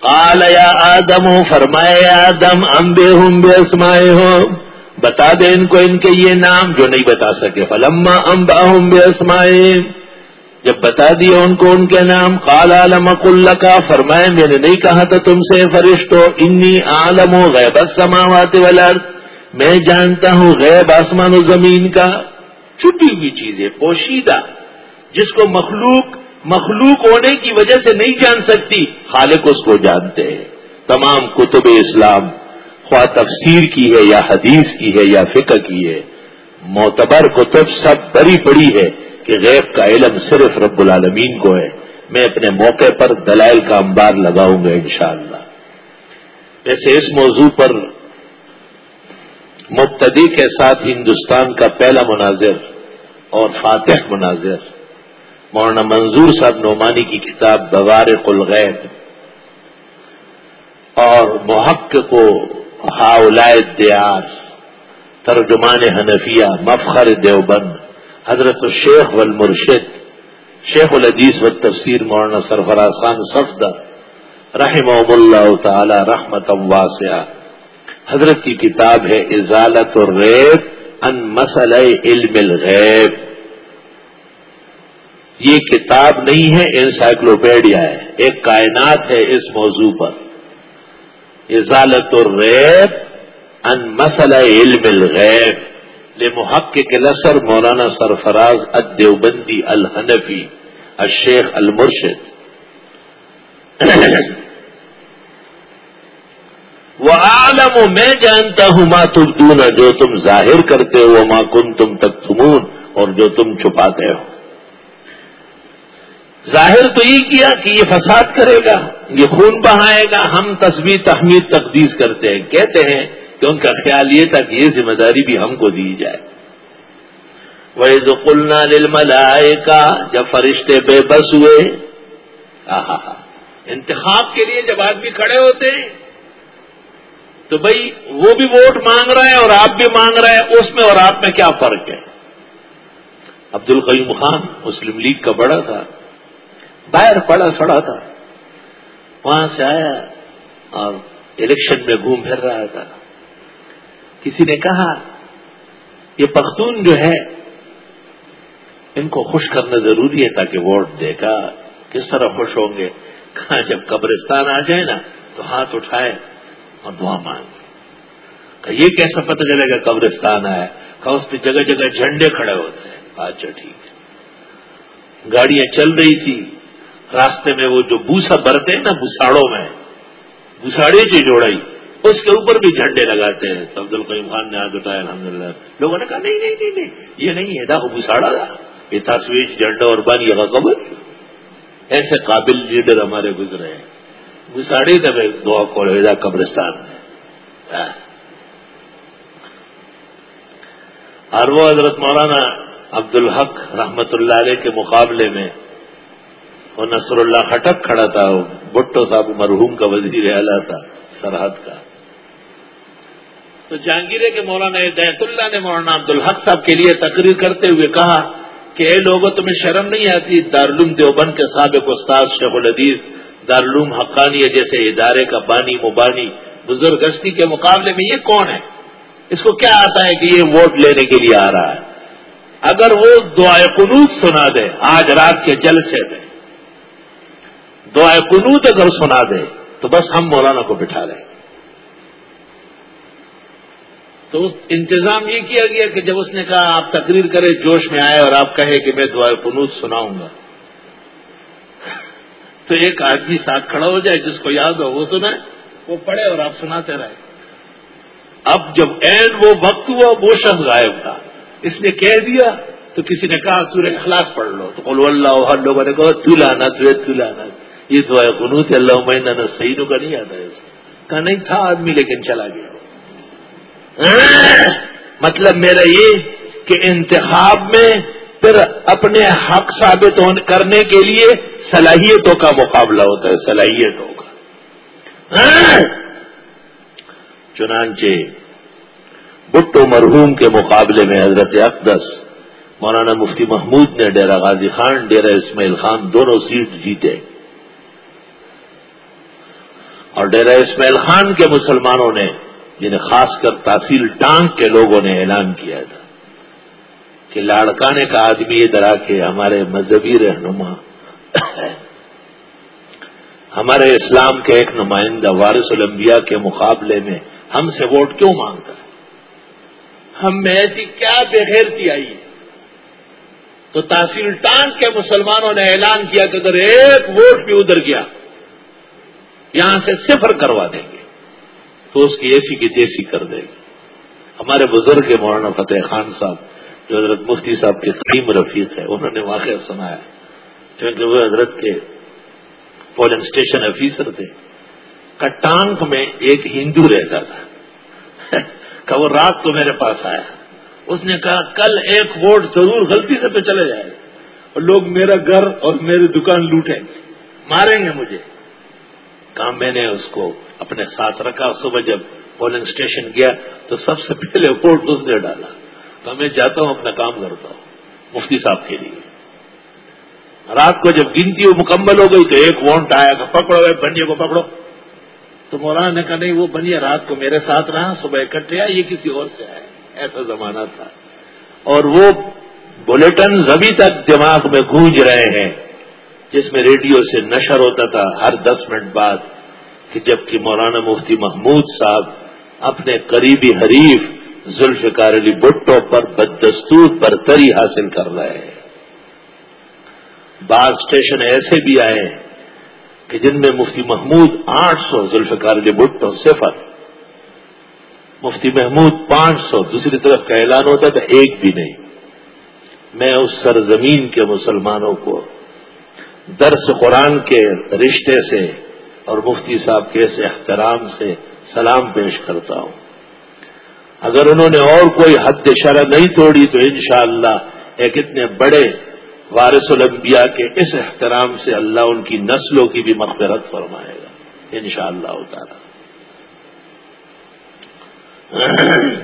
کال یا آدم ہوں فرمائے آدم امبے ہوں بے اسمائے ہو بتا دے ان کو ان کے یہ نام جو نہیں بتا سکے۔ فلما امبا ہوں بے اسمائے جب بتا دیا ان کو ان کے نام کال عالم اللہ کا فرمائے میں نے نہیں کہا تھا تم سے، فرشتو، انی عالم ہو غیب سماوات والارض۔ میں جانتا ہوں غیب آسمان و زمین کا۔ چھپی ہوئی چیز ہے پوشیدہ، جس کو مخلوق مخلوق ہونے کی وجہ سے نہیں جان سکتی۔ خالق اس کو جانتے ہیں۔ تمام کتب اسلام خواہ تفسیر کی ہے یا حدیث کی ہے یا فقہ کی ہے، معتبر کتب سب بڑی بڑی ہے کہ غیب کا علم صرف رب العالمین کو ہے۔ میں اپنے موقع پر دلائل کا انبار لگاؤں گا انشاءاللہ۔ ویسے اس موضوع پر مبتدی کے ساتھ ہندوستان کا پہلا مناظر اور فاتح مناظر مولانا منظور صاحب نعمانی کی کتاب بوار الغیب اور محق کو ہاؤلائے دیار ترجمان حنفیہ، مفخر دیوبند، حضرت الشیخ والمرشد، شیخ العدیث و تفسیر مولانا سرفراز خان صفدر رحم اللہ تعالی رحمت واسعہ۔ حضرت کی کتاب ہے ازالت الریب ان مسئلہ علم الغیب۔ یہ کتاب نہیں ہے، انسائکلوپیڈیا ہے۔ ایک کائنات ہے اس موضوع پر۔ ازالت الریب ان مسئلہ علم الغیب۔ لمحقق لسر مولانا سرفراز الدیوبندی الحنفی، الشیخ المرشد۔ وہ عالم میں جانتا ہوں ماں تم جو تم ظاہر کرتے ہو ماں کن تم تک اور جو تم چھپاتے ہو۔ ظاہر تو یہ کیا کہ یہ فساد کرے گا، یہ خون بہائے گا۔ ہم تصویر تحمید تقدیس کرتے ہیں، کہتے ہیں کہ ان کا خیال یہ تھا کہ یہ ذمہ داری بھی ہم کو دی جائے۔ وہ زکلنا نل کا جب فرشتے بے بس ہوئے انتخاب کے لیے جب آدمی کھڑے ہوتے ہیں، تو بھائی وہ بھی ووٹ مانگ رہا ہے اور آپ بھی مانگ رہے ہیں اس میں اور آپ میں کیا فرق ہے؟ عبد القیم خان مسلم لیگ کا بڑا تھا۔ باہر پڑا سڑا تھا۔ وہاں سے آیا اور الیکشن میں گھوم پھر رہا تھا۔ کسی نے کہا، یہ پختون جو ہے ان کو خوش کرنا ضروری ہے تاکہ ووٹ دے گا۔ کس طرح خوش ہوں گے؟ کہا، جب قبرستان آ جائے نا، تو ہاتھ اٹھائے اور دعا مانگ یہ کیسا پتہ چلے گا قبرستان آیا؟ کہا، اس پہ جگہ جگہ جھنڈے کھڑے ہوتے ہیں۔ اچھا ٹھیک۔ ہے گاڑیاں چل رہی تھی راستے میں وہ جو بوسا برتے ہیں نا بساڑوں میں بساڑے سے جوڑائی، اس کے اوپر بھی جھنڈے لگاتے ہیں۔ تو عبد القیم خان نے ہاتھ اٹھایا الحمد للہ لوگوں نے کہا، نہیں نہیں نہیں نہیں، یہ نہیں ہے۔ وہ بساڑا تھا۔ یہ تصویر جھنڈا اور بانی کا قبر۔ ایسے قابل لیڈر ہمارے گزرے ہیں۔ گساڑی تھے دعا کو قبرستان میں۔ ہاں۔ اور وہ حضرت مولانا عبد الحق رحمت اللہ علیہ کے مقابلے میں وہ نصر اللہ خٹک کھڑا تھا، وہ بٹو صاحب مرحوم کا وزیر اعلیٰ تھا، سرحد کا۔ تو جہانگیرے کے مولانا دہت اللہ نے مولانا عبد الحق صاحب کے لیے تقریر کرتے ہوئے کہا کہ اے لوگوں تمہیں شرم نہیں آتی؟ دارالعلوم دیوبند کے سابق استاد شیخ الحدیث دارالعلوم حقانی جیسے ادارے کا بانی مبانی بزرگ ہستی کے مقابلے میں یہ کون ہے؟ اس کو کیا آتا ہے کہ یہ ووٹ لینے کے لیے آ رہا ہے؟ اگر وہ دعائے قنوت سنا دے، آج رات کے جلسے میں دعائے قنوت اگر سنا دے، تو بس ہم مولانا کو بٹھا لیں۔ تو انتظام یہ کیا گیا کہ جب اس نے کہا، آپ تقریر کرے جوش میں آئے اور آپ کہے کہ میں دعائے قنوت سناؤں گا۔ تو ایک آدمی ساتھ کھڑا ہو جائے، جس کو یاد ہو، وہ سنائے۔ وہ پڑھے اور آپ سناتے رہے۔ اب جب این وہ وقت ہوا، وہ شخص غائب تھا۔ اس نے کہہ دیا، تو کسی نے کہا، سورہ اخلاص پڑھ لو۔ تو بولو اللہ، ہر لوگوں نے کہا تلانا تلانا یہ دعائے قنوت اللہ مہینہ نہ کا نہیں آتا ہے کہا نہیں، تھا آدمی لیکن چلا گیا۔ مطلب میرا یہ کہ انتخاب میں پھر اپنے حق ثابت کرنے کے لیے صلاحیتوں کا مقابلہ ہوتا ہے، صلاحیتوں کا۔ چنانچہ بٹو مرحوم کے مقابلے میں حضرت اقدس، مولانا مفتی محمود نے ڈیرا غازی خان ڈیرا اسماعیل خان دونوں سیٹ جیتے۔ اور ڈیرا اسماعیل خان کے مسلمانوں نے، جنہیں خاص کر تحصیل ٹانگ کے لوگوں نے اعلان کیا تھا، کہ لاڑکانے کا آدمی ادھر آ کے ہمارے مذہبی رہنما، ہمارے اسلام کے ایک نمائندہ وارث الانبیاء کے مقابلے میں ہم سے ووٹ کیوں مانگتا ہے ہم میں ایسی کیا بےغیرتی آئی؟ ہے تو تحصیل ٹانگ کے مسلمانوں نے اعلان کیا کہ اگر ایک ووٹ بھی ادھر گیا۔ یہاں سے صفر کروا دیں گے تو اس کی ایسی کی تیسی کر دے گی ہمارے بزرگ مولانا فتح خان صاحب، جو حضرت مفتی صاحب کے قیم رفیق ہے، انہوں نے واقعہ سنایا۔ کیونکہ وہ حضرت کے پولنگ اسٹیشن آفیسر تھے۔ کٹانک میں ایک ہندو رہتا تھا۔ کہ وہ رات کو میرے پاس آیا۔ اس نے کہا، کل ایک ووٹ ضرور غلطی سے تو چلے جائے۔ اور لوگ میرا گھر اور میری دکان لوٹیں گے۔ ماریں گے مجھے۔ کہا میں نے اس کو اپنے ساتھ رکھا. صبح جب پولنگ اسٹیشن گیا تو سب سے پہلے ووٹ اس نے ڈالا. تو میں جاتا ہوں، اپنا کام کرتا ہوں، مفتی صاحب کے لیے. رات کو جب گنتی مکمل ہو گئی تو ایک وونٹ آیا کہ پکڑو بنیا کو پکڑو. تو مولانا نے کہا، نہیں، وہ بنیا رات کو میرے ساتھ رہا، صبح اکٹھے آیا یہ کسی اور سے آیا ایسا زمانہ تھا. اور وہ بلٹن ابھی تک دماغ میں گونج رہے ہیں. جس میں ریڈیو سے نشر ہوتا تھا ہر دس منٹ بعد کہ جبکہ مولانا مفتی محمود صاحب اپنے قریبی حریف ذوالفقار علی بٹو پر بدستور برتری حاصل کر رہے ہیں۔ بعض اسٹیشن ایسے بھی آئے ہیں کہ جن میں مفتی محمود آٹھ سو، ذوالفقار علی بٹو صفر، مفتی محمود پانچ سو، دوسری طرف کا اعلان ہوتا تھا ایک بھی نہیں۔ میں اس سرزمین کے مسلمانوں کو درس قرآن کے رشتے سے اور مفتی صاحب کے اس احترام سے سلام پیش کرتا ہوں۔ اگر انہوں نے اور کوئی حد شرح نہیں توڑی تو انشاءاللہ ایک اتنے بڑے وارث الانبیاء کے اس احترام سے اللہ ان کی نسلوں کی بھی مغفرت فرمائے گا۔ انشاءاللہ شاء اللہ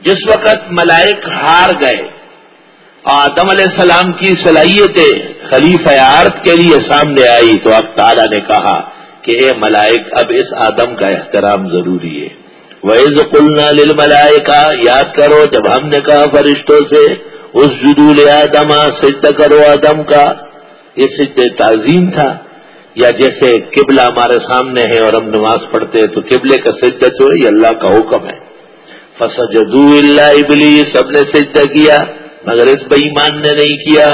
جس وقت ملائک ہار گئے آدم علیہ السلام کی صلاحیتیں خلیفہ عارت کے لیے سامنے آئی تو اب تعالیٰ نے کہا کہ اے ملائک، اب اس آدم کا احترام ضروری ہے۔ ویز قلنا للملائکہ یاد کرو جب ہم نے کہا فرشتوں سے اس جدول آدم سد کرو آدم کا۔ یہ سد تعظیم تھا۔ یا جیسے قبلہ ہمارے سامنے ہے اور ہم نماز پڑھتے ہیں تو قبلے کا سدت جو ہے یہ اللہ کا حکم ہے۔ فسجدو اللہ ابلی سب نے سجدہ کیا۔ مگر اس بئیمان نے نہیں کیا۔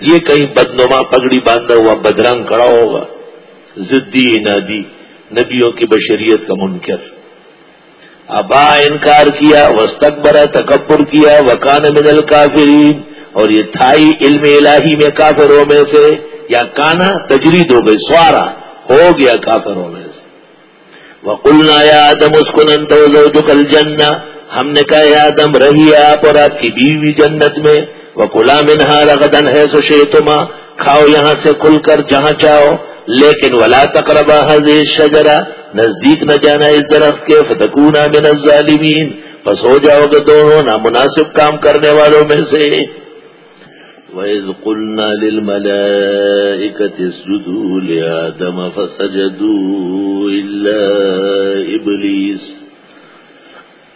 یہ کہیں بدنما پگڑی باندھا ہوا بدرنگ کھڑا ہوگا۔ زدی نادی نبیوں کی بشریت کا منکر۔ ابا انکار کیا وسطبرا تکبر کیا، وکان من الکافرین۔ اور یہ تھائی علم الہی میں کافروں میں سے، یا کانا تجرید ہو گئی سوارا ہو گیا کافروں میں سے۔ وہ کلنا یا آدم اس کو نند کل ہم نے کہا یا آدم، رہی آپ اور آپ کی بیوی جنت میں۔ وہ کلا منہا رغدن ہے سو شیتما کھاؤ یہاں سے، کھل کر جہاں چاہو۔ لیکن ولا تقربا حضی شجرا نزدیک نہ جانا اس درخت کے۔ فتکونا من الظالمین پس ہو جاؤ گے دونوں نامناسب کام کرنے والوں میں سے۔ وَإِذْ قُلْنَا لِلْمَلَائِكَةِ اسْجُدُوا لِآدَمَ فَسَجَدُوا إِلَّا إِبْلِيسَ۔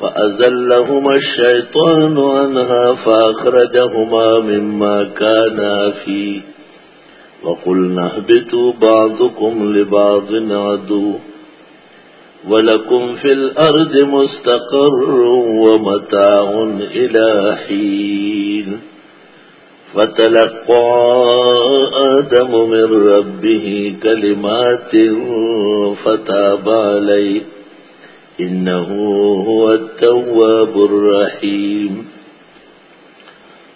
فأزلهما الشيطان عنها فأخرجهما مما كانا فيه وقلنا اهبتوا بعضكم لبعض عدو ولكم في الأرض مستقر ومتاع إلى حين فتلقى آدم من ربه كلمات فتاب عليه إنه هو التواب الرحيم.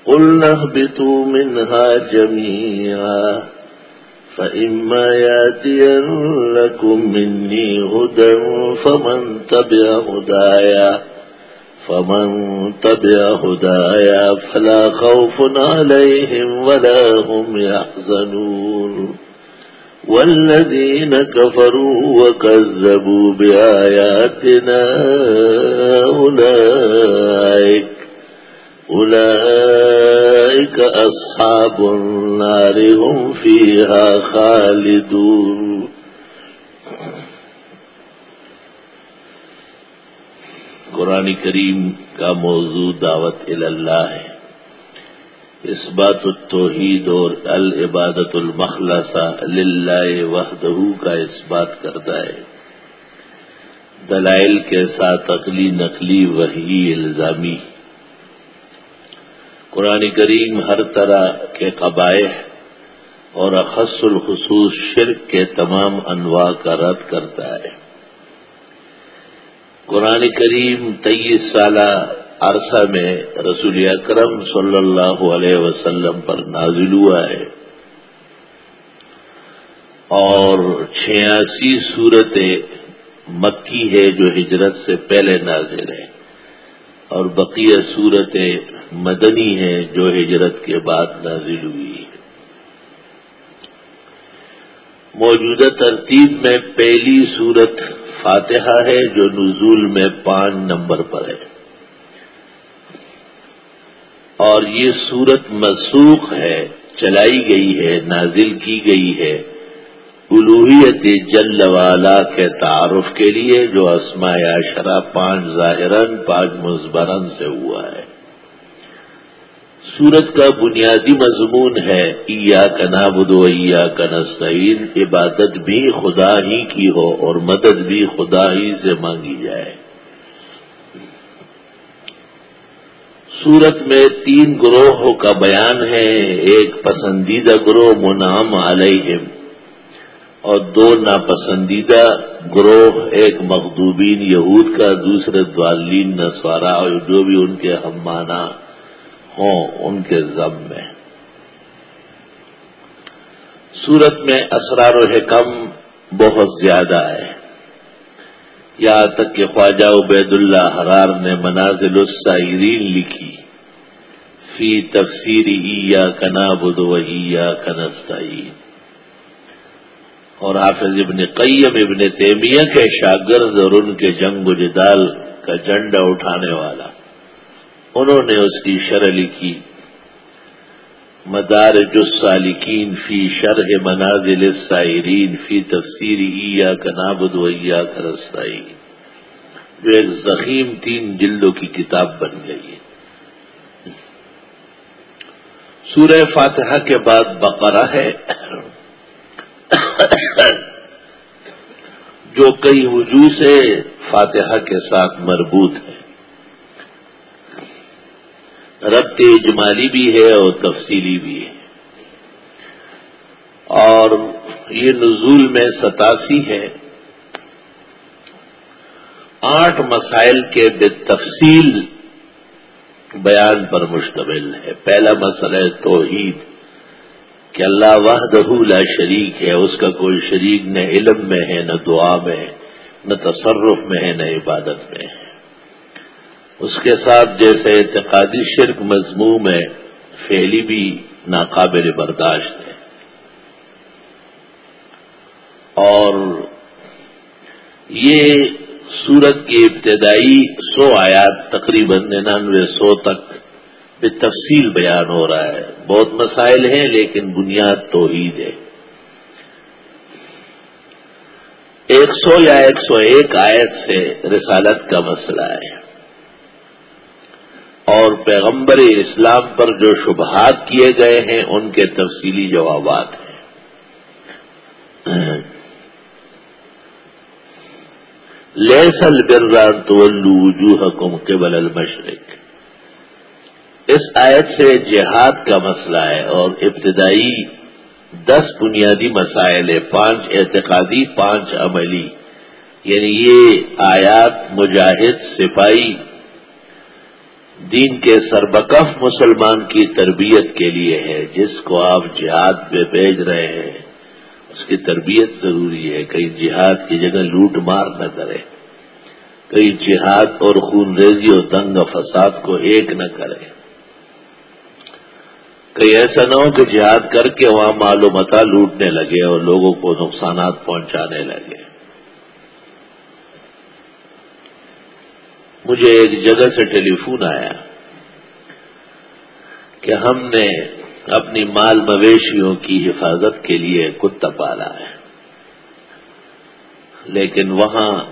قلنا اهبطوا منها جميعا، فإما ياتي لكم مني هدى فمن تبع هدايا، فمن تبع هدايا فلا خوف عليهم ولا هم يحزنون. والذين كفروا وكذبوا بآياتنا أولئك أولئك أصحاب النار هم فيها خالدون۔ قرآن کریم کا موضوع دعوت اللہ ہے۔ اس بات التوحید اور العبادت المخلصہ للہ وحدہ کا اس بات کرتا ہے۔ دلائل کے ساتھ عقلی نقلی وحی الزامی۔ قرآن کریم ہر طرح کے قبائح اور اخص الخصوص شرک کے تمام انواع کا رد کرتا ہے۔ قرآن کریم تیئیس سالہ عرصہ میں رسول اکرم صلی اللہ علیہ وسلم پر نازل ہوا ہے۔ اور چھیاسی صورتیں مکی ہے جو ہجرت سے پہلے نازل ہے۔ اور بقیہ صورتیں مدنی ہے جو ہجرت کے بعد نازل ہوئی۔ ہے موجودہ ترتیب میں پہلی صورت فاتحہ ہے جو نزول میں پانچ نمبر پر ہے۔ اور یہ صورت مسوخ ہے، چلائی گئی ہے، نازل کی گئی ہے۔ الوحیت جل والا کے تعارف کے لیے جو اسماء شرح پانچ ظاہرن پانچ مزبرن سے ہوا ہے۔ سورت کا بنیادی مضمون ہے ایا کا نابود ایا کا نسعین عبادت بھی خدا ہی کی ہو اور مدد بھی خدا ہی سے مانگی جائے۔ سورت میں تین گروہوں کا بیان ہے، ایک پسندیدہ گروہ منام علیہم اور دو ناپسندیدہ گروہ ایک مخدوبین یہود کا، دوسرے دوالین نسوارا اور جو بھی ان کے ہم مانا ہوں ان کے ضم میں۔ سورت میں اسرار و حکم بہت زیادہ ہے۔ یہاں تک کہ خواجہ عبید اللہ حرار نے منازل السائرین لکھی۔ فی تفسیری یا کنا بدو یا کنستعین اور حافظ ابن قیم ابن تیمیہ کے شاگرد اور ان کے جنگ و جدال کا جھنڈا اٹھانے والا۔ انہوں نے اس کی شرح لکھی۔ مدارج السالکین فی شرح منازل السائرین فی تفسیر ایا کا نابد ویا کا رسائی جو ایک زخیم تین جلدوں کی کتاب بن گئی ہے۔ سورہ فاتحہ کے بعد بقرہ ہے۔ جو کئی وجوہ سے فاتحہ کے ساتھ مربوط ہے۔ ربط اجمالی بھی ہے اور تفصیلی بھی ہے۔ اور یہ نزول میں ستاسی ہے۔ آٹھ مسائل کے بے تفصیل بیان پر مشتمل ہے۔ پہلا مسئلہ توحید، کہ اللہ وحدہ لا شریک ہے، اس کا کوئی شریک نہ علم میں ہے، نہ دعا میں نہ تصرف میں ہے، نہ عبادت میں ہے۔ اس کے ساتھ جیسے اعتقادی شرک مضموم ہے فیلی بھی ناقابل برداشت ہے۔ اور یہ سورت کی ابتدائی سو آیات تقریباً ننانوے سو تک بے تفصیل بیان ہو رہا ہے۔ بہت مسائل ہیں، لیکن بنیاد توحید ہے۔ ایک سو یا ایک سو ایک آیت سے رسالت کا مسئلہ ہے۔ اور پیغمبر اسلام پر جو شبہات کیے گئے ہیں، ان کے تفصیلی جوابات ہیں۔ لیسل بران تو وجوہ کے بل المشرق۔ اس آیت سے جہاد کا مسئلہ ہے اور ابتدائی دس بنیادی مسائل ہے پانچ اعتقادی، پانچ عملی۔ یعنی یہ آیات مجاہد، سپاہی دین کے سربکف مسلمان کی تربیت کے لیے ہے، جس کو آپ جہاد پہ بھیج رہے ہیں۔ اس کی تربیت ضروری ہے کئی جہاد کی جگہ لوٹ مار نہ کرے۔ کئی جہاد اور خون ریزی اور دنگ فساد کو ایک نہ کرے۔ کئی ایسا نہ ہو کہ جہاد کر کے وہاں معلومات لوٹنے لگے اور لوگوں کو نقصانات پہنچانے لگے۔ مجھے ایک جگہ سے ٹیلی فون آیا کہ ہم نے اپنی مال مویشیوں کی حفاظت کے لیے کتا پالا ہے۔ لیکن وہاں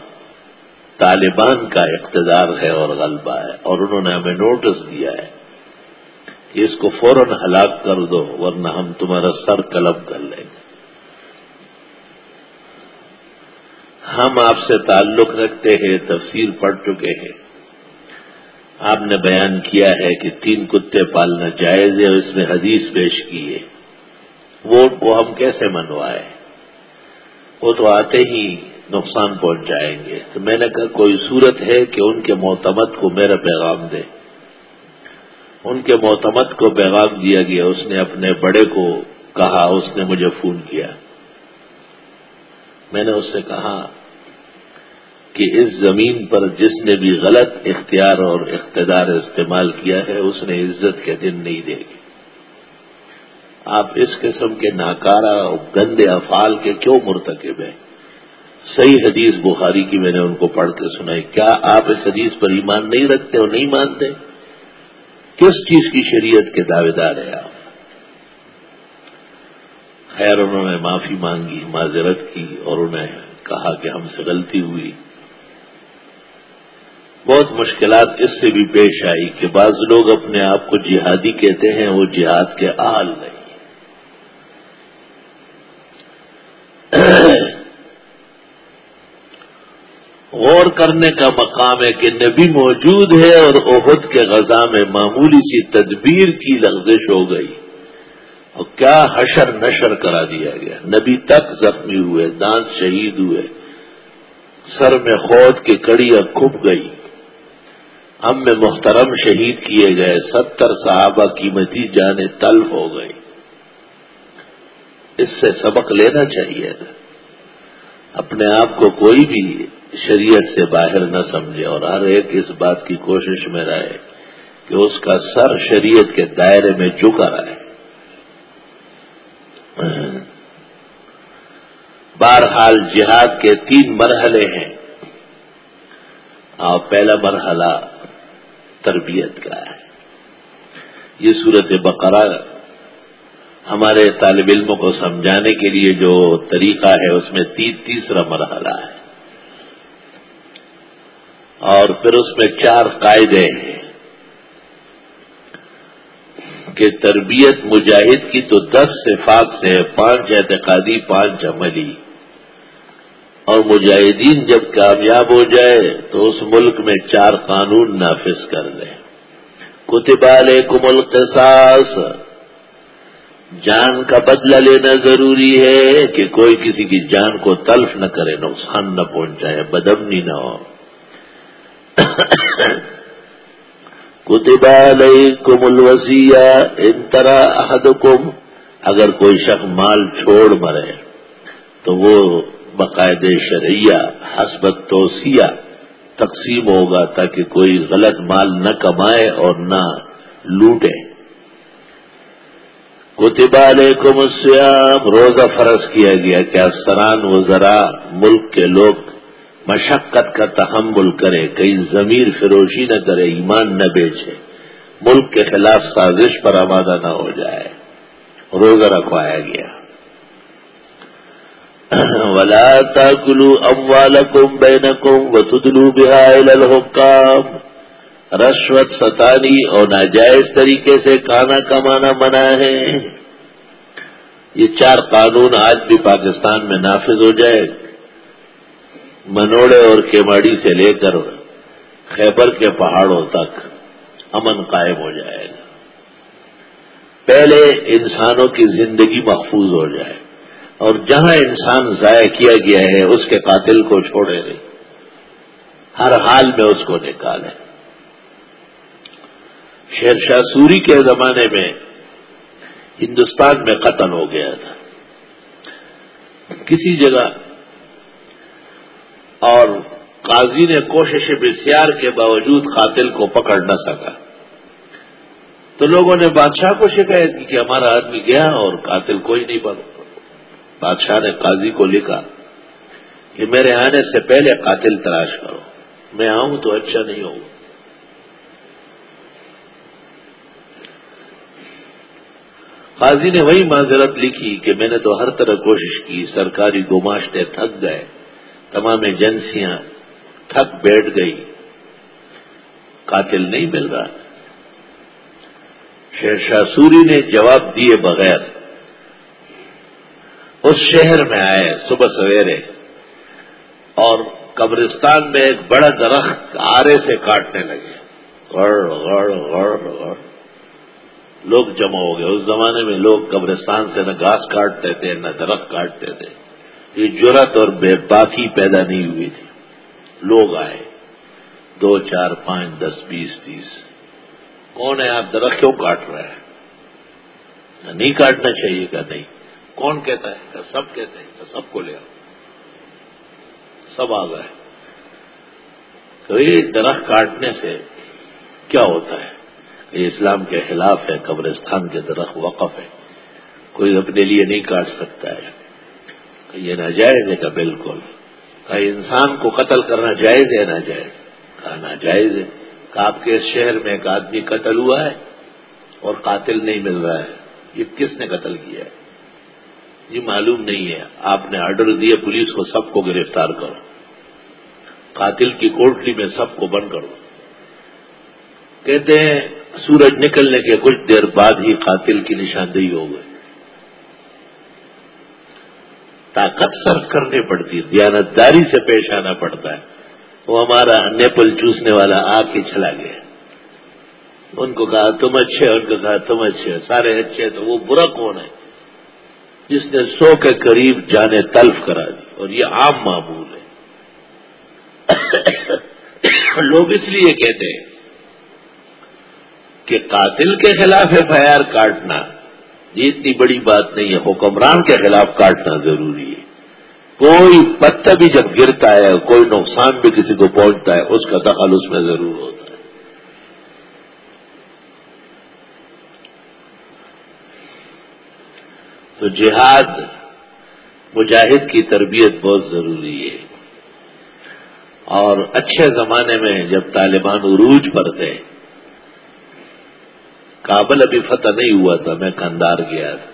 طالبان کا اقتدار ہے اور غلبہ ہے اور انہوں نے ہمیں نوٹس دیا ہے کہ اس کو فوراً ہلاک کر دو، ورنہ ہم تمہارا سر قلب کر لیں گے۔ ہم آپ سے تعلق رکھتے ہیں، تفسیر پڑھ چکے ہیں۔ آپ نے بیان کیا ہے کہ تین کتے پالنا جائز ہے اور اس میں حدیث پیش کی ہے۔ ووٹ کو ہم کیسے منوائے؟ وہ تو آتے ہی نقصان پہنچ جائیں گے۔ تو میں نے کہا، کوئی صورت ہے کہ ان کے معتمد کو میرا پیغام دے؟ ان کے معتمد کو پیغام دیا گیا، اس نے اپنے بڑے کو کہا، اس نے مجھے فون کیا۔ میں نے اس سے کہا کہ اس زمین پر جس نے بھی غلط اختیار اور اقتدار استعمال کیا ہے، اس نے عزت کے دن نہیں دے گی آپ اس قسم کے ناکارہ اور گندے افعال کے کیوں مرتکب ہیں؟ صحیح حدیث بخاری کی میں نے ان کو پڑھ کے سنائی۔ کیا آپ اس حدیث پر ایمان نہیں رکھتے اور نہیں مانتے؟ کس چیز کی شریعت کے دعوے دار ہیں آپ؟ خیر، انہوں نے معافی مانگی، معذرت کی اور انہیں کہا کہ ہم سے غلطی ہوئی۔ بہت مشکلات اس سے بھی پیش آئی کہ بعض لوگ اپنے آپ کو جہادی کہتے ہیں، وہ جہاد کے آل نہیں غور کرنے کا مقام ہے کہ نبی موجود ہے اور عہد کے غذا میں معمولی سی تدبیر کی لغزش ہو گئی۔ اور کیا حشر نشر کرا دیا گیا۔ نبی تک زخمی ہوئے، دانت شہید ہوئے۔ سر میں خود کی کڑیاں کھپ گئی۔ ہم میں محترم شہید کیے گئے ستر صحابہ قیمتی جانے تلف ہو گئی۔ اس سے سبق لینا چاہیے تھا۔ اپنے آپ کو کوئی بھی شریعت سے باہر نہ سمجھے اور ہر ایک اس بات کی کوشش میں رہے کہ اس کا سر شریعت کے دائرے میں جھکا رہے۔ بہرحال جہاد کے تین مرحلے ہیں۔ اور پہلا مرحلہ تربیت کا ہے۔ یہ صورت بقرہ ہمارے طالب علموں کو سمجھانے کے لیے جو طریقہ ہے، اس میں تیسرا مرحلہ ہے۔ اور پھر اس میں چار قاعدے ہیں کہ تربیت مجاہد کی تو دس صفات سے پانچ اعتقادی، پانچ عملی۔ اور مجاہدین جب کامیاب ہو جائے تو اس ملک میں چار قانون نافذ کر دیں کتبال کمل القصاص۔ جان کا بدلہ لینا ضروری ہے کہ کوئی کسی کی جان کو تلف نہ کرے، نقصان نہ پہنچائے، بدمنی نہ ہو۔ کتبا علیکم الوسیہ ان طرح احدکم اگر کوئی شخص مال چھوڑ مرے تو وہ باقاعد شرعیہ حسبت توسیہ تقسیم ہوگا تاکہ کوئی غلط مال نہ کمائے اور نہ لوٹے۔ کتبہ علیکم السیام روزہ فرض کیا گیا کہ افسران وزراء ملک کے لوگ مشقت کا تحمل کرے کئی ضمیر فروشی نہ کرے، ایمان نہ بیچے، ملک کے خلاف سازش پر آبادہ نہ ہو جائے۔ روزہ رکھوایا گیا۔ ولا تاکلو اموالکم بینکم وتدلو بها الى الحکام رشوت ستانی اور ناجائز طریقے سے کھانا کمانا منع ہے۔ یہ چار قانون آج بھی پاکستان میں نافذ ہو جائے۔ منوڑے اور کیماڑی سے لے کر خیبر کے پہاڑوں تک امن قائم ہو جائے۔ گا پہلے انسانوں کی زندگی محفوظ ہو جائے۔ اور جہاں انسان ضائع کیا گیا ہے، اس کے قاتل کو چھوڑے نہیں ہر حال میں اس کو نکالے شیر شاہ سوری کے زمانے میں ہندوستان میں قتل ہو گیا تھا۔ کسی جگہ۔ اور قاضی نے کوشش بسیار کے باوجود قاتل کو پکڑ نہ سکا۔ تو لوگوں نے بادشاہ کو شکایت کی کہ ہمارا آدمی گیا اور قاتل کوئی نہیں پکڑ بادشاہ نے قاضی کو لکھا کہ میرے آنے سے پہلے قاتل تلاش کرو، میں آؤں تو اچھا نہیں ہوگا۔ قاضی نے وہی معذرت لکھی کہ میں نے تو ہر طرح کوشش کی، سرکاری گماشتے تھک گئے، تمام ایجنسیاں تھک بیٹھ گئی۔ قاتل نہیں مل رہا۔ شیر شاہ سوری نے جواب دیے بغیر اس شہر میں آئے صبح سویرے اور قبرستان میں ایک بڑا درخت آرے سے کاٹنے لگے۔ غڑ غڑ غڑ غڑ۔ لوگ جمع ہو گئے۔ اس زمانے میں لوگ قبرستان سے نہ گھاس کاٹتے تھے، نہ درخت کاٹتے تھے۔ یہ جرت اور بے باقی پیدا نہیں ہوئی تھی۔ لوگ آئے۔ دو، چار، پانچ، دس، بیس، تیس۔ کون ہے آپ؟ درخت کیوں کاٹ رہے ہیں نہیں کاٹنا چاہیے کہ نہیں۔ کون کہتا ہے؟ کہ سب کہتے ہیں کہ سب کو لے آؤ۔ سب آ گئے۔ تو یہ درخت کاٹنے سے کیا ہوتا ہے؟ یہ اسلام کے خلاف ہے، قبرستان کے درخت وقف ہے کوئی اپنے لیے نہیں کاٹ سکتا ہے۔ کہ یہ ناجائز ہے کہ بالکل۔ کہ انسان کو قتل کرنا جائز ہے ناجائز؟ کہا ناجائز ہے۔ کہ آپ کے اس شہر میں ایک آدمی قتل ہوا ہے اور قاتل نہیں مل رہا ہے۔ یہ کس نے قتل کیا ہے؟ جی معلوم نہیں ہے۔ آپ نے آرڈر دیے پولیس کو سب کو گرفتار کرو۔ قاتل کی کوٹری میں سب کو بند کرو۔ کہتے ہیں، سورج نکلنے کے کچھ دیر بعد ہی قاتل کی نشاندہی ہو گئی۔ طاقت صرف کرنی پڑتی دیانتداری سے پیش آنا پڑتا ہے۔ وہ ہمارا نیپل چوسنے والا آ کے چلا گیا۔ ان کو کہا، تم اچھے ان کو کہا، تم اچھے سارے اچھے تو وہ برا کون ہے؟ جس نے سو کے قریب جانے تلف کرا دی، اور یہ عام معمول ہے۔ لوگ اس لیے کہتے ہیں کہ قاتل کے خلاف ایف آئی آر کاٹنا، یہ اتنی بڑی بات نہیں ہے، حکمران کے خلاف کاٹنا ضروری ہے۔ کوئی پتہ بھی جب گرتا ہے، کوئی نقصان بھی کسی کو پہنچتا ہے، اس کا دخل اس میں ضرور ہوتا ہے۔ تو جہاد مجاہد کی تربیت بہت ضروری ہے۔ اور اچھے زمانے میں جب طالبان عروج پر تھے، کابل ابھی فتح نہیں ہوا تھا، میں کندار گیا تھا۔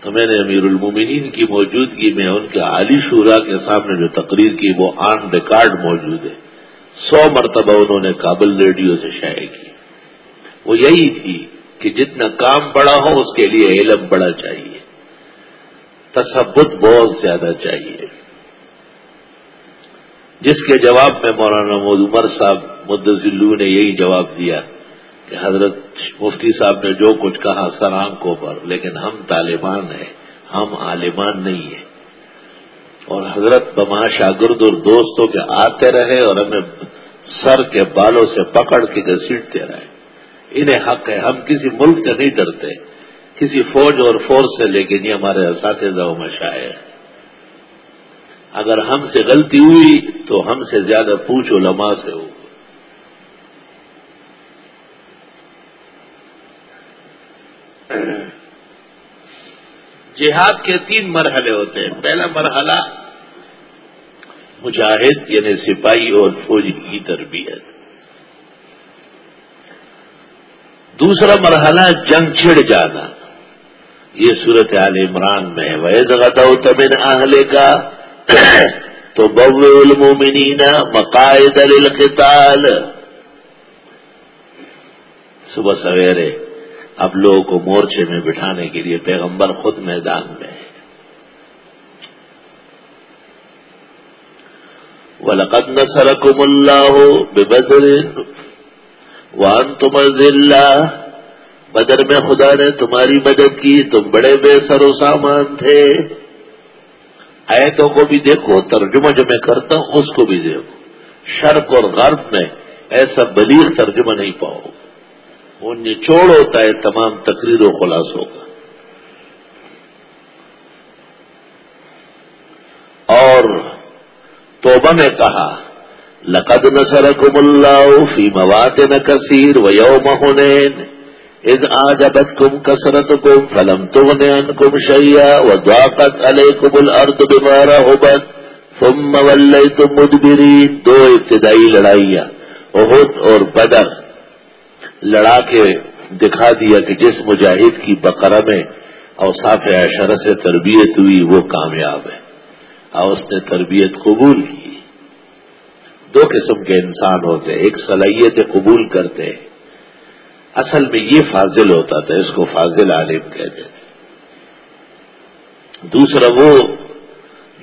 تو میں نے امیر المومنین کی موجودگی میں ان کے عالی شورا کے سامنے جو تقریر کی، وہ آن ریکارڈ موجود ہے۔ سو مرتبہ انہوں نے کابل ریڈیو سے شائع کی۔ وہ یہی تھی۔ کہ جتنا کام بڑا ہو اس کے لیے علم بڑا چاہیے۔ تصبت بہت زیادہ چاہیے۔ جس کے جواب میں مولانا مود عمر صاحب مدلو نے یہی جواب دیا کہ حضرت مفتی صاحب نے جو کچھ کہا سر آنکھوں پر، لیکن ہم طالبان ہیں، ہم عالمان نہیں ہیں۔ اور حضرت بما شاگرد اور دوستوں کے آتے رہے اور ہمیں سر کے بالوں سے پکڑ کے گھسیٹتے رہے۔ انہیں حق ہے۔ ہم کسی ملک سے نہیں ڈرتے۔ کسی فوج اور فورس سے، لیکن یہ ہمارے اساتذہ و مشاعر اگر ہم سے غلطی ہوئی تو ہم سے زیادہ پوچھ علماء سے ہو جہاد کے تین مرحلے ہوتے ہیں۔ پہلا مرحلہ مجاہد یعنی سپاہی اور فوجی کی تربیت۔ دوسرا مرحلہ جنگ چھڑ جانا۔ یہ صورت عال عمران میں ویز غدو تمن اہل کا تو بو المومنین مقاعد للقتال۔ صبح سویرے اب لوگوں کو مورچے میں بٹھانے کے لیے پیغمبر خود میدان میں ہے۔ وَلَقَدْ نَصَرَكُمُ اللَّهُ بِبَدْرٍ وَأَنْتُمْ أَذِلَّةٌ بدر میں خدا نے تمہاری مدد کی، تم بڑے بے سر و سامان تھے۔ ایتوں کو بھی دیکھو، ترجمہ جو میں کرتا ہوں، اس کو بھی دیکھو۔ شرق اور غرب میں ایسا بلیغ ترجمہ نہیں پاؤ۔ وہ نچوڑ ہوتا ہے تمام تقریر و خلاصوں کا۔ اور توبہ میں کہا لقد نصرکم اللہ فی مواد نہ کثیر و یوم از آج ابت کم کم فلم تغن کم شیا و دواقت علیہ کم الرد بیمارا ہوبت تم تم دو ابتدائی لڑائیاں اہد اور بدر. لڑا کے دکھا دیا کہ جس مجاہد کی بقرہ میں اوساف اشر سے تربیت ہوئی وہ کامیاب ہے۔ اور اس نے تربیت قبول کی۔ دو قسم کے انسان ہوتے ایک صلاحیت قبول کرتے ہیں۔ اصل میں یہ فاضل ہوتا تھا، اس کو فاضل عالم کہتے تھے۔ دوسرا وہ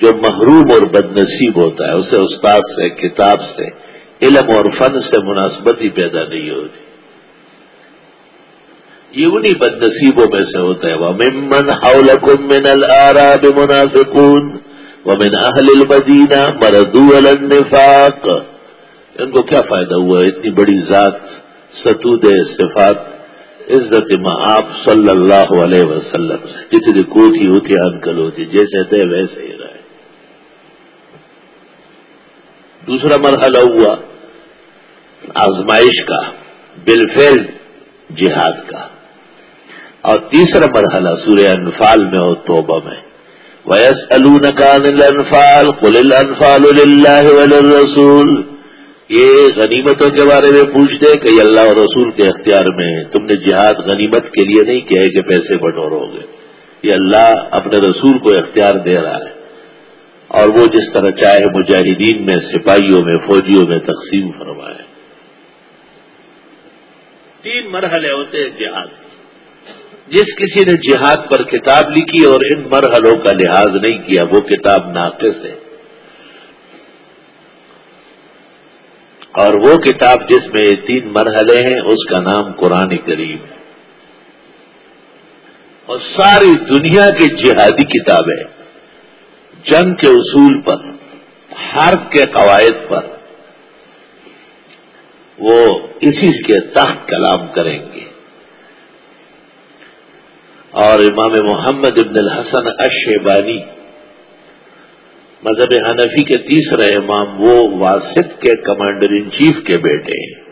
جو محروم اور بد نصیب ہوتا ہے، اسے استاد سے، کتاب سے، علم اور فن سے مناسبت ہی پیدا نہیں ہوتی۔ یہ انہیں بد نصیبوں میں سے ہوتا ہے۔ وہ ممن حولکم من الآراب منافقون۔ ومن اہل المدینہ مردو النفاق۔ ان کو کیا فائدہ ہوا؟ اتنی بڑی ذات ستود صفات، عزت ماں آپ صلی اللہ علیہ وسلم سے۔ جتنی کوٹھی ہوتی، انکل ہوتی، جیسے تھے ویسے ہی رہے۔ دوسرا مرحلہ ہوا آزمائش کا، بالفعل جہاد کا۔ اور تیسرا مرحلہ سورہ انفال میں ہو توبہ میں۔ ویس النکان الفال قل الفال اللہ وللرسول یہ غنیمتوں کے بارے میں پوچھتے کہ یہ اللہ اور رسول کے اختیار میں تم نے جہاد غنیمت کے لیے نہیں کیا کہ پیسے بٹورو گے۔ یہ اللہ اپنے رسول کو اختیار دے رہا ہے۔ اور وہ جس طرح چاہے مجاہدین میں، سپاہیوں میں، فوجیوں میں تقسیم فرمائے۔ تین مرحلے ہوتے ہیں جہاد۔ جس کسی نے جہاد پر کتاب لکھی اور ان مرحلوں کا لحاظ نہیں کیا، وہ کتاب ناقص ہے۔ اور وہ کتاب جس میں یہ تین مرحلے ہیں، اس کا نام قرآن کریم ہے۔ اور ساری دنیا کی جہادی کتابیں، جنگ کے اصول پر، حرب کے قواعد پر، وہ اسی کے تحت کلام کریں گے۔ اور امام محمد ابن الحسن اشیبانی مذہب حنفی کے تیسرے امام، وہ واسط کے کمانڈر ان چیف کے بیٹے ہیں۔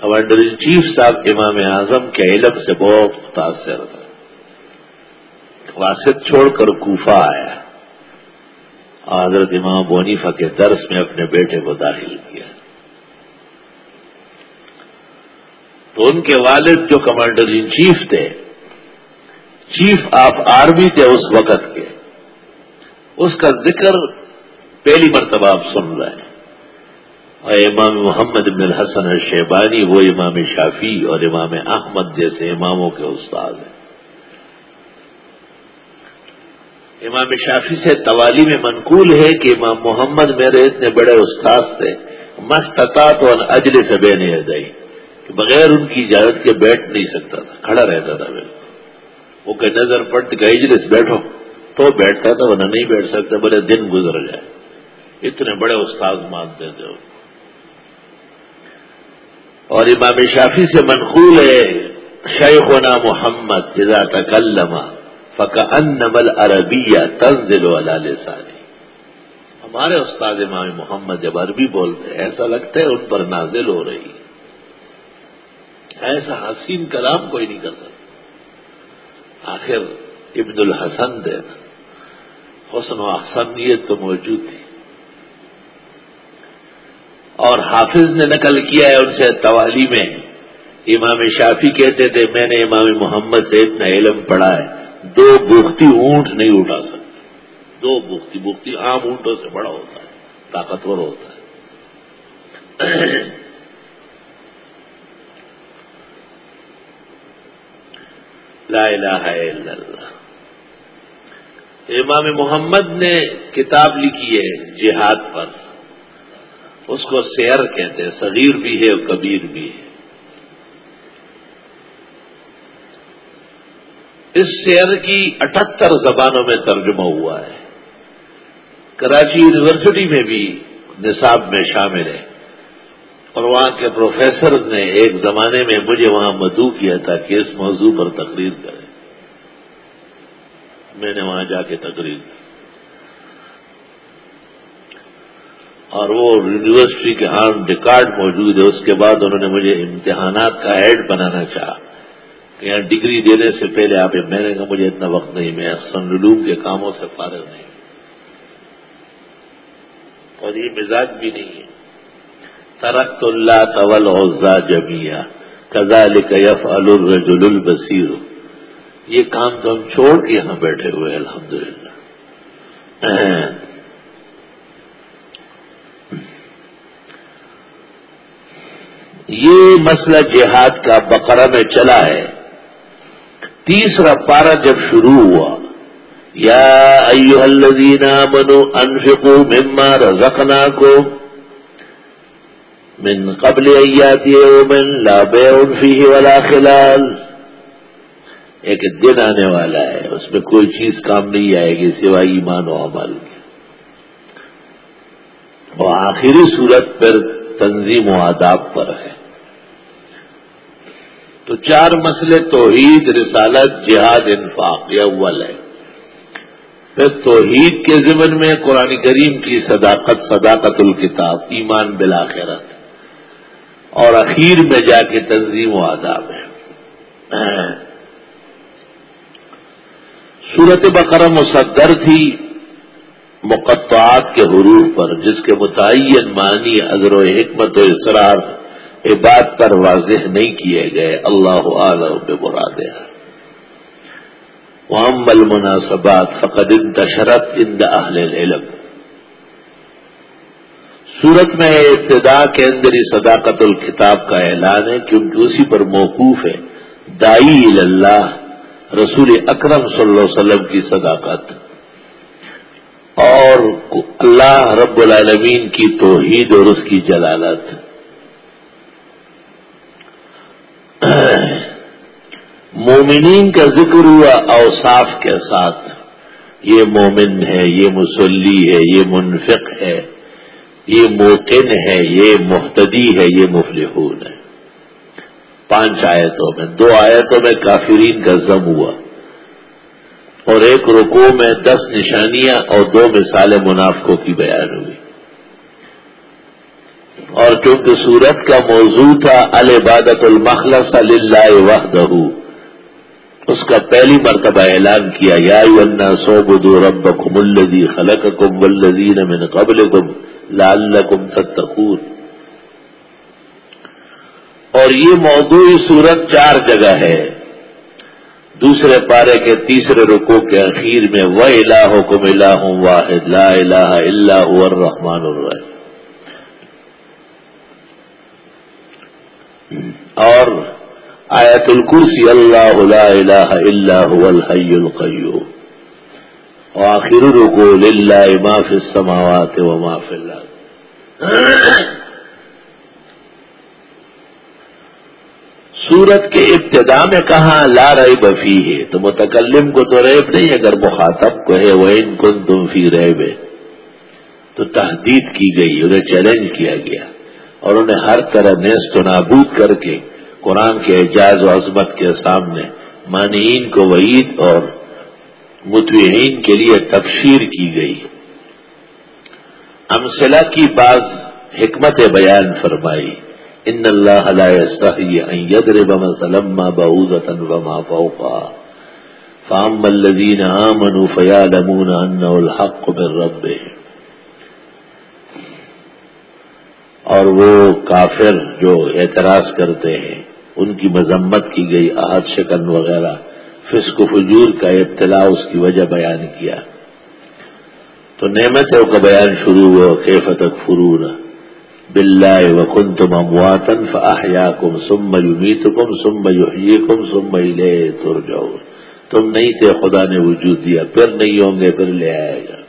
کمانڈر ان چیف صاحب امام اعظم کے علم سے بہت متاثر تھا واسط چھوڑ کر کوفہ آیا۔ اور حضرت امام بونیفا کے درس میں اپنے بیٹے کو داخل کیا۔ تو ان کے والد جو کمانڈر ان چیف تھے چیف آف آرمی تھے اس وقت کے۔ اس کا ذکر پہلی مرتبہ آپ سن رہے ہیں۔ اور امام محمد بن الحسن شیبانی وہ امام شافی اور امام احمد جیسے اماموں کے استاد ہیں۔ امام شافی سے توالی میں منقول ہے کہ امام محمد میرے اتنے بڑے استاد تھے۔ مستتا تو اجلے سے بے نہیں کہ بغیر ان کی اجازت کے بیٹھ نہیں سکتا تھا، کھڑا رہتا تھا بالکل۔ وہ کہ نظر پڑ کے اجلس بیٹھو۔ تو بیٹھتا تھا ورنہ نہیں بیٹھ سکتا بولے دن گزر جائے۔ اتنے بڑے استاد مانتے تھے اور امام شافی سے منقول ہے، شیخنا محمد جزا تکلم فق ان عربیہ تنزل والا لسانی۔ ہمارے استاد امام محمد جب عربی بولتے ہیں، ایسا لگتا ہے ان پر نازل ہو رہی ایسا حسین کلام کوئی نہیں کر سکتا۔ آخر ابن الحسن دے حسن و حسنیت تو موجود تھی۔ اور حافظ نے نقل کیا ہے ان سے توالی میں۔ امام شافی کہتے تھے، میں نے امام محمد سے اتنا علم پڑھا ہے۔ دو بختی اونٹ نہیں اٹھا سکتے۔ دو بختی بختی عام اونٹوں سے بڑا ہوتا ہے، طاقتور ہوتا ہے۔ لا الہ الا اللہ۔ امام محمد نے کتاب لکھی ہے جہاد پر۔ اس کو سیر کہتے ہیں، صغیر بھی ہے اور کبیر بھی ہے۔ اس شعر کی اٹھہتر زبانوں میں ترجمہ ہوا ہے۔ کراچی یونیورسٹی میں بھی نصاب میں شامل ہے۔ اور وہاں کے پروفیسر نے ایک زمانے میں مجھے وہاں مدعو کیا تھا کہ اس موضوع پر تقریر کرے میں نے وہاں جا کے تقریر کی۔ اور وہ یونیورسٹی کے ہاں ریکارڈ موجود ہے، اس کے بعد انہوں نے مجھے امتحانات کا ہیڈ بنانا چاہا۔ کہ یہاں ڈگری دینے سے پہلے آپ میں نے کہا مجھے اتنا وقت نہیں، میں سنلوم کے کاموں سے فارغ نہیں۔ اور یہ مزاج بھی نہیں ہے۔ ترقت اللہ طول اوزا جمیا کزا لکف الرجل البصیر۔ یہ کام تو ہم چھوڑ کے یہاں بیٹھے ہوئے الحمدللہ۔ یہ مسئلہ جہاد کا بقرہ میں چلا ہے۔ تیسرا پارا جب شروع ہوا، یا ایو الذین منو انفقو مما رزقنا کو من قبل ایاتی من لا بیع فیہ ولا خلال. ایک دن آنے والا ہے، اس میں کوئی چیز کام نہیں آئے گی سوائے ایمان و عمل کے۔ وہ آخری صورت پر تنظیم و آداب پر ہے۔ تو چار مسئلے توحید، رسالت، جہاد، انفاق، یہ اول ہے۔ پھر توحید کے ضمن میں قرآن کریم کی صداقت صداقت الکتاب، ایمان بلاخرت اور اخیر میں جا کے تنظیم و آداب ہے۔ صورت بقرہ مصدر تھی مقطعات کے حروف پر، جس کے متعین معنی ازر و حکمت و اصرار عباد پر واضح نہیں کیے گئے۔ اللہ عالم بے مراد محمل مناسبات فقد انتشرت ان اہل علم سورت میں ابتدا کے اندر ہی صداقت الکتاب کا اعلان ہے کیونکہ اسی پر موقوف ہے، دائی اللہ رسول اکرم صلی اللہ علیہ وسلم کی صداقت۔ اور اللہ رب العالمین کی توحید اور اس کی جلالت۔ مومنین کا ذکر ہوا اوصاف کے ساتھ۔ یہ مومن ہے، یہ مسلی ہے، یہ منفق ہے۔ یہ موقن ہے یہ محتدی ہے یہ مفلحون ہے پانچ آیتوں میں، دو آیتوں میں کافرین کا ضم ہوا۔ اور ایک رکو میں دس نشانیاں اور دو مثال منافقوں کی بیان ہوئی۔ اور کیونکہ سورت کا موضوع تھا العبادت المخلص اللہ وحدہ، اس کا پہلی مرتبہ اعلان کیا، یا سو بدو رب کم الدی خلق کم ولدین من قبل کم لال کم اور یہ موضوعی صورت چار جگہ ہے۔ دوسرے پارے کے تیسرے رکو کے اخیر میں وہ الہ کو ملا ہوں واحد، لا الہ اللہ الرحمن الرحیم اور آیت الکرسی، اللہ لا الہ الا هو الحی القیوم وآخر رکو للہ ما فی السماوات و ما فی اللہ سورت کے ابتدا میں کہاں لا رہی بفی ہے تو متکلم کو تو ریب نہیں، اگر مخاطب کو ہے وہ ان کن تم فی ریب. ہے تو تحدید کی گئی، انہیں چیلنج کیا گیا. اور انہیں ہر طرح نیست و نابود کر کے قرآن کے اعجاز و عظمت کے سامنے، مانعین کو وعید اور متوعین کے لیے تبشیر کی گئی۔ امسلہ کی بعض حکمت بیان فرمائی۔ ان اللہ لا يستحي ان يضرب مثلا ما بعوضة وما فوقها فاما الذين امنوا فيعلمون الحق من ربهم اور وہ کافر جو اعتراض کرتے ہیں، ان کی مذمت کی گئی احد شکن وغیرہ۔ فسق و فجور کا اطلاع اس کی وجہ بیان کیا۔ تو نعمتوں کا بیان شروع ہوا کیفتک فرور بلائے وکن تم امواتن فاحیا کم سم میت کم سم یوہی کم سم لے تر جاؤ تم نہیں تھے، خدا نے وجود دیا، پھر نہیں ہوں گے، پھر لے آئے گا